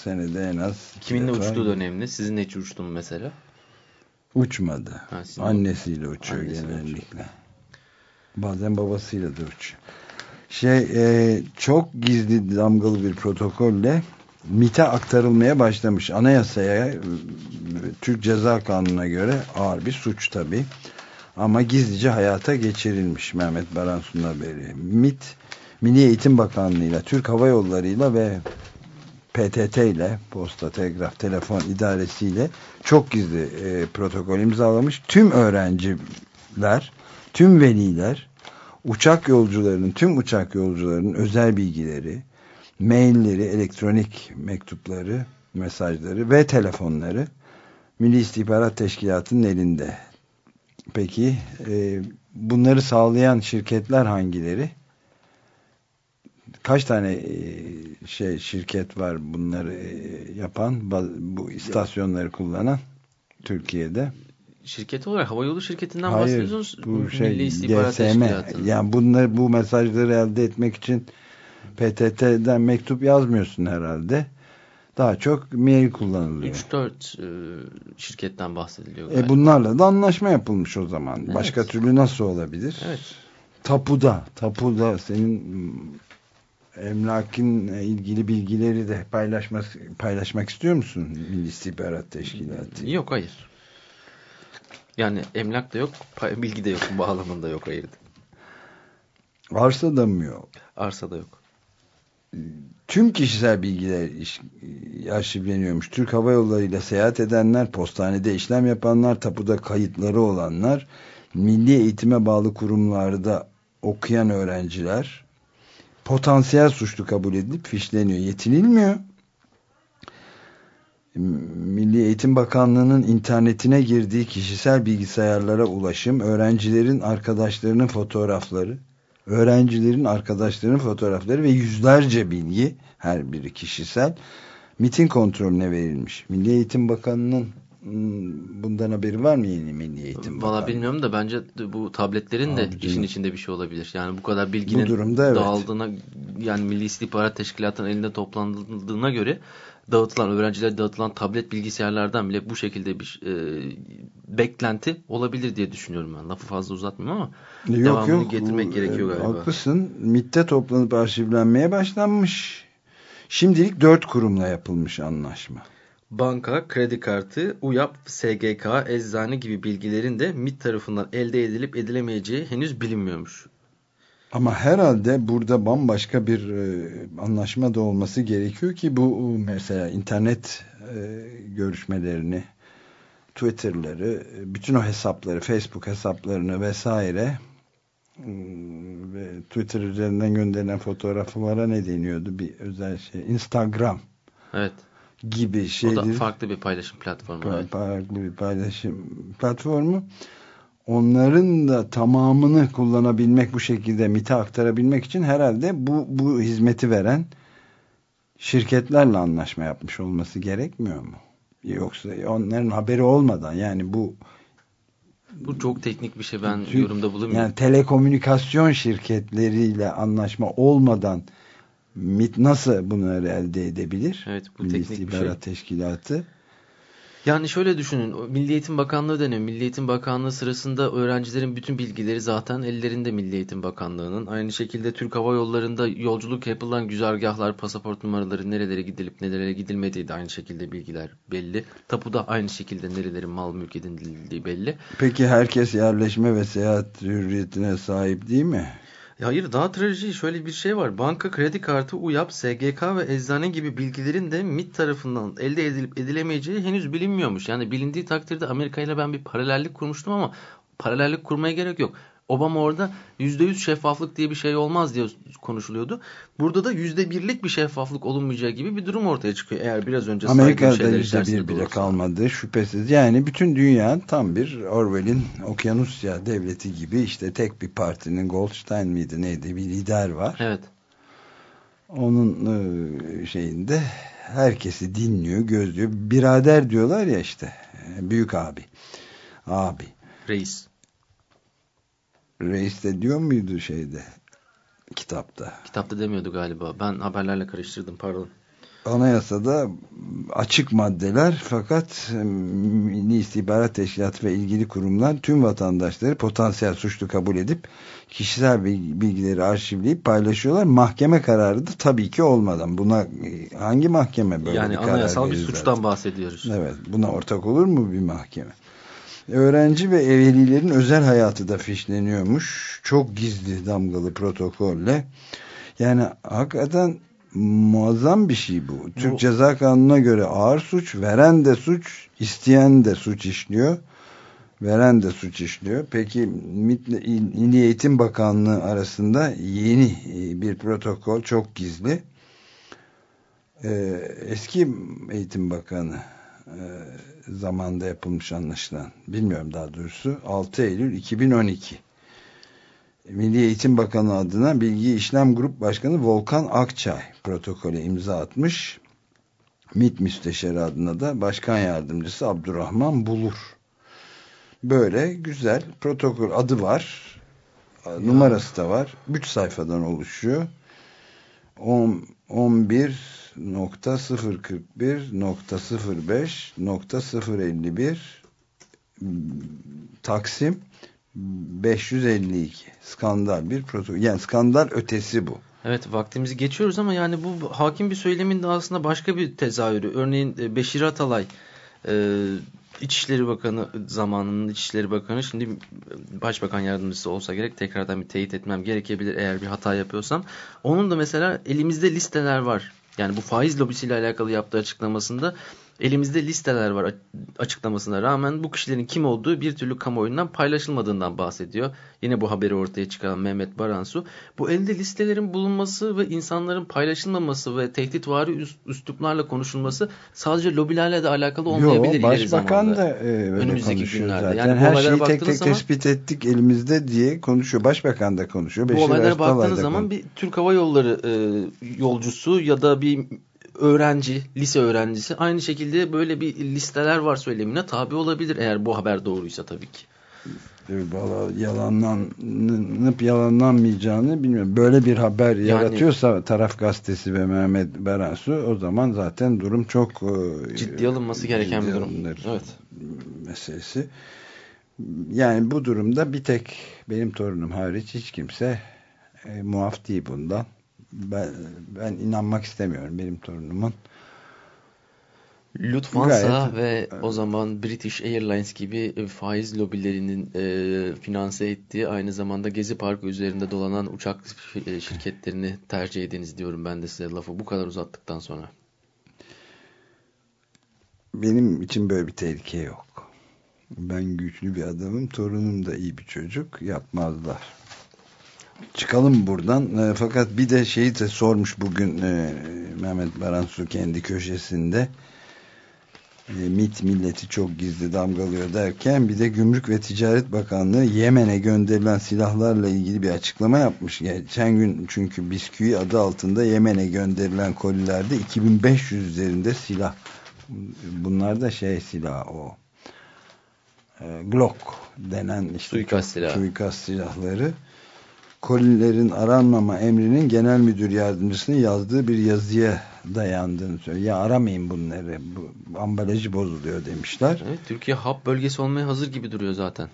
senede en az. Kiminle uçtuğu da önemli. Sizinle hiç uçtum mesela? Uçmadı. Ha, Annesiyle uçuyor Annesiyle genellikle. Uçuyor. Bazen babasıyla da uçuyor. Şey e, çok gizli damgalı bir protokolle MIT'e aktarılmaya başlamış. Anayasaya Türk Ceza Kanunu'na göre ağır bir suç tabi. Ama gizlice hayata geçirilmiş Mehmet Baransu'nun haberi. MIT Milli Eğitim Bakanlığı ile Türk Hava Yolları ile ve PTT ile Posta Telgraf Telefon İdaresi ile çok gizli e, protokol imzalamış. Tüm öğrenciler, tüm veliler, uçak yolcularının, tüm uçak yolcularının özel bilgileri, mailleri, elektronik mektupları, mesajları ve telefonları Milli İstihbarat Teşkilatı'nın elinde. Peki e, bunları sağlayan şirketler hangileri? Kaç tane e, şey şirket var bunları e, yapan bu istasyonları kullanan Türkiye'de? Şirket olarak havayolu şirketinden Hayır, bahsediyorsunuz. Bu şey GSM. Yani bunları bu mesajları elde etmek için PTT'den mektup yazmıyorsun herhalde. Daha çok mail kullanılıyor. 3-4 e, şirketten bahsediliyor. E bunlarla da anlaşma yapılmış o zaman. Evet. Başka türlü nasıl olabilir? Evet. Tapuda, tapuda senin emlakinle ilgili bilgileri de paylaşmak paylaşmak istiyor musun Milli İstihbarat Teşkilatı? Yok hayır. Yani emlak da yok, bilgi de yok bağlamında yok hayır. Arsa da mı yok? Arsa da yok. Tüm kişisel bilgiler arşivleniyormuş. Türk Hava Yolları ile seyahat edenler, postanede işlem yapanlar, tapuda kayıtları olanlar, milli eğitime bağlı kurumlarda okuyan öğrenciler, potansiyel suçlu kabul edilip fişleniyor. Yetinilmiyor. Milli Eğitim Bakanlığı'nın internetine girdiği kişisel bilgisayarlara ulaşım, öğrencilerin arkadaşlarının fotoğrafları, öğrencilerin arkadaşlarının fotoğrafları ve yüzlerce bilgi, her biri kişisel, MIT'in kontrolüne verilmiş. Milli Eğitim Bakanlığı'nın Hmm, bundan haberi var mı yeni Milli Eğitim Valla bilmiyorum da bence bu tabletlerin de Abi, işin içinde bir şey olabilir. Yani bu kadar bilginin bu durumda, evet. dağıldığına yani Milli İstihbarat Teşkilatı'nın elinde toplandığına göre dağıtılan öğrencilere dağıtılan tablet bilgisayarlardan bile bu şekilde bir e, beklenti olabilir diye düşünüyorum ben. Lafı fazla uzatmıyorum ama yok, devamını yok, getirmek gerekiyor galiba. Haklısın. MIT'te toplanıp arşivlenmeye başlanmış. Şimdilik dört kurumla yapılmış anlaşma. Banka, kredi kartı, UYAP, SGK, eczane gibi bilgilerin de MIT tarafından elde edilip edilemeyeceği henüz bilinmiyormuş. Ama herhalde burada bambaşka bir e, anlaşma da olması gerekiyor ki bu mesela internet e, görüşmelerini, Twitter'ları, bütün o hesapları, Facebook hesaplarını vesaire e, ve Twitter üzerinden gönderilen fotoğraflara ne deniyordu? Bir özel şey. Instagram. Evet gibi şeydir. O da farklı bir paylaşım platformu. Pa farklı bir paylaşım platformu. Onların da tamamını kullanabilmek bu şekilde MIT'e aktarabilmek için herhalde bu, bu hizmeti veren şirketlerle anlaşma yapmış olması gerekmiyor mu? Yoksa onların haberi olmadan yani bu bu çok teknik bir şey ben yorumda bulunmuyorum. Yani telekomünikasyon şirketleriyle anlaşma olmadan MIT nasıl bunları elde edebilir? Evet bu Milli teknik bir şey. Teşkilatı. Yani şöyle düşünün. Milli Eğitim Bakanlığı deniyor. Milli Eğitim Bakanlığı sırasında öğrencilerin bütün bilgileri zaten ellerinde Milli Eğitim Bakanlığı'nın. Aynı şekilde Türk Hava Yolları'nda yolculuk yapılan güzergahlar, pasaport numaraları nerelere gidilip nerelere gidilmediği de aynı şekilde bilgiler belli. Tapuda aynı şekilde nerelerin mal mülk edinildiği belli. Peki herkes yerleşme ve seyahat hürriyetine sahip değil mi? Hayır daha trajik şöyle bir şey var. Banka, kredi kartı, UYAP, SGK ve eczane gibi bilgilerin de MIT tarafından elde edilip edilemeyeceği henüz bilinmiyormuş. Yani bilindiği takdirde Amerika ile ben bir paralellik kurmuştum ama paralellik kurmaya gerek yok. Obama orada %100 şeffaflık diye bir şey olmaz diye konuşuluyordu. Burada da %1'lik bir şeffaflık olunmayacağı gibi bir durum ortaya çıkıyor. Eğer biraz önce Amerika'da %1 bile kalmadı şüphesiz. Yani bütün dünya tam bir Orwell'in Okyanusya devleti gibi işte tek bir partinin Goldstein miydi neydi bir lider var. Evet. Onun e, şeyinde herkesi dinliyor, gözlüyor. Birader diyorlar ya işte. Büyük abi. Abi. Reis. Reis de diyor muydu şeyde kitapta? Kitapta demiyordu galiba. Ben haberlerle karıştırdım pardon. Anayasada açık maddeler fakat Milli İstihbarat Teşkilatı ve ilgili kurumlar tüm vatandaşları potansiyel suçlu kabul edip kişisel bilgileri arşivleyip paylaşıyorlar. Mahkeme kararı da tabii ki olmadan. Buna hangi mahkeme böyle yani bir karar Yani anayasal bir suçtan zaten? bahsediyoruz. Evet. Buna ortak olur mu bir mahkeme? Öğrenci ve velilerin özel hayatı da fişleniyormuş. Çok gizli damgalı protokolle. Yani hakikaten muazzam bir şey bu. bu. Türk Ceza Kanunu'na göre ağır suç, veren de suç, isteyen de suç işliyor. Veren de suç işliyor. Peki Milli Eğitim Bakanlığı arasında yeni e, bir protokol çok gizli. Ee, eski Eğitim Bakanı e, zamanda yapılmış anlaşılan. Bilmiyorum daha doğrusu. 6 Eylül 2012. Milli Eğitim Bakanı adına Bilgi İşlem Grup Başkanı Volkan Akçay protokole imza atmış. MİT Müsteşarı adına da Başkan Yardımcısı Abdurrahman Bulur. Böyle güzel protokol adı var. Numarası da var. 3 sayfadan oluşuyor. 11.041.05.051 Taksim 552 skandal bir protokol. Yani skandal ötesi bu. Evet vaktimizi geçiyoruz ama yani bu hakim bir söylemin de aslında başka bir tezahürü. Örneğin e, Beşir Atalay e, İçişleri Bakanı zamanının İçişleri Bakanı şimdi Başbakan Yardımcısı olsa gerek tekrardan bir teyit etmem gerekebilir eğer bir hata yapıyorsam. Onun da mesela elimizde listeler var. Yani bu faiz lobisiyle alakalı yaptığı açıklamasında Elimizde listeler var açıklamasına rağmen bu kişilerin kim olduğu bir türlü kamuoyundan paylaşılmadığından bahsediyor. Yine bu haberi ortaya çıkaran Mehmet Baransu. Bu elde listelerin bulunması ve insanların paylaşılmaması ve tehditvari üsluplarla konuşulması sadece lobilerle de alakalı olmayabilir. Yo, başbakan da e, önümüzdeki günlerde. Zaten. Yani her şeyi tek tek zaman, tespit ettik elimizde diye konuşuyor. Başbakan da konuşuyor. Bu olaylara baktığınız zaman bir Türk Hava Yolları e, yolcusu ya da bir öğrenci, lise öğrencisi aynı şekilde böyle bir listeler var söylemine tabi olabilir eğer bu haber doğruysa tabii ki. Valla yalanlanıp yalanlanmayacağını bilmiyorum. Böyle bir haber yani, yaratıyorsa Taraf Gazetesi ve Mehmet Beransu o zaman zaten durum çok e, ciddi alınması gereken bir durum. Evet. Meselesi. Yani bu durumda bir tek benim torunum hariç hiç kimse e, muaf değil bundan ben, ben inanmak istemiyorum benim torunumun. Lufthansa ve o zaman British Airlines gibi faiz lobilerinin e, finanse ettiği aynı zamanda Gezi Parkı üzerinde dolanan uçak e, şirketlerini tercih ediniz diyorum ben de size lafı bu kadar uzattıktan sonra. Benim için böyle bir tehlike yok. Ben güçlü bir adamım. Torunum da iyi bir çocuk. Yapmazlar. Çıkalım buradan. E, fakat bir de şeyi de sormuş bugün e, Mehmet Baransu kendi köşesinde. E, MIT milleti çok gizli damgalıyor derken bir de Gümrük ve Ticaret Bakanlığı Yemen'e gönderilen silahlarla ilgili bir açıklama yapmış. Geçen gün çünkü bisküvi adı altında Yemen'e gönderilen kolilerde 2500 üzerinde silah. Bunlar da şey silah o. E, Glock denen işte suikast, silahı. suikast silahları kolilerin aranmama emrinin genel müdür yardımcısının yazdığı bir yazıya dayandığını söylüyor. Ya aramayın bunları. Bu ambalajı bozuluyor demişler. Evet, Türkiye hap bölgesi olmaya hazır gibi duruyor zaten.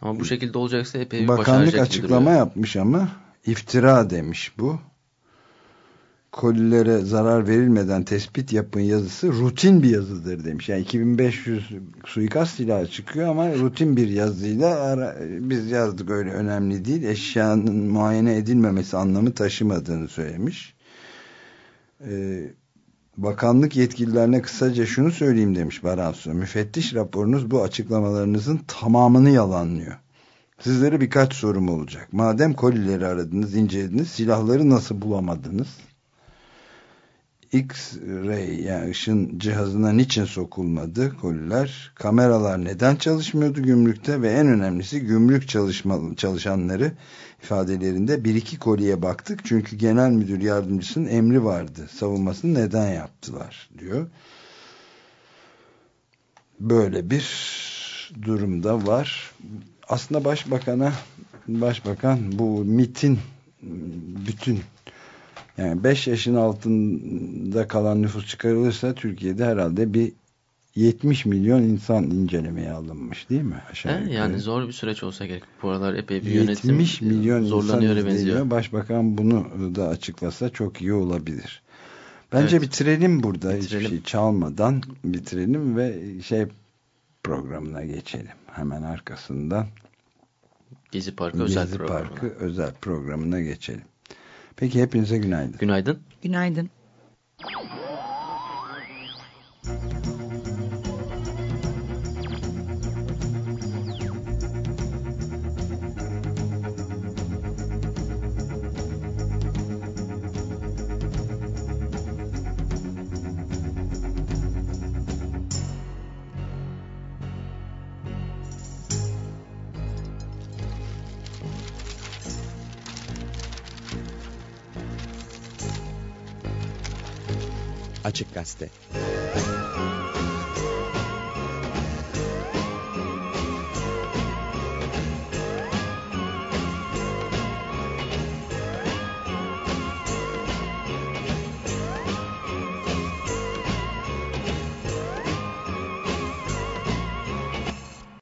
Ama bu şekilde olacaksa epey bir Bakanlık açıklama yapmış ama iftira demiş bu kolilere zarar verilmeden tespit yapın yazısı rutin bir yazıdır demiş. Yani 2500 suikast silahı çıkıyor ama rutin bir yazıyla ara, biz yazdık öyle önemli değil. Eşyanın muayene edilmemesi anlamı taşımadığını söylemiş. Ee, bakanlık yetkililerine kısaca şunu söyleyeyim demiş Baransu. Müfettiş raporunuz bu açıklamalarınızın tamamını yalanlıyor. Sizlere birkaç sorum olacak. Madem kolileri aradınız, incelediniz, silahları nasıl bulamadınız? X-ray yani ışın cihazına niçin sokulmadı koliler? Kameralar neden çalışmıyordu gümrükte ve en önemlisi gümrük çalışanları ifadelerinde bir iki koliye baktık çünkü genel müdür yardımcısının emri vardı. Savunmasını neden yaptılar diyor. Böyle bir durumda var. Aslında başbakana başbakan bu MIT'in bütün yani 5 yaşın altında kalan nüfus çıkarılırsa Türkiye'de herhalde bir 70 milyon insan incelemeye alınmış değil mi? Aşağı yani zor bir süreç olsa gerek. Bu aralar epey bir yönetim 70 milyon zorlanıyor insan benziyor. Başbakan bunu da açıklasa çok iyi olabilir. Bence evet. bitirelim burada bitirelim. hiçbir şey çalmadan bitirelim ve şey programına geçelim. Hemen arkasından Gezi Parkı Gezi özel programına. Parkı özel programına geçelim. Peki hepinize günaydın. Günaydın. Günaydın.